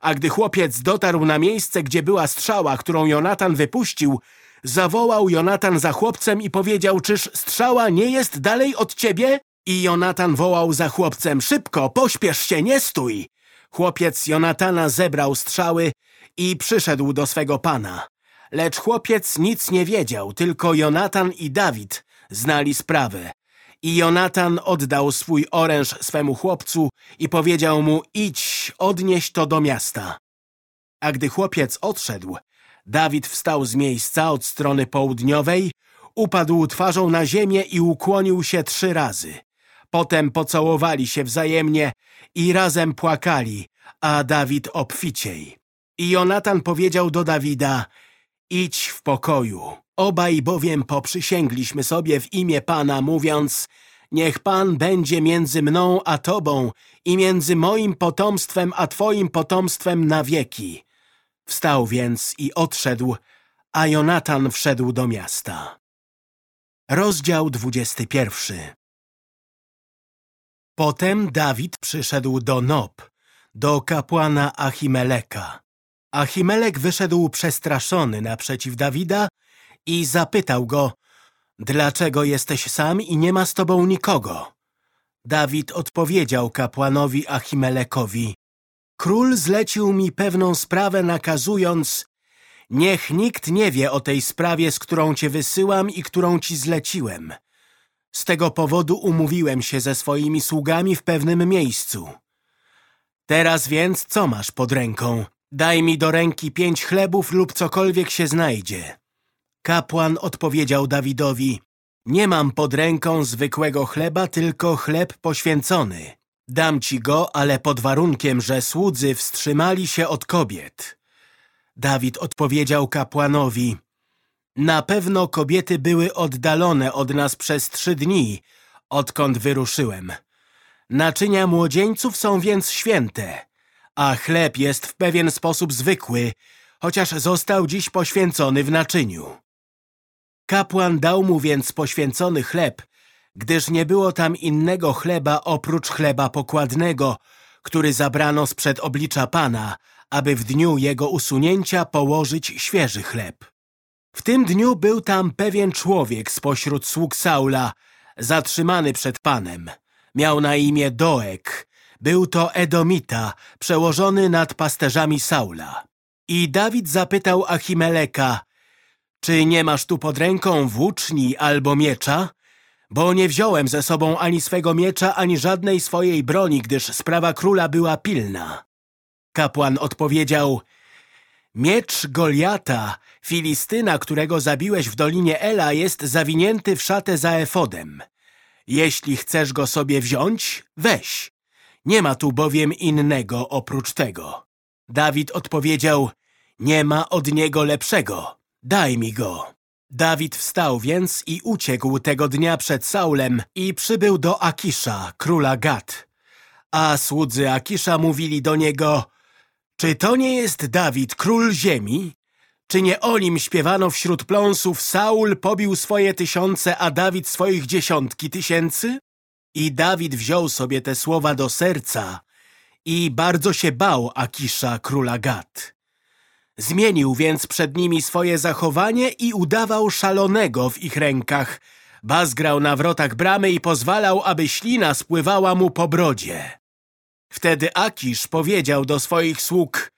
A gdy chłopiec dotarł na miejsce, gdzie była strzała, którą Jonatan wypuścił, zawołał Jonatan za chłopcem i powiedział, czyż strzała nie jest dalej od ciebie? I Jonatan wołał za chłopcem, szybko, pośpiesz się, nie stój! Chłopiec Jonatana zebrał strzały i przyszedł do swego pana. Lecz chłopiec nic nie wiedział, tylko Jonatan i Dawid znali sprawę. I Jonatan oddał swój oręż swemu chłopcu i powiedział mu, idź, odnieś to do miasta. A gdy chłopiec odszedł, Dawid wstał z miejsca od strony południowej, upadł twarzą na ziemię i ukłonił się trzy razy. Potem pocałowali się wzajemnie i razem płakali, a Dawid obficiej. I Jonatan powiedział do Dawida, idź w pokoju. Obaj bowiem poprzysięgliśmy sobie w imię Pana, mówiąc, niech Pan będzie między mną a Tobą i między moim potomstwem a Twoim potomstwem na wieki. Wstał więc i odszedł, a Jonatan wszedł do miasta. Rozdział 21 Potem Dawid przyszedł do Nob, do kapłana Achimeleka. Achimelek wyszedł przestraszony naprzeciw Dawida i zapytał go, dlaczego jesteś sam i nie ma z tobą nikogo? Dawid odpowiedział kapłanowi Achimelekowi, król zlecił mi pewną sprawę nakazując, niech nikt nie wie o tej sprawie, z którą cię wysyłam i którą ci zleciłem. Z tego powodu umówiłem się ze swoimi sługami w pewnym miejscu. Teraz więc co masz pod ręką? Daj mi do ręki pięć chlebów lub cokolwiek się znajdzie. Kapłan odpowiedział Dawidowi, nie mam pod ręką zwykłego chleba, tylko chleb poświęcony. Dam ci go, ale pod warunkiem, że słudzy wstrzymali się od kobiet. Dawid odpowiedział kapłanowi, na pewno kobiety były oddalone od nas przez trzy dni, odkąd wyruszyłem. Naczynia młodzieńców są więc święte, a chleb jest w pewien sposób zwykły, chociaż został dziś poświęcony w naczyniu. Kapłan dał mu więc poświęcony chleb, gdyż nie było tam innego chleba oprócz chleba pokładnego, który zabrano sprzed oblicza Pana, aby w dniu jego usunięcia położyć świeży chleb. W tym dniu był tam pewien człowiek spośród sług Saula, zatrzymany przed Panem. Miał na imię Doek. Był to Edomita, przełożony nad pasterzami Saula. I Dawid zapytał Achimeleka, czy nie masz tu pod ręką włóczni albo miecza? Bo nie wziąłem ze sobą ani swego miecza, ani żadnej swojej broni, gdyż sprawa króla była pilna. Kapłan odpowiedział, Miecz Goliata, Filistyna, którego zabiłeś w Dolinie Ela, jest zawinięty w szatę za efodem. Jeśli chcesz go sobie wziąć, weź. Nie ma tu bowiem innego oprócz tego. Dawid odpowiedział, nie ma od niego lepszego. Daj mi go. Dawid wstał więc i uciekł tego dnia przed Saulem i przybył do Akisza, króla Gad. A słudzy Akisza mówili do niego, czy to nie jest Dawid, król ziemi? Czy nie o nim śpiewano wśród pląsów Saul pobił swoje tysiące, a Dawid swoich dziesiątki tysięcy? I Dawid wziął sobie te słowa do serca i bardzo się bał Akisza, króla Gad. Zmienił więc przed nimi swoje zachowanie i udawał szalonego w ich rękach. Bazgrał na wrotach bramy i pozwalał, aby ślina spływała mu po brodzie. Wtedy Akisz powiedział do swoich sług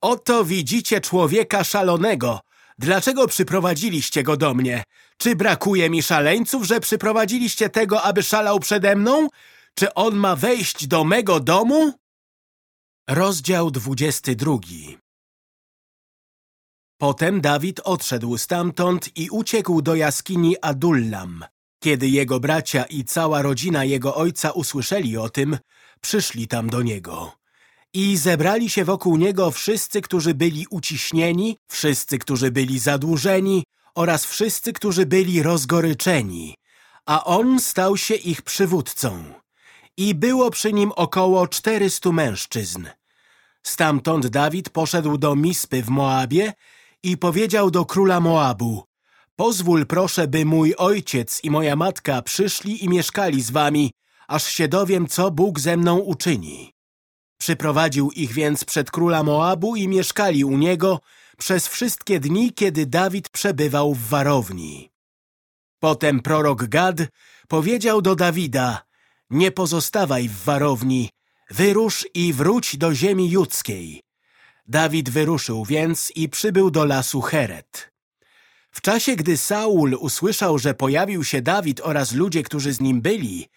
Oto widzicie człowieka szalonego. Dlaczego przyprowadziliście go do mnie? Czy brakuje mi szaleńców, że przyprowadziliście tego, aby szalał przede mną? Czy on ma wejść do mego domu? Rozdział 22 Potem Dawid odszedł stamtąd i uciekł do jaskini Adullam. Kiedy jego bracia i cała rodzina jego ojca usłyszeli o tym, przyszli tam do niego. I zebrali się wokół niego wszyscy, którzy byli uciśnieni, wszyscy, którzy byli zadłużeni oraz wszyscy, którzy byli rozgoryczeni, a on stał się ich przywódcą. I było przy nim około czterystu mężczyzn. Stamtąd Dawid poszedł do Mispy w Moabie i powiedział do króla Moabu Pozwól proszę, by mój ojciec i moja matka przyszli i mieszkali z wami, aż się dowiem, co Bóg ze mną uczyni. Przyprowadził ich więc przed króla Moabu i mieszkali u niego przez wszystkie dni, kiedy Dawid przebywał w warowni. Potem prorok Gad powiedział do Dawida, nie pozostawaj w warowni, wyrusz i wróć do ziemi judzkiej. Dawid wyruszył więc i przybył do lasu Heret. W czasie, gdy Saul usłyszał, że pojawił się Dawid oraz ludzie, którzy z nim byli,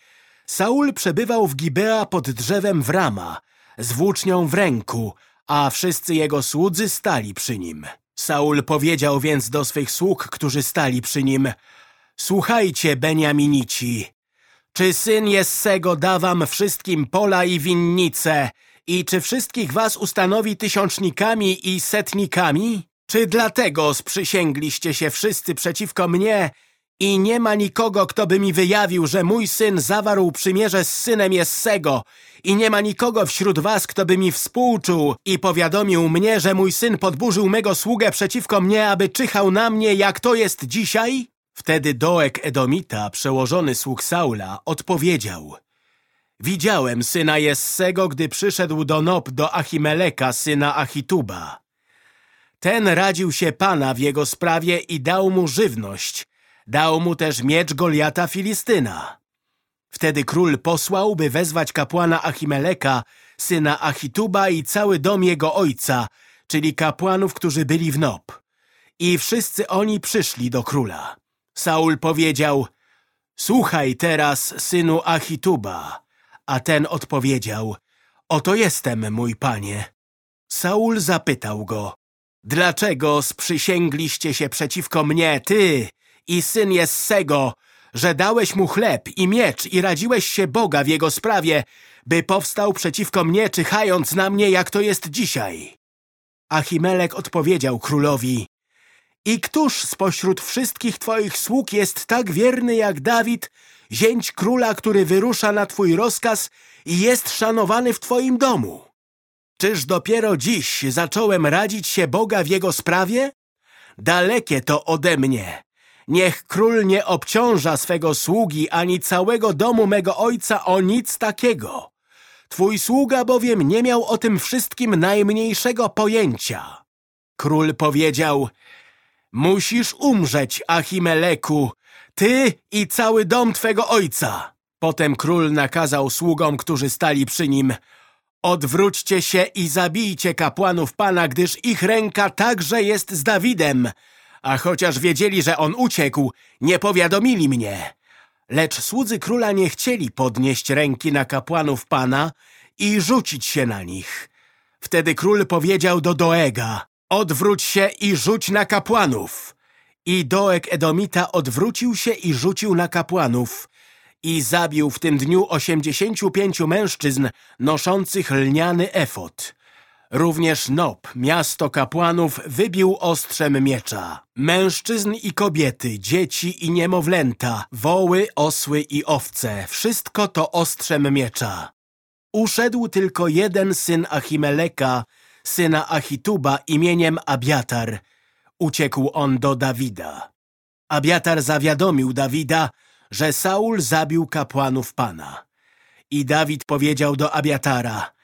Saul przebywał w Gibea pod drzewem w Rama, z włócznią w ręku, a wszyscy jego słudzy stali przy nim. Saul powiedział więc do swych sług, którzy stali przy nim, Słuchajcie, Beniaminici, czy syn Jessego da wam wszystkim pola i winnice i czy wszystkich was ustanowi tysiącznikami i setnikami? Czy dlatego sprzysięgliście się wszyscy przeciwko mnie i nie ma nikogo, kto by mi wyjawił, że mój syn zawarł przymierze z synem Jessego i nie ma nikogo wśród was, kto by mi współczuł i powiadomił mnie, że mój syn podburzył mego sługę przeciwko mnie, aby czyhał na mnie, jak to jest dzisiaj? Wtedy Doek Edomita, przełożony sług Saula, odpowiedział Widziałem syna Jessego, gdy przyszedł do Nob do Achimeleka, syna Achituba. Ten radził się Pana w jego sprawie i dał mu żywność. Dał mu też miecz Goliata Filistyna. Wtedy król posłał, by wezwać kapłana Achimeleka, syna Achituba i cały dom jego ojca, czyli kapłanów, którzy byli w Nob. I wszyscy oni przyszli do króla. Saul powiedział, słuchaj teraz, synu Achituba. A ten odpowiedział, oto jestem, mój panie. Saul zapytał go, dlaczego sprzysięgliście się przeciwko mnie, ty i syn Jessego, że dałeś mu chleb i miecz i radziłeś się Boga w jego sprawie, by powstał przeciwko mnie, czyhając na mnie, jak to jest dzisiaj. Achimelek odpowiedział królowi, i któż spośród wszystkich twoich sług jest tak wierny jak Dawid, zięć króla, który wyrusza na twój rozkaz i jest szanowany w twoim domu? Czyż dopiero dziś zacząłem radzić się Boga w jego sprawie? Dalekie to ode mnie. Niech król nie obciąża swego sługi ani całego domu mego ojca o nic takiego. Twój sługa bowiem nie miał o tym wszystkim najmniejszego pojęcia. Król powiedział, musisz umrzeć, Achimeleku, ty i cały dom twego ojca. Potem król nakazał sługom, którzy stali przy nim, Odwróćcie się i zabijcie kapłanów Pana, gdyż ich ręka także jest z Dawidem. A chociaż wiedzieli, że on uciekł, nie powiadomili mnie. Lecz słudzy króla nie chcieli podnieść ręki na kapłanów Pana i rzucić się na nich. Wtedy król powiedział do Doega, odwróć się i rzuć na kapłanów. I Doeg Edomita odwrócił się i rzucił na kapłanów i zabił w tym dniu osiemdziesięciu pięciu mężczyzn noszących lniany efot. Również Nob, miasto kapłanów, wybił ostrzem miecza. Mężczyzn i kobiety, dzieci i niemowlęta, woły, osły i owce, wszystko to ostrzem miecza. Uszedł tylko jeden syn Achimeleka, syna Achituba imieniem Abiatar. Uciekł on do Dawida. Abiatar zawiadomił Dawida, że Saul zabił kapłanów Pana. I Dawid powiedział do Abiatara,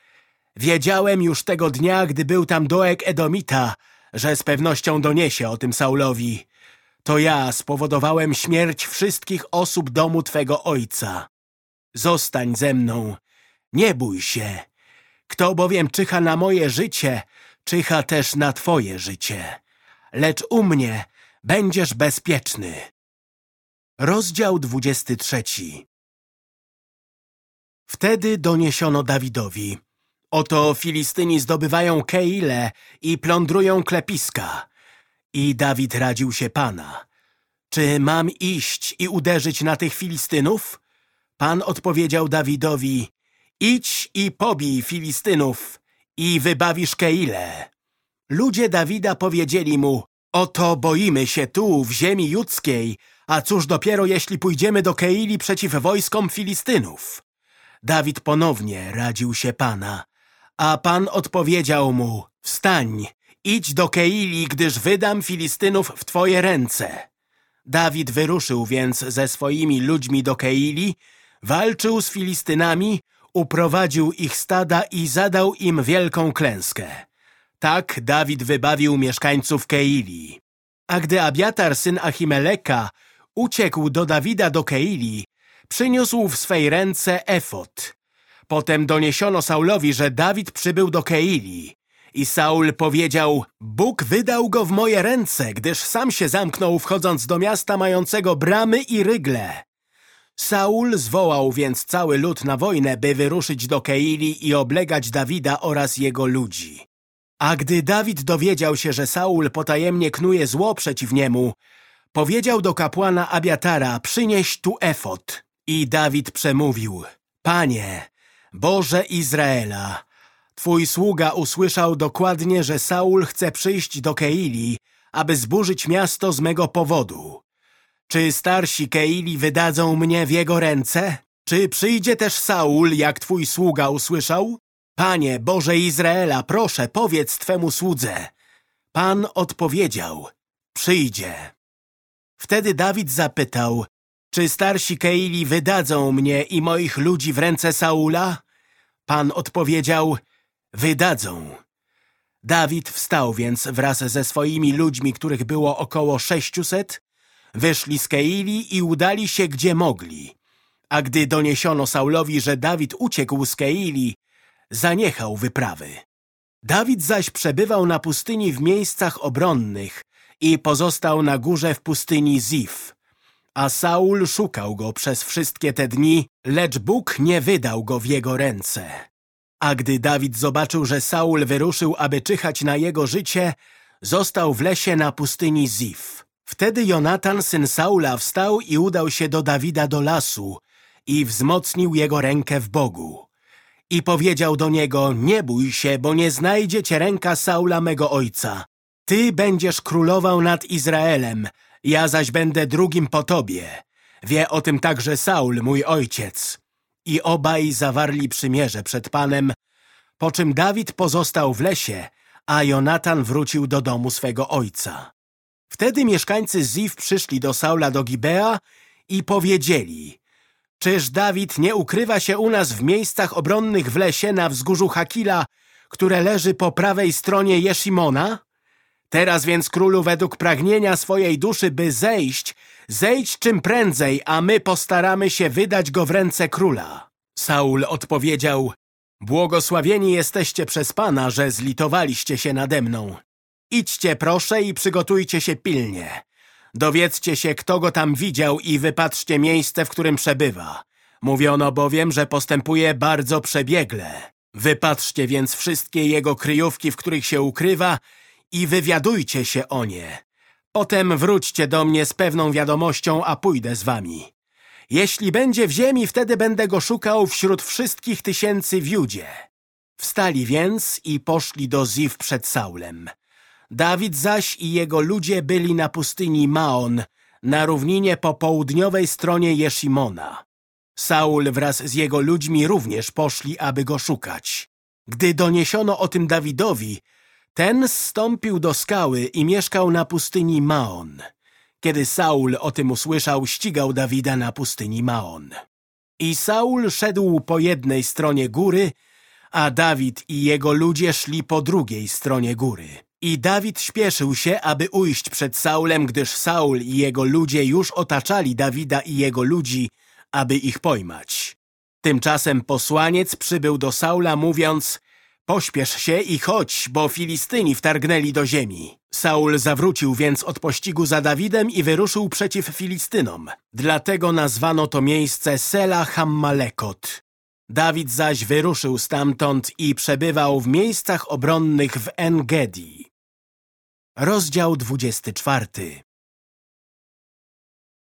wiedziałem już tego dnia, gdy był tam Doeg Edomita, że z pewnością doniesie o tym Saulowi. To ja spowodowałem śmierć wszystkich osób domu Twego ojca. Zostań ze mną, nie bój się. Kto bowiem czyha na moje życie, czyha też na Twoje życie. Lecz u mnie będziesz bezpieczny. Rozdział 23 Wtedy doniesiono Dawidowi. Oto Filistyni zdobywają Keile i plądrują klepiska. I Dawid radził się Pana. Czy mam iść i uderzyć na tych Filistynów? Pan odpowiedział Dawidowi, idź i pobij Filistynów i wybawisz Keile. Ludzie Dawida powiedzieli mu, oto boimy się tu, w ziemi judzkiej, a cóż dopiero jeśli pójdziemy do Keili przeciw wojskom Filistynów? Dawid ponownie radził się Pana, a Pan odpowiedział mu, wstań, idź do Keili, gdyż wydam Filistynów w twoje ręce. Dawid wyruszył więc ze swoimi ludźmi do Keili, walczył z Filistynami, uprowadził ich stada i zadał im wielką klęskę. Tak Dawid wybawił mieszkańców Keili. A gdy Abiatar, syn Achimeleka, uciekł do Dawida do Keili, przyniósł w swej ręce efot. Potem doniesiono Saulowi, że Dawid przybył do Keili. I Saul powiedział, Bóg wydał go w moje ręce, gdyż sam się zamknął wchodząc do miasta mającego bramy i rygle. Saul zwołał więc cały lud na wojnę, by wyruszyć do Keili i oblegać Dawida oraz jego ludzi. A gdy Dawid dowiedział się, że Saul potajemnie knuje zło przeciw niemu, powiedział do kapłana Abiatara, przynieś tu efot. I Dawid przemówił, Panie, Boże Izraela, Twój sługa usłyszał dokładnie, że Saul chce przyjść do Keili, aby zburzyć miasto z mego powodu. Czy starsi Keili wydadzą mnie w jego ręce? Czy przyjdzie też Saul, jak twój sługa usłyszał? Panie, Boże Izraela, proszę, powiedz Twemu słudze. Pan odpowiedział, przyjdzie. Wtedy Dawid zapytał, czy starsi Keili wydadzą mnie i moich ludzi w ręce Saula? Pan odpowiedział, wydadzą. Dawid wstał więc wraz ze swoimi ludźmi, których było około sześciuset, wyszli z Keili i udali się gdzie mogli. A gdy doniesiono Saulowi, że Dawid uciekł z Keili, zaniechał wyprawy. Dawid zaś przebywał na pustyni w miejscach obronnych i pozostał na górze w pustyni Zif. A Saul szukał go przez wszystkie te dni, lecz Bóg nie wydał go w jego ręce. A gdy Dawid zobaczył, że Saul wyruszył, aby czyhać na jego życie, został w lesie na pustyni Zif. Wtedy Jonatan, syn Saula, wstał i udał się do Dawida do lasu i wzmocnił jego rękę w Bogu. I powiedział do niego, nie bój się, bo nie znajdzie cię ręka Saula mego ojca. Ty będziesz królował nad Izraelem, ja zaś będę drugim po tobie. Wie o tym także Saul, mój ojciec. I obaj zawarli przymierze przed Panem, po czym Dawid pozostał w lesie, a Jonatan wrócił do domu swego ojca. Wtedy mieszkańcy Zif przyszli do Saula do Gibea i powiedzieli Czyż Dawid nie ukrywa się u nas w miejscach obronnych w lesie na wzgórzu Hakila, które leży po prawej stronie Jeszimona? Teraz więc królu według pragnienia swojej duszy, by zejść, zejdź czym prędzej, a my postaramy się wydać go w ręce króla. Saul odpowiedział, Błogosławieni jesteście przez Pana, że zlitowaliście się nade mną. Idźcie proszę i przygotujcie się pilnie. Dowiedzcie się, kto go tam widział i wypatrzcie miejsce, w którym przebywa. Mówiono bowiem, że postępuje bardzo przebiegle. Wypatrzcie więc wszystkie jego kryjówki, w których się ukrywa i wywiadujcie się o nie. Potem wróćcie do mnie z pewną wiadomością, a pójdę z wami. Jeśli będzie w ziemi, wtedy będę go szukał wśród wszystkich tysięcy w Judzie. Wstali więc i poszli do Ziv przed Saulem. Dawid zaś i jego ludzie byli na pustyni Maon, na równinie po południowej stronie Jeszimona. Saul wraz z jego ludźmi również poszli, aby go szukać. Gdy doniesiono o tym Dawidowi, ten zstąpił do skały i mieszkał na pustyni Maon. Kiedy Saul o tym usłyszał, ścigał Dawida na pustyni Maon. I Saul szedł po jednej stronie góry, a Dawid i jego ludzie szli po drugiej stronie góry. I Dawid śpieszył się, aby ujść przed Saulem, gdyż Saul i jego ludzie już otaczali Dawida i jego ludzi, aby ich pojmać. Tymczasem posłaniec przybył do Saula, mówiąc Pośpiesz się i chodź, bo Filistyni wtargnęli do ziemi. Saul zawrócił więc od pościgu za Dawidem i wyruszył przeciw Filistynom. Dlatego nazwano to miejsce Sela Hammalekot. Dawid zaś wyruszył stamtąd i przebywał w miejscach obronnych w Engedi. Rozdział 24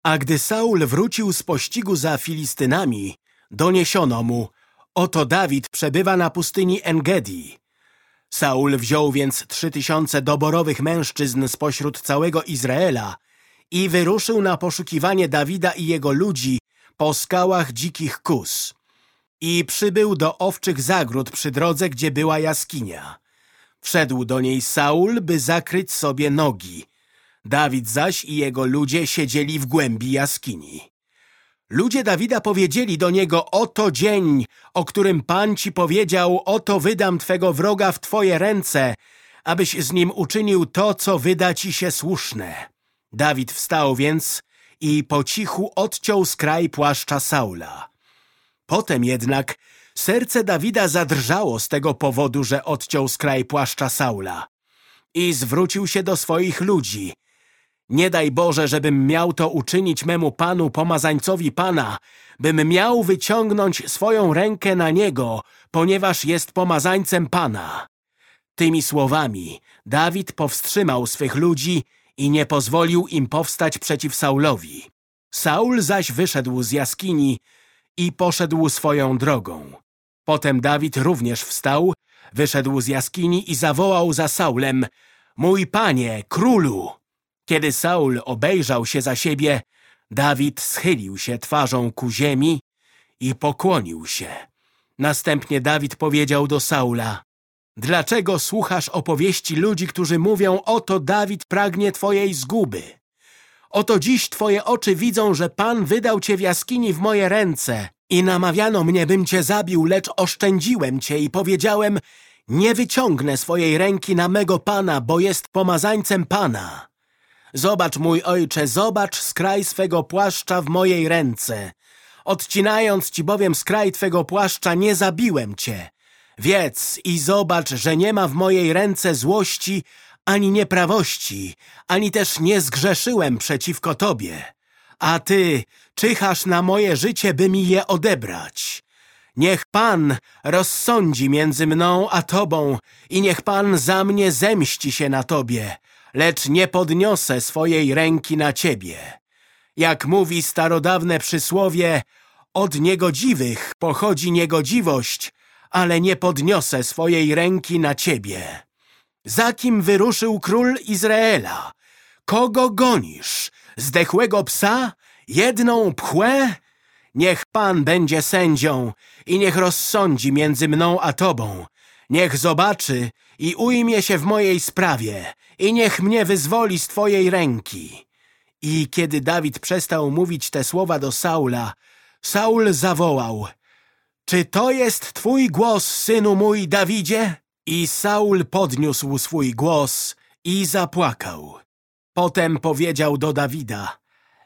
A gdy Saul wrócił z pościgu za Filistynami, doniesiono mu, oto Dawid przebywa na pustyni Engedi. Saul wziął więc trzy tysiące doborowych mężczyzn spośród całego Izraela i wyruszył na poszukiwanie Dawida i jego ludzi po skałach dzikich kus. I przybył do owczych zagród przy drodze, gdzie była jaskinia. Wszedł do niej Saul, by zakryć sobie nogi. Dawid zaś i jego ludzie siedzieli w głębi jaskini. Ludzie Dawida powiedzieli do niego, oto dzień, o którym Pan ci powiedział, oto wydam twego wroga w twoje ręce, abyś z nim uczynił to, co wyda ci się słuszne. Dawid wstał więc i po cichu odciął skraj płaszcza Saula. Potem jednak serce Dawida zadrżało z tego powodu, że odciął skraj płaszcza Saula. I zwrócił się do swoich ludzi. Nie daj Boże, żebym miał to uczynić memu panu pomazańcowi pana, bym miał wyciągnąć swoją rękę na niego, ponieważ jest pomazańcem pana. Tymi słowami Dawid powstrzymał swych ludzi i nie pozwolił im powstać przeciw Saulowi. Saul zaś wyszedł z jaskini i poszedł swoją drogą. Potem Dawid również wstał, wyszedł z jaskini i zawołał za Saulem Mój panie, królu! Kiedy Saul obejrzał się za siebie, Dawid schylił się twarzą ku ziemi i pokłonił się. Następnie Dawid powiedział do Saula Dlaczego słuchasz opowieści ludzi, którzy mówią Oto Dawid pragnie twojej zguby? Oto dziś twoje oczy widzą, że Pan wydał cię w jaskini w moje ręce i namawiano mnie, bym cię zabił, lecz oszczędziłem cię i powiedziałem nie wyciągnę swojej ręki na mego Pana, bo jest pomazańcem Pana. Zobacz, mój ojcze, zobacz skraj swego płaszcza w mojej ręce. Odcinając ci bowiem skraj twego płaszcza, nie zabiłem cię. Wiedz i zobacz, że nie ma w mojej ręce złości ani nieprawości, ani też nie zgrzeszyłem przeciwko tobie. A ty czyhasz na moje życie, by mi je odebrać. Niech Pan rozsądzi między mną a Tobą i niech Pan za mnie zemści się na Tobie, lecz nie podniosę swojej ręki na Ciebie. Jak mówi starodawne przysłowie, od niegodziwych pochodzi niegodziwość, ale nie podniosę swojej ręki na Ciebie. Za kim wyruszył król Izraela? Kogo gonisz? Zdechłego psa? Jedną pchłę? Niech Pan będzie sędzią i niech rozsądzi między mną a Tobą. Niech zobaczy i ujmie się w mojej sprawie i niech mnie wyzwoli z Twojej ręki. I kiedy Dawid przestał mówić te słowa do Saula, Saul zawołał Czy to jest Twój głos, synu mój Dawidzie? I Saul podniósł swój głos i zapłakał. Potem powiedział do Dawida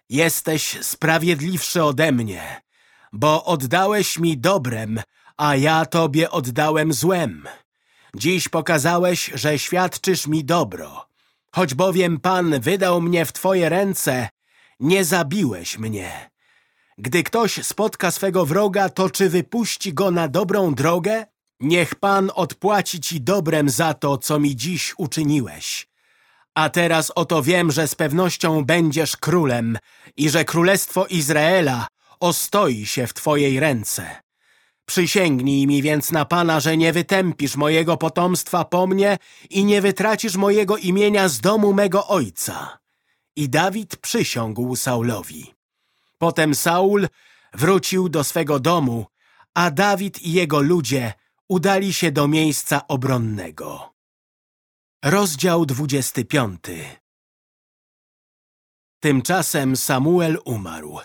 Jesteś sprawiedliwszy ode mnie, bo oddałeś mi dobrem, a ja tobie oddałem złem. Dziś pokazałeś, że świadczysz mi dobro. Choć bowiem Pan wydał mnie w twoje ręce, nie zabiłeś mnie. Gdy ktoś spotka swego wroga, to czy wypuści go na dobrą drogę? Niech Pan odpłaci ci dobrem za to, co mi dziś uczyniłeś. A teraz oto wiem, że z pewnością będziesz królem i że królestwo Izraela ostoi się w twojej ręce. Przysięgnij mi więc na Pana, że nie wytępisz mojego potomstwa po mnie i nie wytracisz mojego imienia z domu mego ojca. I Dawid przysiągł Saulowi. Potem Saul wrócił do swego domu, a Dawid i jego ludzie udali się do miejsca obronnego. Rozdział 25 Tymczasem Samuel umarł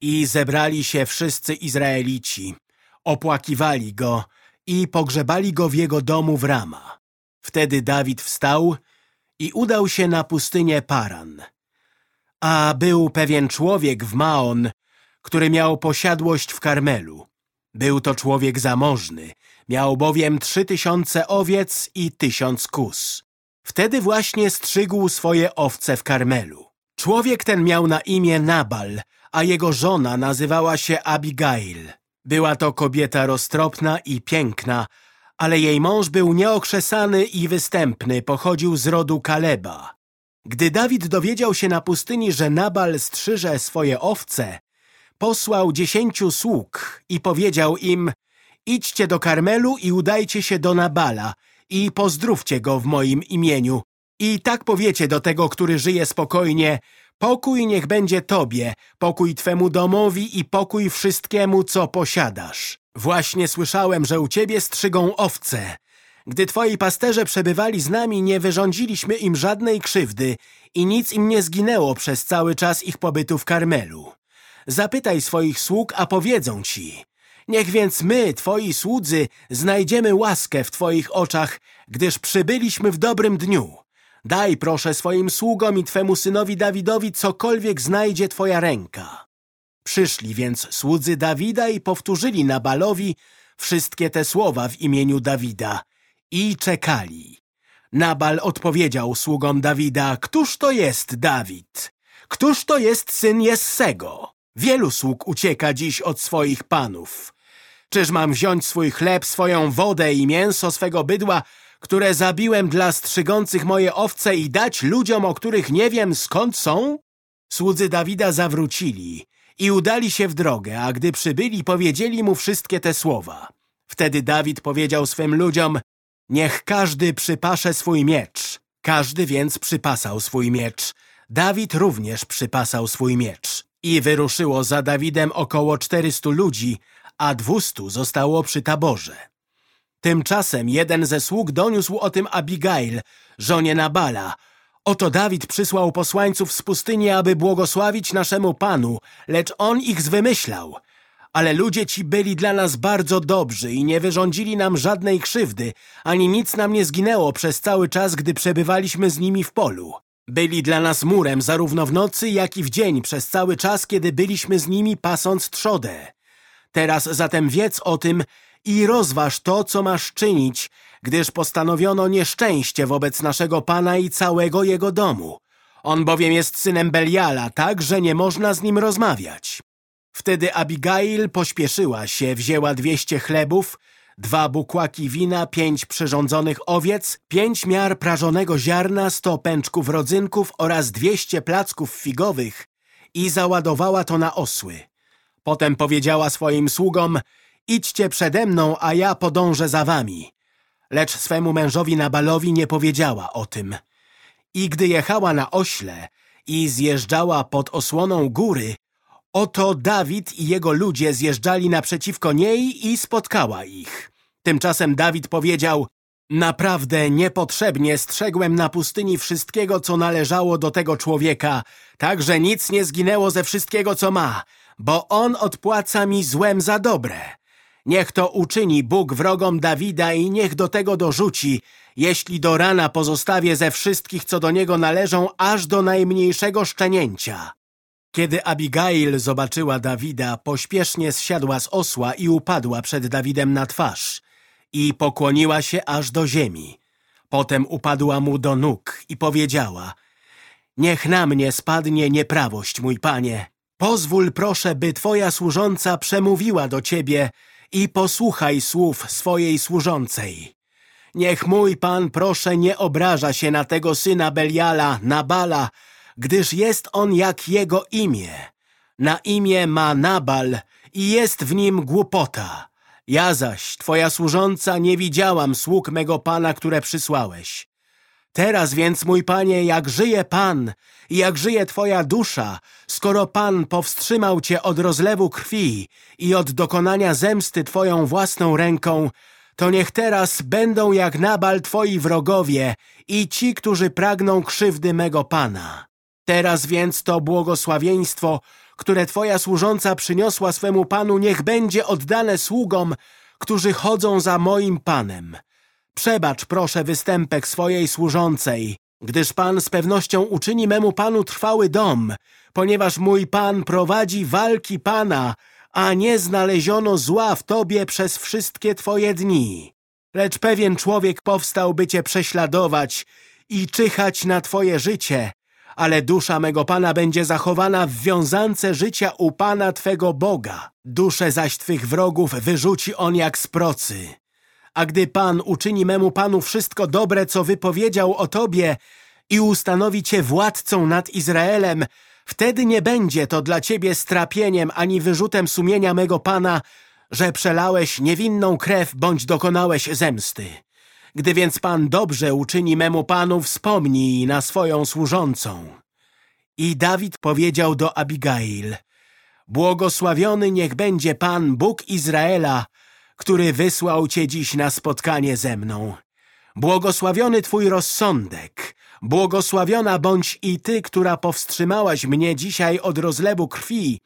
i zebrali się wszyscy Izraelici, opłakiwali go i pogrzebali go w jego domu w Rama. Wtedy Dawid wstał i udał się na pustynię Paran. A był pewien człowiek w Maon, który miał posiadłość w Karmelu. Był to człowiek zamożny, miał bowiem trzy tysiące owiec i tysiąc kus. Wtedy właśnie strzygł swoje owce w Karmelu. Człowiek ten miał na imię Nabal, a jego żona nazywała się Abigail. Była to kobieta roztropna i piękna, ale jej mąż był nieokrzesany i występny, pochodził z rodu Kaleba. Gdy Dawid dowiedział się na pustyni, że Nabal strzyże swoje owce, posłał dziesięciu sług i powiedział im Idźcie do Karmelu i udajcie się do Nabala i pozdrówcie go w moim imieniu. I tak powiecie do tego, który żyje spokojnie, pokój niech będzie tobie, pokój twemu domowi i pokój wszystkiemu, co posiadasz. Właśnie słyszałem, że u ciebie strzygą owce. Gdy twoi pasterze przebywali z nami, nie wyrządziliśmy im żadnej krzywdy i nic im nie zginęło przez cały czas ich pobytu w Karmelu. Zapytaj swoich sług, a powiedzą ci. Niech więc my, twoi słudzy, znajdziemy łaskę w twoich oczach, gdyż przybyliśmy w dobrym dniu. Daj proszę swoim sługom i twemu synowi Dawidowi cokolwiek znajdzie twoja ręka. Przyszli więc słudzy Dawida i powtórzyli Nabalowi wszystkie te słowa w imieniu Dawida i czekali. Nabal odpowiedział sługom Dawida, któż to jest Dawid? Któż to jest syn Jessego? Wielu sług ucieka dziś od swoich panów. Czyż mam wziąć swój chleb, swoją wodę i mięso swego bydła, które zabiłem dla strzygących moje owce i dać ludziom, o których nie wiem skąd są? Słudzy Dawida zawrócili i udali się w drogę, a gdy przybyli, powiedzieli mu wszystkie te słowa. Wtedy Dawid powiedział swym ludziom, niech każdy przypasze swój miecz. Każdy więc przypasał swój miecz. Dawid również przypasał swój miecz. I wyruszyło za Dawidem około czterystu ludzi, a dwustu zostało przy taborze. Tymczasem jeden ze sług doniósł o tym Abigail, żonie Nabala. Oto Dawid przysłał posłańców z pustyni, aby błogosławić naszemu Panu, lecz on ich zwymyślał. Ale ludzie ci byli dla nas bardzo dobrzy i nie wyrządzili nam żadnej krzywdy, ani nic nam nie zginęło przez cały czas, gdy przebywaliśmy z nimi w polu. Byli dla nas murem zarówno w nocy, jak i w dzień przez cały czas, kiedy byliśmy z nimi pasąc trzodę. Teraz zatem wiedz o tym i rozważ to, co masz czynić, gdyż postanowiono nieszczęście wobec naszego Pana i całego jego domu. On bowiem jest synem Beliala, tak, że nie można z nim rozmawiać. Wtedy Abigail pośpieszyła się, wzięła dwieście chlebów, dwa bukłaki wina, pięć przyrządzonych owiec, pięć miar prażonego ziarna, sto pęczków rodzynków oraz dwieście placków figowych i załadowała to na osły. Potem powiedziała swoim sługom, idźcie przede mną, a ja podążę za wami. Lecz swemu mężowi Nabalowi nie powiedziała o tym. I gdy jechała na ośle i zjeżdżała pod osłoną góry, oto Dawid i jego ludzie zjeżdżali naprzeciwko niej i spotkała ich. Tymczasem Dawid powiedział, Naprawdę niepotrzebnie strzegłem na pustyni wszystkiego, co należało do tego człowieka, tak że nic nie zginęło ze wszystkiego, co ma, bo on odpłaca mi złem za dobre. Niech to uczyni Bóg wrogom Dawida i niech do tego dorzuci, jeśli do rana pozostawię ze wszystkich, co do niego należą, aż do najmniejszego szczenięcia. Kiedy Abigail zobaczyła Dawida, pośpiesznie zsiadła z osła i upadła przed Dawidem na twarz i pokłoniła się aż do ziemi. Potem upadła mu do nóg i powiedziała Niech na mnie spadnie nieprawość, mój panie. Pozwól proszę, by twoja służąca przemówiła do ciebie i posłuchaj słów swojej służącej. Niech mój pan proszę nie obraża się na tego syna Beliala, Nabala, gdyż jest on jak jego imię. Na imię ma Nabal i jest w nim głupota. Ja zaś, twoja służąca, nie widziałam sług mego pana, które przysłałeś. Teraz więc, mój panie, jak żyje pan i jak żyje twoja dusza, skoro pan powstrzymał cię od rozlewu krwi i od dokonania zemsty twoją własną ręką, to niech teraz będą jak Nabal twoi wrogowie i ci, którzy pragną krzywdy mego pana. Teraz więc to błogosławieństwo, które twoja służąca przyniosła swemu panu, niech będzie oddane sługom, którzy chodzą za moim panem. Przebacz proszę występek swojej służącej, gdyż pan z pewnością uczyni memu panu trwały dom, ponieważ mój pan prowadzi walki pana, a nie znaleziono zła w tobie przez wszystkie twoje dni. Lecz pewien człowiek powstał, by cię prześladować i czyhać na twoje życie, ale dusza mego Pana będzie zachowana w wiązance życia u Pana Twego Boga. Duszę zaś Twych wrogów wyrzuci On jak z procy. A gdy Pan uczyni memu Panu wszystko dobre, co wypowiedział o Tobie i ustanowi Cię władcą nad Izraelem, wtedy nie będzie to dla Ciebie strapieniem ani wyrzutem sumienia mego Pana, że przelałeś niewinną krew bądź dokonałeś zemsty. Gdy więc Pan dobrze uczyni memu Panu, wspomnij na swoją służącą. I Dawid powiedział do Abigail, Błogosławiony niech będzie Pan, Bóg Izraela, który wysłał Cię dziś na spotkanie ze mną. Błogosławiony Twój rozsądek, błogosławiona bądź i Ty, która powstrzymałaś mnie dzisiaj od rozlewu krwi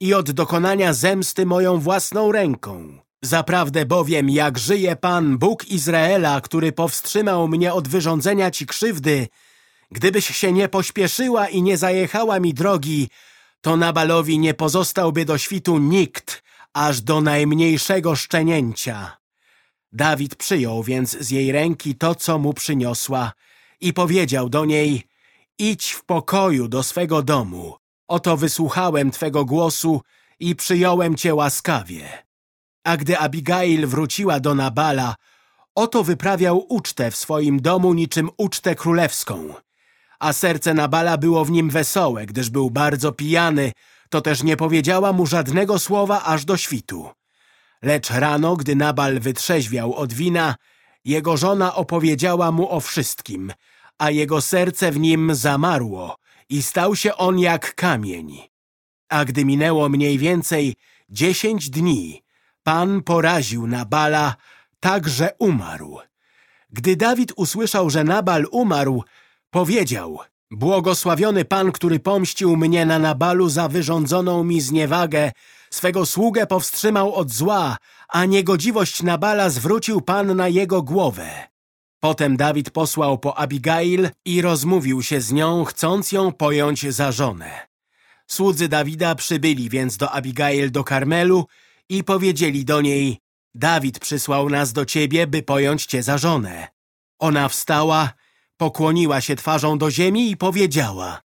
i od dokonania zemsty moją własną ręką. Zaprawdę bowiem, jak żyje Pan, Bóg Izraela, który powstrzymał mnie od wyrządzenia Ci krzywdy, gdybyś się nie pośpieszyła i nie zajechała mi drogi, to Nabalowi nie pozostałby do świtu nikt, aż do najmniejszego szczenięcia. Dawid przyjął więc z jej ręki to, co mu przyniosła i powiedział do niej, idź w pokoju do swego domu. Oto wysłuchałem Twego głosu i przyjąłem Cię łaskawie. A gdy Abigail wróciła do Nabala, oto wyprawiał ucztę w swoim domu niczym ucztę królewską. A serce Nabala było w nim wesołe, gdyż był bardzo pijany, to też nie powiedziała mu żadnego słowa aż do świtu. Lecz rano, gdy Nabal wytrzeźwiał od wina, jego żona opowiedziała mu o wszystkim, a jego serce w nim zamarło i stał się on jak kamień. A gdy minęło mniej więcej dziesięć dni, Pan poraził Nabala, tak że umarł. Gdy Dawid usłyszał, że Nabal umarł, powiedział Błogosławiony Pan, który pomścił mnie na Nabalu za wyrządzoną mi zniewagę, swego sługę powstrzymał od zła, a niegodziwość Nabala zwrócił Pan na jego głowę. Potem Dawid posłał po Abigail i rozmówił się z nią, chcąc ją pojąć za żonę. Słudzy Dawida przybyli więc do Abigail do Karmelu i powiedzieli do niej, Dawid przysłał nas do ciebie, by pojąć cię za żonę. Ona wstała, pokłoniła się twarzą do ziemi i powiedziała,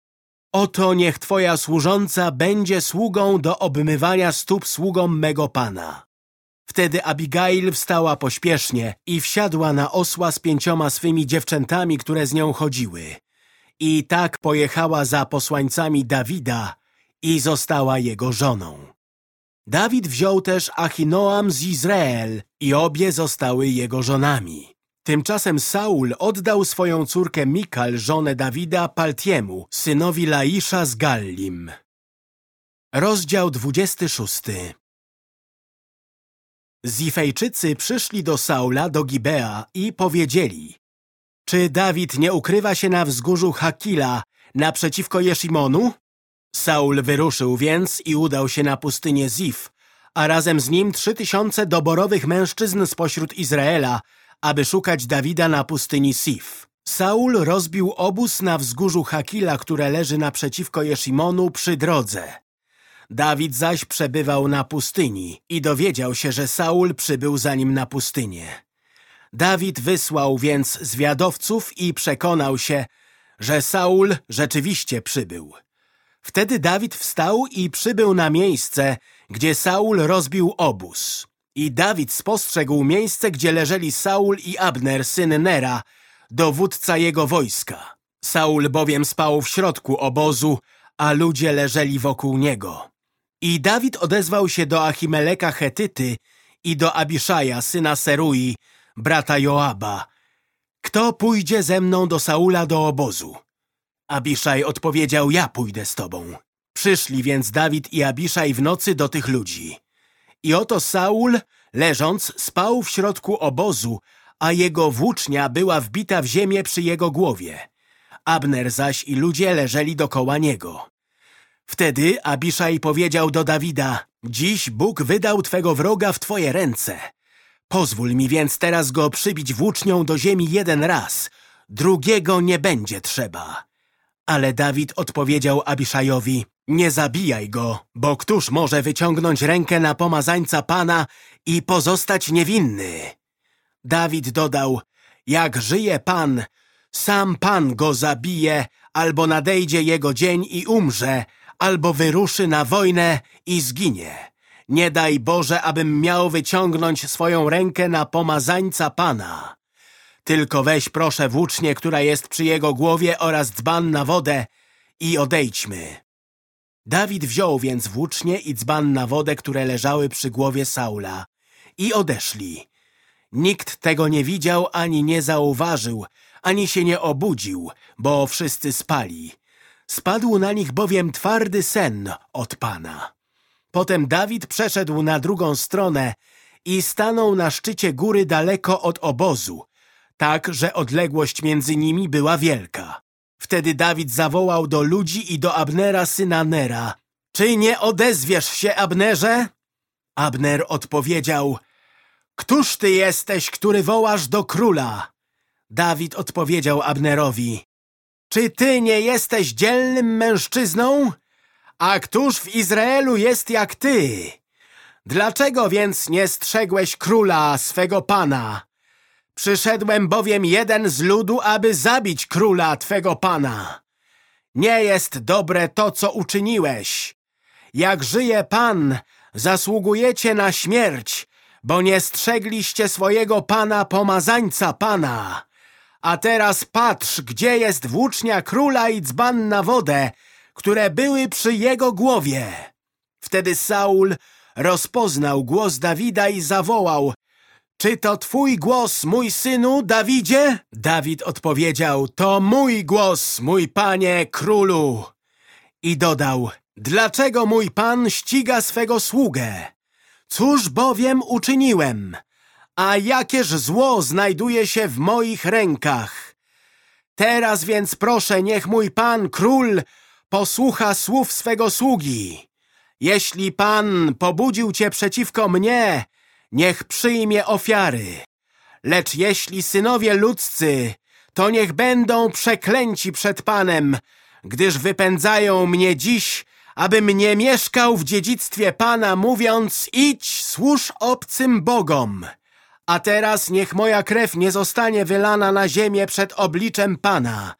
Oto niech twoja służąca będzie sługą do obmywania stóp sługom mego pana. Wtedy Abigail wstała pośpiesznie i wsiadła na osła z pięcioma swymi dziewczętami, które z nią chodziły. I tak pojechała za posłańcami Dawida i została jego żoną. Dawid wziął też Achinoam z Izrael i obie zostały jego żonami. Tymczasem Saul oddał swoją córkę Mikal, żonę Dawida, Paltiemu, synowi Laisza z Gallim. Rozdział 26 Zifejczycy przyszli do Saula, do Gibea i powiedzieli Czy Dawid nie ukrywa się na wzgórzu Hakila naprzeciwko Jeszimonu? Saul wyruszył więc i udał się na pustynię Zif, a razem z nim trzy tysiące doborowych mężczyzn spośród Izraela, aby szukać Dawida na pustyni Sif. Saul rozbił obóz na wzgórzu Hakila, które leży naprzeciwko Jeszimonu przy drodze. Dawid zaś przebywał na pustyni i dowiedział się, że Saul przybył za nim na pustynię. Dawid wysłał więc zwiadowców i przekonał się, że Saul rzeczywiście przybył. Wtedy Dawid wstał i przybył na miejsce, gdzie Saul rozbił obóz. I Dawid spostrzegł miejsce, gdzie leżeli Saul i Abner, syn Nera, dowódca jego wojska. Saul bowiem spał w środku obozu, a ludzie leżeli wokół niego. I Dawid odezwał się do Achimeleka Chetyty i do Abiszaja, syna Serui, brata Joaba. Kto pójdzie ze mną do Saula do obozu? Abiszaj odpowiedział, ja pójdę z tobą. Przyszli więc Dawid i Abiszaj w nocy do tych ludzi. I oto Saul, leżąc, spał w środku obozu, a jego włócznia była wbita w ziemię przy jego głowie. Abner zaś i ludzie leżeli dokoła niego. Wtedy Abiszaj powiedział do Dawida, dziś Bóg wydał twego wroga w twoje ręce. Pozwól mi więc teraz go przybić włócznią do ziemi jeden raz, drugiego nie będzie trzeba. Ale Dawid odpowiedział Abiszajowi, nie zabijaj go, bo któż może wyciągnąć rękę na pomazańca Pana i pozostać niewinny? Dawid dodał, jak żyje Pan, sam Pan go zabije, albo nadejdzie jego dzień i umrze, albo wyruszy na wojnę i zginie. Nie daj Boże, abym miał wyciągnąć swoją rękę na pomazańca Pana. Tylko weź proszę włócznię, która jest przy jego głowie oraz dzban na wodę i odejdźmy. Dawid wziął więc włócznie i dzban na wodę, które leżały przy głowie Saula i odeszli. Nikt tego nie widział ani nie zauważył, ani się nie obudził, bo wszyscy spali. Spadł na nich bowiem twardy sen od Pana. Potem Dawid przeszedł na drugą stronę i stanął na szczycie góry daleko od obozu, tak, że odległość między nimi była wielka. Wtedy Dawid zawołał do ludzi i do Abnera syna Nera. Czy nie odezwiesz się, Abnerze? Abner odpowiedział, Któż ty jesteś, który wołasz do króla? Dawid odpowiedział Abnerowi, Czy ty nie jesteś dzielnym mężczyzną? A któż w Izraelu jest jak ty? Dlaczego więc nie strzegłeś króla, swego pana? Przyszedłem bowiem jeden z ludu, aby zabić króla, twego pana. Nie jest dobre to, co uczyniłeś. Jak żyje pan, zasługujecie na śmierć, bo nie strzegliście swojego pana pomazańca pana. A teraz patrz, gdzie jest włócznia króla i dzban na wodę, które były przy jego głowie. Wtedy Saul rozpoznał głos Dawida i zawołał Czy to twój głos, mój synu, Dawidzie? Dawid odpowiedział To mój głos, mój panie królu. I dodał Dlaczego mój pan ściga swego sługę? Cóż bowiem uczyniłem? A jakież zło znajduje się w moich rękach? Teraz więc proszę, niech mój pan król posłucha słów swego sługi. Jeśli Pan pobudził Cię przeciwko mnie, niech przyjmie ofiary. Lecz jeśli synowie ludzcy, to niech będą przeklęci przed Panem, gdyż wypędzają mnie dziś, abym nie mieszkał w dziedzictwie Pana, mówiąc, idź, służ obcym bogom. A teraz niech moja krew nie zostanie wylana na ziemię przed obliczem Pana,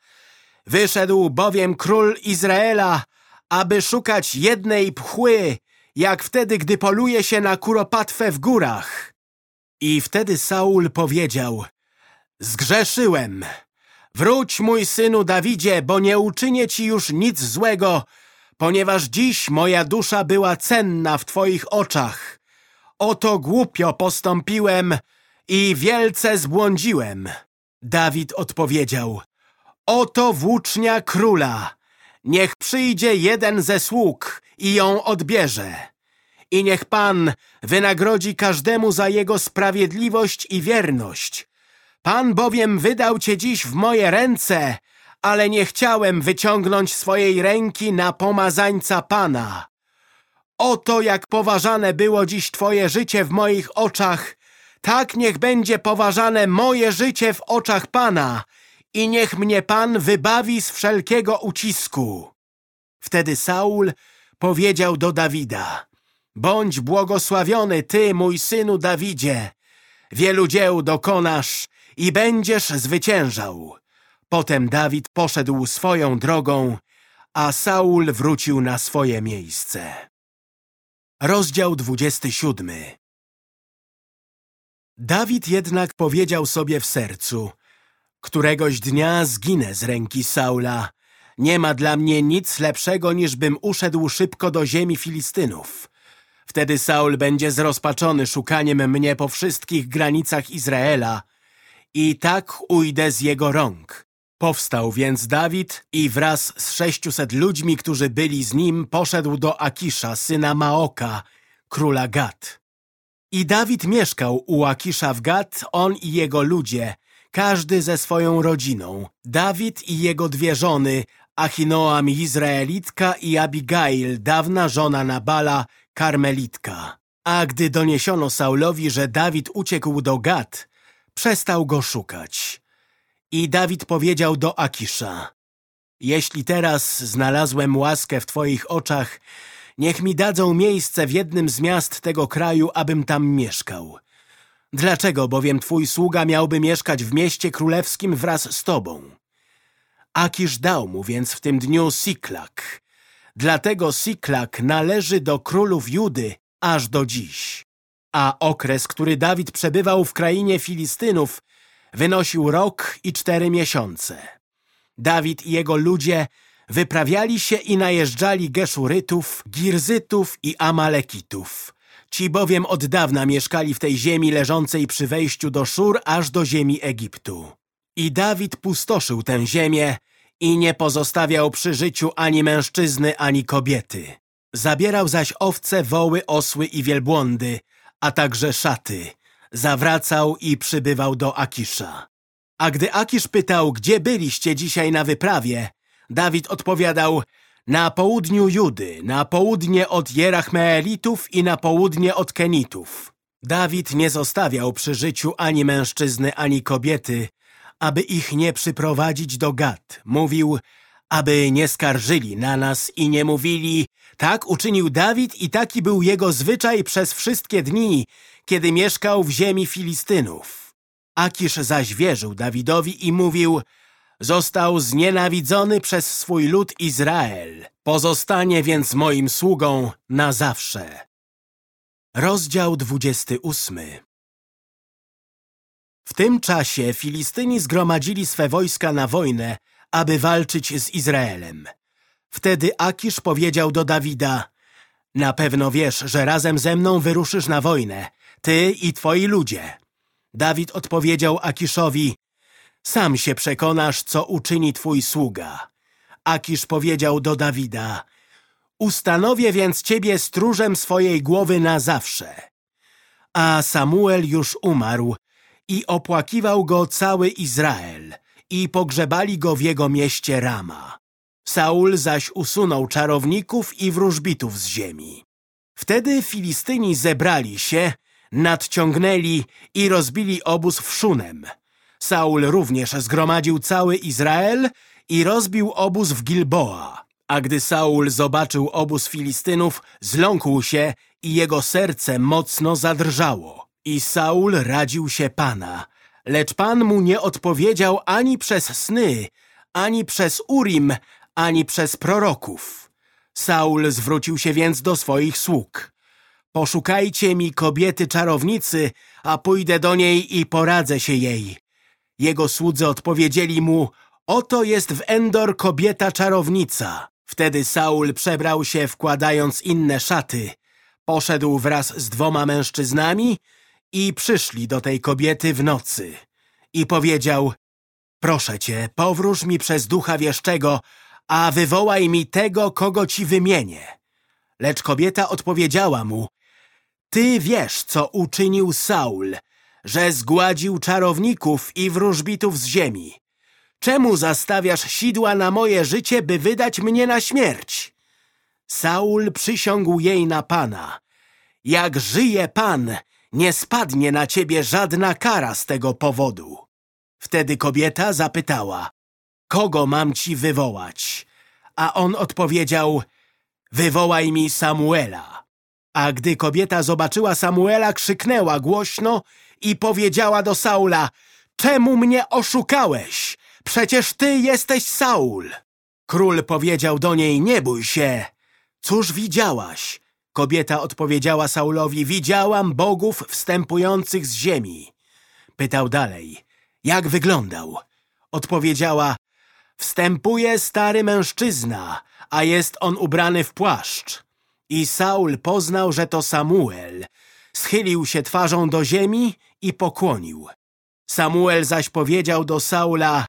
Wyszedł bowiem król Izraela, aby szukać jednej pchły, jak wtedy, gdy poluje się na kuropatwę w górach. I wtedy Saul powiedział, zgrzeszyłem. Wróć, mój synu Dawidzie, bo nie uczynię ci już nic złego, ponieważ dziś moja dusza była cenna w twoich oczach. Oto głupio postąpiłem i wielce zbłądziłem. Dawid odpowiedział, Oto włócznia króla. Niech przyjdzie jeden ze sług i ją odbierze. I niech Pan wynagrodzi każdemu za jego sprawiedliwość i wierność. Pan bowiem wydał cię dziś w moje ręce, ale nie chciałem wyciągnąć swojej ręki na pomazańca Pana. Oto jak poważane było dziś Twoje życie w moich oczach, tak niech będzie poważane moje życie w oczach Pana i niech mnie Pan wybawi z wszelkiego ucisku. Wtedy Saul powiedział do Dawida, bądź błogosławiony Ty, mój synu Dawidzie, wielu dzieł dokonasz i będziesz zwyciężał. Potem Dawid poszedł swoją drogą, a Saul wrócił na swoje miejsce. Rozdział 27 Dawid jednak powiedział sobie w sercu, któregoś dnia zginę z ręki Saula. Nie ma dla mnie nic lepszego, niż bym uszedł szybko do ziemi Filistynów. Wtedy Saul będzie zrozpaczony szukaniem mnie po wszystkich granicach Izraela i tak ujdę z jego rąk. Powstał więc Dawid i wraz z sześciuset ludźmi, którzy byli z nim, poszedł do Akisza, syna Maoka, króla Gad. I Dawid mieszkał u Akisza w Gad, on i jego ludzie, każdy ze swoją rodziną. Dawid i jego dwie żony, Achinoam Izraelitka i Abigail, dawna żona Nabala, Karmelitka. A gdy doniesiono Saulowi, że Dawid uciekł do Gad, przestał go szukać. I Dawid powiedział do Akisza, jeśli teraz znalazłem łaskę w Twoich oczach, niech mi dadzą miejsce w jednym z miast tego kraju, abym tam mieszkał. Dlaczego bowiem Twój sługa miałby mieszkać w mieście królewskim wraz z Tobą? Akisz dał mu więc w tym dniu Siklak. Dlatego Siklak należy do królów Judy aż do dziś. A okres, który Dawid przebywał w krainie Filistynów, wynosił rok i cztery miesiące. Dawid i jego ludzie wyprawiali się i najeżdżali Geszurytów, Girzytów i Amalekitów. Ci bowiem od dawna mieszkali w tej ziemi leżącej przy wejściu do Szur aż do ziemi Egiptu. I Dawid pustoszył tę ziemię i nie pozostawiał przy życiu ani mężczyzny, ani kobiety. Zabierał zaś owce, woły, osły i wielbłądy, a także szaty. Zawracał i przybywał do Akisza. A gdy Akisz pytał, gdzie byliście dzisiaj na wyprawie, Dawid odpowiadał, na południu Judy, na południe od Jerachmeelitów i na południe od Kenitów. Dawid nie zostawiał przy życiu ani mężczyzny, ani kobiety, aby ich nie przyprowadzić do Gad. Mówił, aby nie skarżyli na nas i nie mówili, tak uczynił Dawid i taki był jego zwyczaj przez wszystkie dni, kiedy mieszkał w ziemi Filistynów. Akisz zaś wierzył Dawidowi i mówił, został znienawidzony przez swój lud Izrael. Pozostanie więc moim sługą na zawsze. Rozdział 28 W tym czasie Filistyni zgromadzili swe wojska na wojnę, aby walczyć z Izraelem. Wtedy Akisz powiedział do Dawida, na pewno wiesz, że razem ze mną wyruszysz na wojnę, ty i twoi ludzie. Dawid odpowiedział Akiszowi, sam się przekonasz, co uczyni twój sługa. Akisz powiedział do Dawida, ustanowię więc ciebie stróżem swojej głowy na zawsze. A Samuel już umarł i opłakiwał go cały Izrael i pogrzebali go w jego mieście Rama. Saul zaś usunął czarowników i wróżbitów z ziemi. Wtedy Filistyni zebrali się, nadciągnęli i rozbili obóz w Szunem. Saul również zgromadził cały Izrael i rozbił obóz w Gilboa. A gdy Saul zobaczył obóz Filistynów, zląkł się i jego serce mocno zadrżało. I Saul radził się Pana, lecz Pan mu nie odpowiedział ani przez sny, ani przez Urim, ani przez proroków. Saul zwrócił się więc do swoich sług. Poszukajcie mi kobiety czarownicy, a pójdę do niej i poradzę się jej. Jego słudzy odpowiedzieli mu, oto jest w Endor kobieta czarownica. Wtedy Saul przebrał się, wkładając inne szaty. Poszedł wraz z dwoma mężczyznami i przyszli do tej kobiety w nocy. I powiedział, proszę cię, powróż mi przez ducha wieszczego, a wywołaj mi tego, kogo ci wymienię. Lecz kobieta odpowiedziała mu, ty wiesz, co uczynił Saul, że zgładził czarowników i wróżbitów z ziemi. Czemu zastawiasz sidła na moje życie, by wydać mnie na śmierć? Saul przysiągł jej na Pana. Jak żyje Pan, nie spadnie na ciebie żadna kara z tego powodu. Wtedy kobieta zapytała, kogo mam ci wywołać? A on odpowiedział, wywołaj mi Samuela. A gdy kobieta zobaczyła Samuela, krzyknęła głośno i powiedziała do Saula, czemu mnie oszukałeś? Przecież ty jesteś Saul. Król powiedział do niej, nie bój się. Cóż widziałaś? Kobieta odpowiedziała Saulowi, widziałam bogów wstępujących z ziemi. Pytał dalej, jak wyglądał? Odpowiedziała, wstępuje stary mężczyzna, a jest on ubrany w płaszcz. I Saul poznał, że to Samuel. Schylił się twarzą do ziemi i pokłonił. Samuel zaś powiedział do Saula,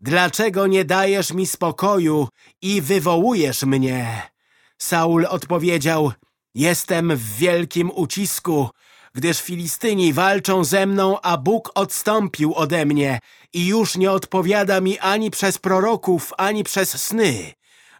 dlaczego nie dajesz mi spokoju i wywołujesz mnie? Saul odpowiedział, jestem w wielkim ucisku, gdyż Filistyni walczą ze mną, a Bóg odstąpił ode mnie i już nie odpowiada mi ani przez proroków, ani przez sny.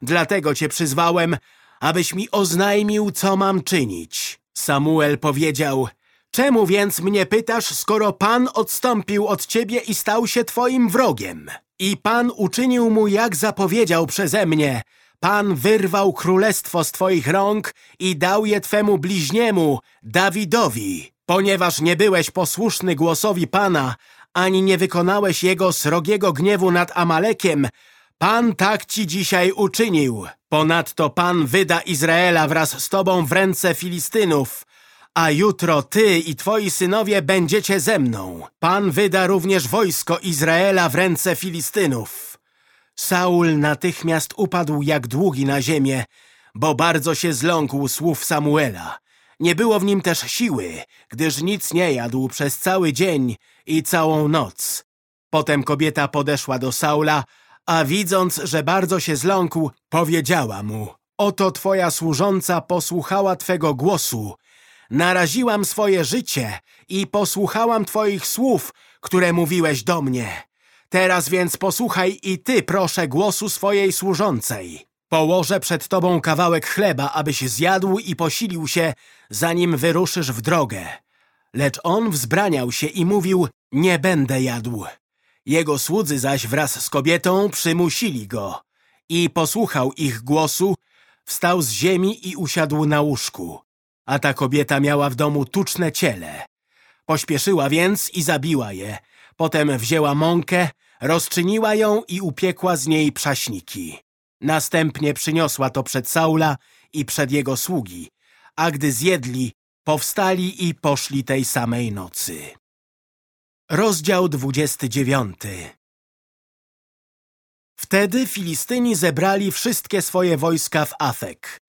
Dlatego cię przyzwałem, abyś mi oznajmił, co mam czynić. Samuel powiedział, czemu więc mnie pytasz, skoro Pan odstąpił od ciebie i stał się twoim wrogiem? I Pan uczynił mu, jak zapowiedział przeze mnie. Pan wyrwał królestwo z twoich rąk i dał je twemu bliźniemu, Dawidowi. Ponieważ nie byłeś posłuszny głosowi Pana, ani nie wykonałeś jego srogiego gniewu nad Amalekiem, Pan tak ci dzisiaj uczynił. Ponadto Pan wyda Izraela wraz z tobą w ręce Filistynów, a jutro ty i twoi synowie będziecie ze mną. Pan wyda również wojsko Izraela w ręce Filistynów. Saul natychmiast upadł jak długi na ziemię, bo bardzo się zląkł słów Samuela. Nie było w nim też siły, gdyż nic nie jadł przez cały dzień i całą noc. Potem kobieta podeszła do Saula, a widząc, że bardzo się zląkł, powiedziała mu Oto twoja służąca posłuchała twego głosu. Naraziłam swoje życie i posłuchałam twoich słów, które mówiłeś do mnie. Teraz więc posłuchaj i ty, proszę, głosu swojej służącej. Położę przed tobą kawałek chleba, abyś zjadł i posilił się, zanim wyruszysz w drogę. Lecz on wzbraniał się i mówił, nie będę jadł. Jego słudzy zaś wraz z kobietą przymusili go i posłuchał ich głosu, wstał z ziemi i usiadł na łóżku. A ta kobieta miała w domu tuczne ciele. Pośpieszyła więc i zabiła je. Potem wzięła mąkę, rozczyniła ją i upiekła z niej przaśniki. Następnie przyniosła to przed Saula i przed jego sługi, a gdy zjedli, powstali i poszli tej samej nocy. Rozdział 29 Wtedy Filistyni zebrali wszystkie swoje wojska w Afek.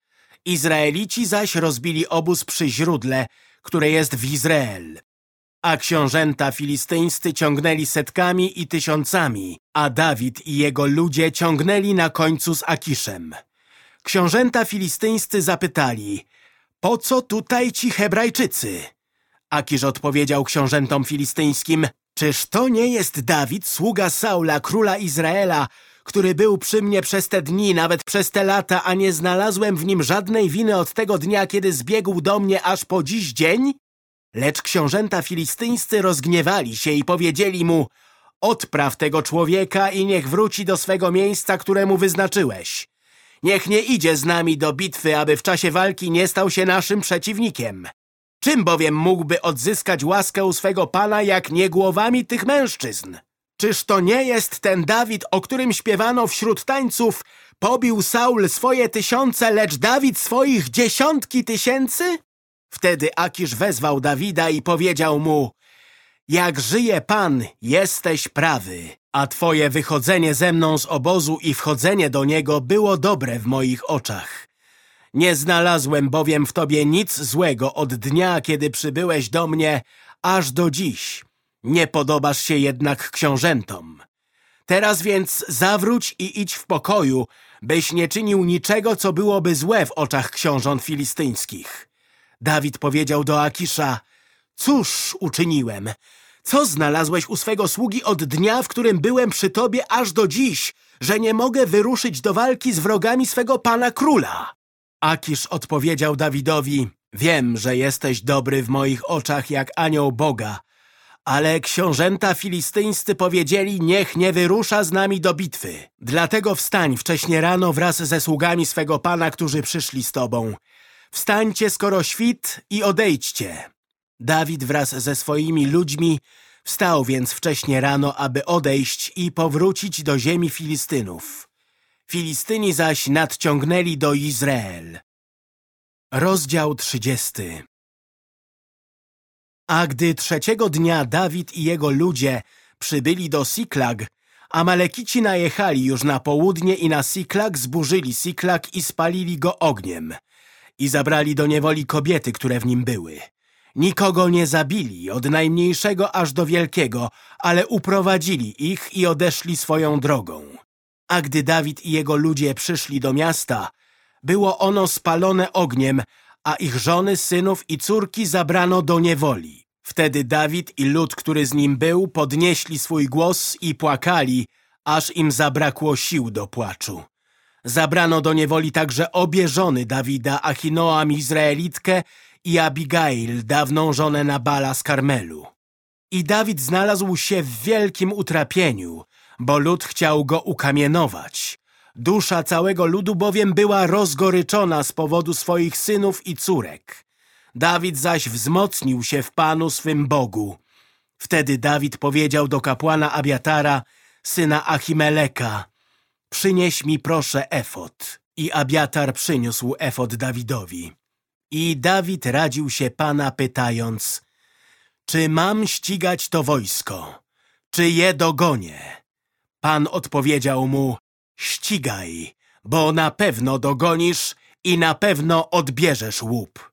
Izraelici zaś rozbili obóz przy źródle, które jest w Izrael. A książęta filistyńscy ciągnęli setkami i tysiącami, a Dawid i jego ludzie ciągnęli na końcu z Akiszem. Książęta filistyńscy zapytali, po co tutaj ci Hebrajczycy? Akisz odpowiedział książętom filistyńskim, czyż to nie jest Dawid, sługa Saula, króla Izraela, który był przy mnie przez te dni, nawet przez te lata, a nie znalazłem w nim żadnej winy od tego dnia, kiedy zbiegł do mnie aż po dziś dzień? Lecz książęta filistyńscy rozgniewali się i powiedzieli mu, odpraw tego człowieka i niech wróci do swego miejsca, któremu wyznaczyłeś. Niech nie idzie z nami do bitwy, aby w czasie walki nie stał się naszym przeciwnikiem. Czym bowiem mógłby odzyskać łaskę u swego pana, jak nie głowami tych mężczyzn? Czyż to nie jest ten Dawid, o którym śpiewano wśród tańców Pobił Saul swoje tysiące, lecz Dawid swoich dziesiątki tysięcy? Wtedy Akisz wezwał Dawida i powiedział mu Jak żyje Pan, jesteś prawy, a twoje wychodzenie ze mną z obozu i wchodzenie do niego było dobre w moich oczach. Nie znalazłem bowiem w tobie nic złego od dnia, kiedy przybyłeś do mnie, aż do dziś. Nie podobasz się jednak książętom. Teraz więc zawróć i idź w pokoju, byś nie czynił niczego, co byłoby złe w oczach książąt filistyńskich. Dawid powiedział do Akisza, cóż uczyniłem? Co znalazłeś u swego sługi od dnia, w którym byłem przy tobie aż do dziś, że nie mogę wyruszyć do walki z wrogami swego pana króla? Akisz odpowiedział Dawidowi, wiem, że jesteś dobry w moich oczach jak anioł Boga, Ale książęta filistyńscy powiedzieli, niech nie wyrusza z nami do bitwy. Dlatego wstań wcześnie rano wraz ze sługami swego pana, którzy przyszli z tobą. Wstańcie skoro świt i odejdźcie. Dawid wraz ze swoimi ludźmi wstał więc wcześnie rano, aby odejść i powrócić do ziemi Filistynów. Filistyni zaś nadciągnęli do Izrael. Rozdział trzydziesty A gdy trzeciego dnia Dawid i jego ludzie przybyli do Siklag, Amalekici najechali już na południe i na Siklag zburzyli Siklag i spalili go ogniem i zabrali do niewoli kobiety, które w nim były. Nikogo nie zabili, od najmniejszego aż do wielkiego, ale uprowadzili ich i odeszli swoją drogą. A gdy Dawid i jego ludzie przyszli do miasta, było ono spalone ogniem, a ich żony, synów i córki zabrano do niewoli. Wtedy Dawid i lud, który z nim był, podnieśli swój głos i płakali, aż im zabrakło sił do płaczu. Zabrano do niewoli także obie żony Dawida, Achinoam Izraelitkę i Abigail, dawną żonę Nabala z Karmelu. I Dawid znalazł się w wielkim utrapieniu, bo lud chciał go ukamienować. Dusza całego ludu bowiem była rozgoryczona z powodu swoich synów i córek. Dawid zaś wzmocnił się w Panu swym Bogu. Wtedy Dawid powiedział do kapłana Abiatara, syna Achimeleka, przynieś mi proszę efot. I Abiatar przyniósł efot Dawidowi. I Dawid radził się Pana pytając, czy mam ścigać to wojsko? Czy je dogonię? Pan odpowiedział mu, ścigaj, bo na pewno dogonisz i na pewno odbierzesz łup.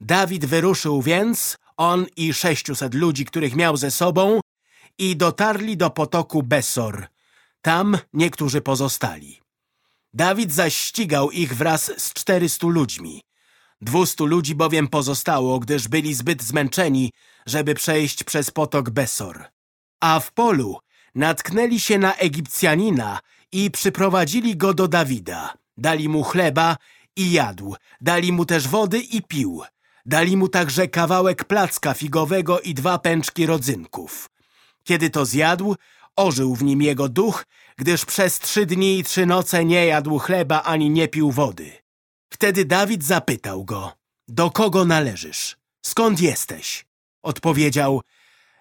Dawid wyruszył więc, on i sześciuset ludzi, których miał ze sobą, i dotarli do potoku Besor. Tam niektórzy pozostali. Dawid zaś ścigał ich wraz z czterystu ludźmi. Dwustu ludzi bowiem pozostało, gdyż byli zbyt zmęczeni, żeby przejść przez potok Besor. A w polu natknęli się na Egipcjanina i przyprowadzili go do Dawida. Dali mu chleba i jadł, dali mu też wody i pił. Dali mu także kawałek placka figowego i dwa pęczki rodzynków. Kiedy to zjadł, ożył w nim jego duch, gdyż przez trzy dni i trzy noce nie jadł chleba ani nie pił wody. Wtedy Dawid zapytał go, do kogo należysz? Skąd jesteś? Odpowiedział,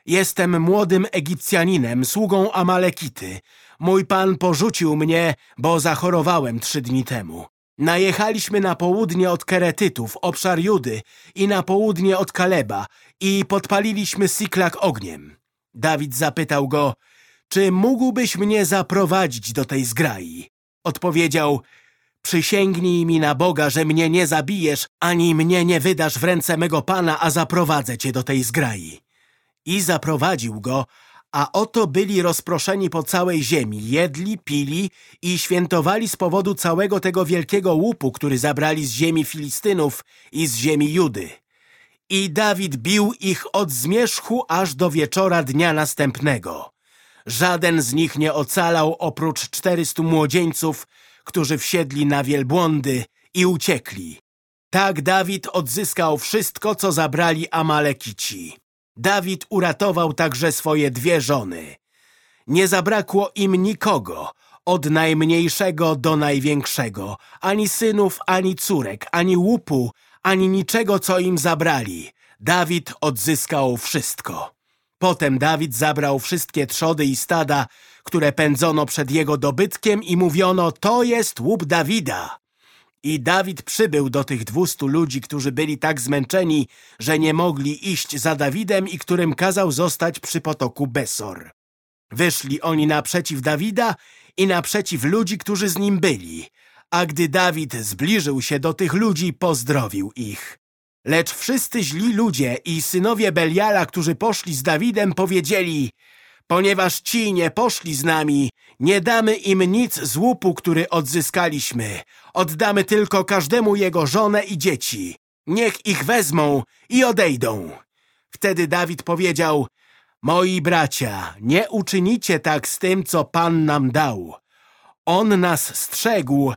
jestem młodym Egipcjaninem, sługą Amalekity. Mój pan porzucił mnie, bo zachorowałem trzy dni temu. Najechaliśmy na południe od Keretytów, obszar Judy i na południe od Kaleba i podpaliliśmy Siklak ogniem. Dawid zapytał go, czy mógłbyś mnie zaprowadzić do tej zgrai? Odpowiedział, przysięgnij mi na Boga, że mnie nie zabijesz, ani mnie nie wydasz w ręce mego Pana, a zaprowadzę cię do tej zgrai. I zaprowadził go, a oto byli rozproszeni po całej ziemi, jedli, pili i świętowali z powodu całego tego wielkiego łupu, który zabrali z ziemi Filistynów i z ziemi Judy. I Dawid bił ich od zmierzchu aż do wieczora dnia następnego. Żaden z nich nie ocalał oprócz czterystu młodzieńców, którzy wsiedli na wielbłądy i uciekli. Tak Dawid odzyskał wszystko, co zabrali Amalekici. Dawid uratował także swoje dwie żony. Nie zabrakło im nikogo, od najmniejszego do największego, ani synów, ani córek, ani łupu, ani niczego, co im zabrali. Dawid odzyskał wszystko. Potem Dawid zabrał wszystkie trzody i stada, które pędzono przed jego dobytkiem i mówiono, to jest łup Dawida. I Dawid przybył do tych dwustu ludzi, którzy byli tak zmęczeni, że nie mogli iść za Dawidem i którym kazał zostać przy potoku Besor. Wyszli oni naprzeciw Dawida i naprzeciw ludzi, którzy z nim byli. A gdy Dawid zbliżył się do tych ludzi, pozdrowił ich. Lecz wszyscy źli ludzie i synowie Beliala, którzy poszli z Dawidem, powiedzieli Ponieważ ci nie poszli z nami, nie damy im nic z łupu, który odzyskaliśmy. Oddamy tylko każdemu jego żonę i dzieci. Niech ich wezmą i odejdą. Wtedy Dawid powiedział Moi bracia, nie uczynicie tak z tym, co Pan nam dał. On nas strzegł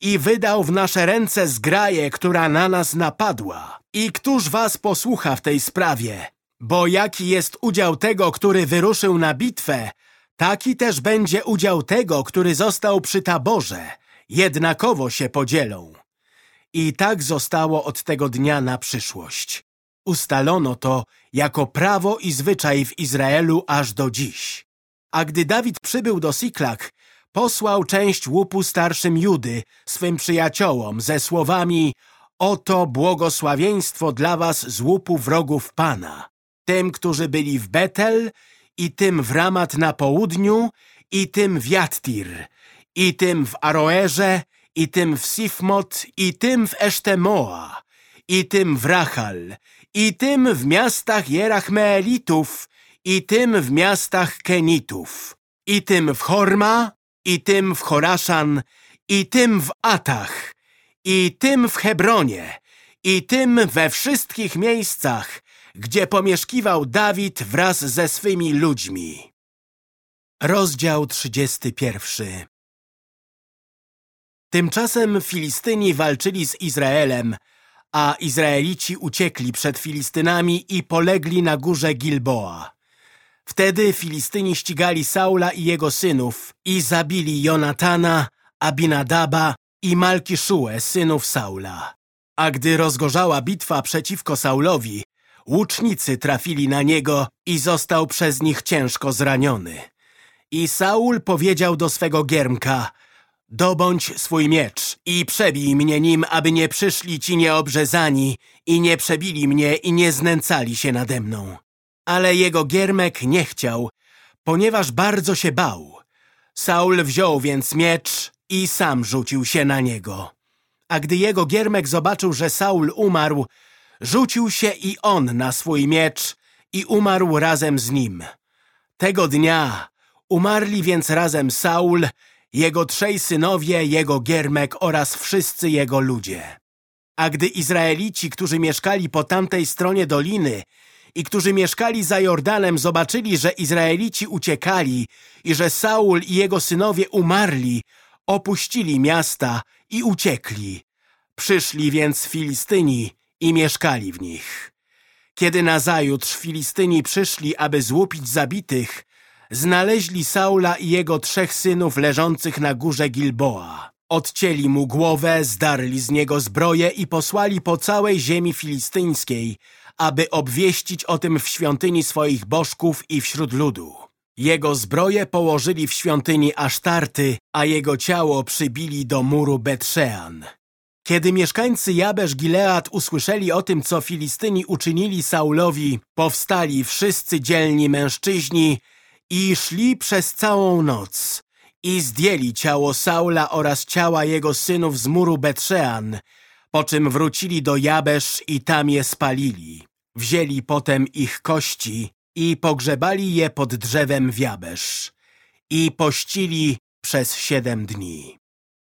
i wydał w nasze ręce zgraję, która na nas napadła. I któż was posłucha w tej sprawie? Bo jaki jest udział tego, który wyruszył na bitwę, taki też będzie udział tego, który został przy taborze. Jednakowo się podzielą. I tak zostało od tego dnia na przyszłość. Ustalono to jako prawo i zwyczaj w Izraelu aż do dziś. A gdy Dawid przybył do Siklak, posłał część łupu starszym Judy, swym przyjaciołom, ze słowami Oto błogosławieństwo dla was z łupu wrogów Pana, tym, którzy byli w Betel, i tym w Ramat na południu, i tym w Jattir, i tym w Aroerze, i tym w Sifmot, i tym w Esztemoa, i tym w Rachal, i tym w miastach Jerachmeelitów, i tym w miastach Kenitów, i tym w Horma, i tym w Choraszan, i tym w Atach, i tym w Hebronie, i tym we wszystkich miejscach, gdzie pomieszkiwał Dawid wraz ze swymi ludźmi. Rozdział 31 Tymczasem Filistyni walczyli z Izraelem, a Izraelici uciekli przed Filistynami i polegli na górze Gilboa. Wtedy Filistyni ścigali Saula i jego synów i zabili Jonatana, Abinadaba i Malkiszuę, synów Saula. A gdy rozgorzała bitwa przeciwko Saulowi, łucznicy trafili na niego i został przez nich ciężko zraniony. I Saul powiedział do swego giermka, dobądź swój miecz i przebij mnie nim, aby nie przyszli ci nieobrzezani i nie przebili mnie i nie znęcali się nade mną. Ale jego giermek nie chciał, ponieważ bardzo się bał. Saul wziął więc miecz i sam rzucił się na niego. A gdy jego giermek zobaczył, że Saul umarł, rzucił się i on na swój miecz i umarł razem z nim. Tego dnia umarli więc razem Saul, jego trzej synowie, jego giermek oraz wszyscy jego ludzie. A gdy Izraelici, którzy mieszkali po tamtej stronie doliny i którzy mieszkali za Jordanem, zobaczyli, że Izraelici uciekali i że Saul i jego synowie umarli, opuścili miasta i uciekli. Przyszli więc Filistyni i mieszkali w nich. Kiedy nazajutrz Filistyni przyszli, aby złupić zabitych, znaleźli Saula i jego trzech synów leżących na górze Gilboa. Odcięli mu głowę, zdarli z niego zbroję i posłali po całej ziemi filistyńskiej, aby obwieścić o tym w świątyni swoich bożków i wśród ludu. Jego zbroję położyli w świątyni Asztarty, a jego ciało przybili do muru Betrzean. Kiedy mieszkańcy Jabesz Gilead usłyszeli o tym, co Filistyni uczynili Saulowi, powstali wszyscy dzielni mężczyźni i szli przez całą noc i zdjęli ciało Saula oraz ciała jego synów z muru Betrzean, po czym wrócili do Jabesz i tam je spalili. Wzięli potem ich kości i pogrzebali je pod drzewem w Jabesz i pościli przez siedem dni.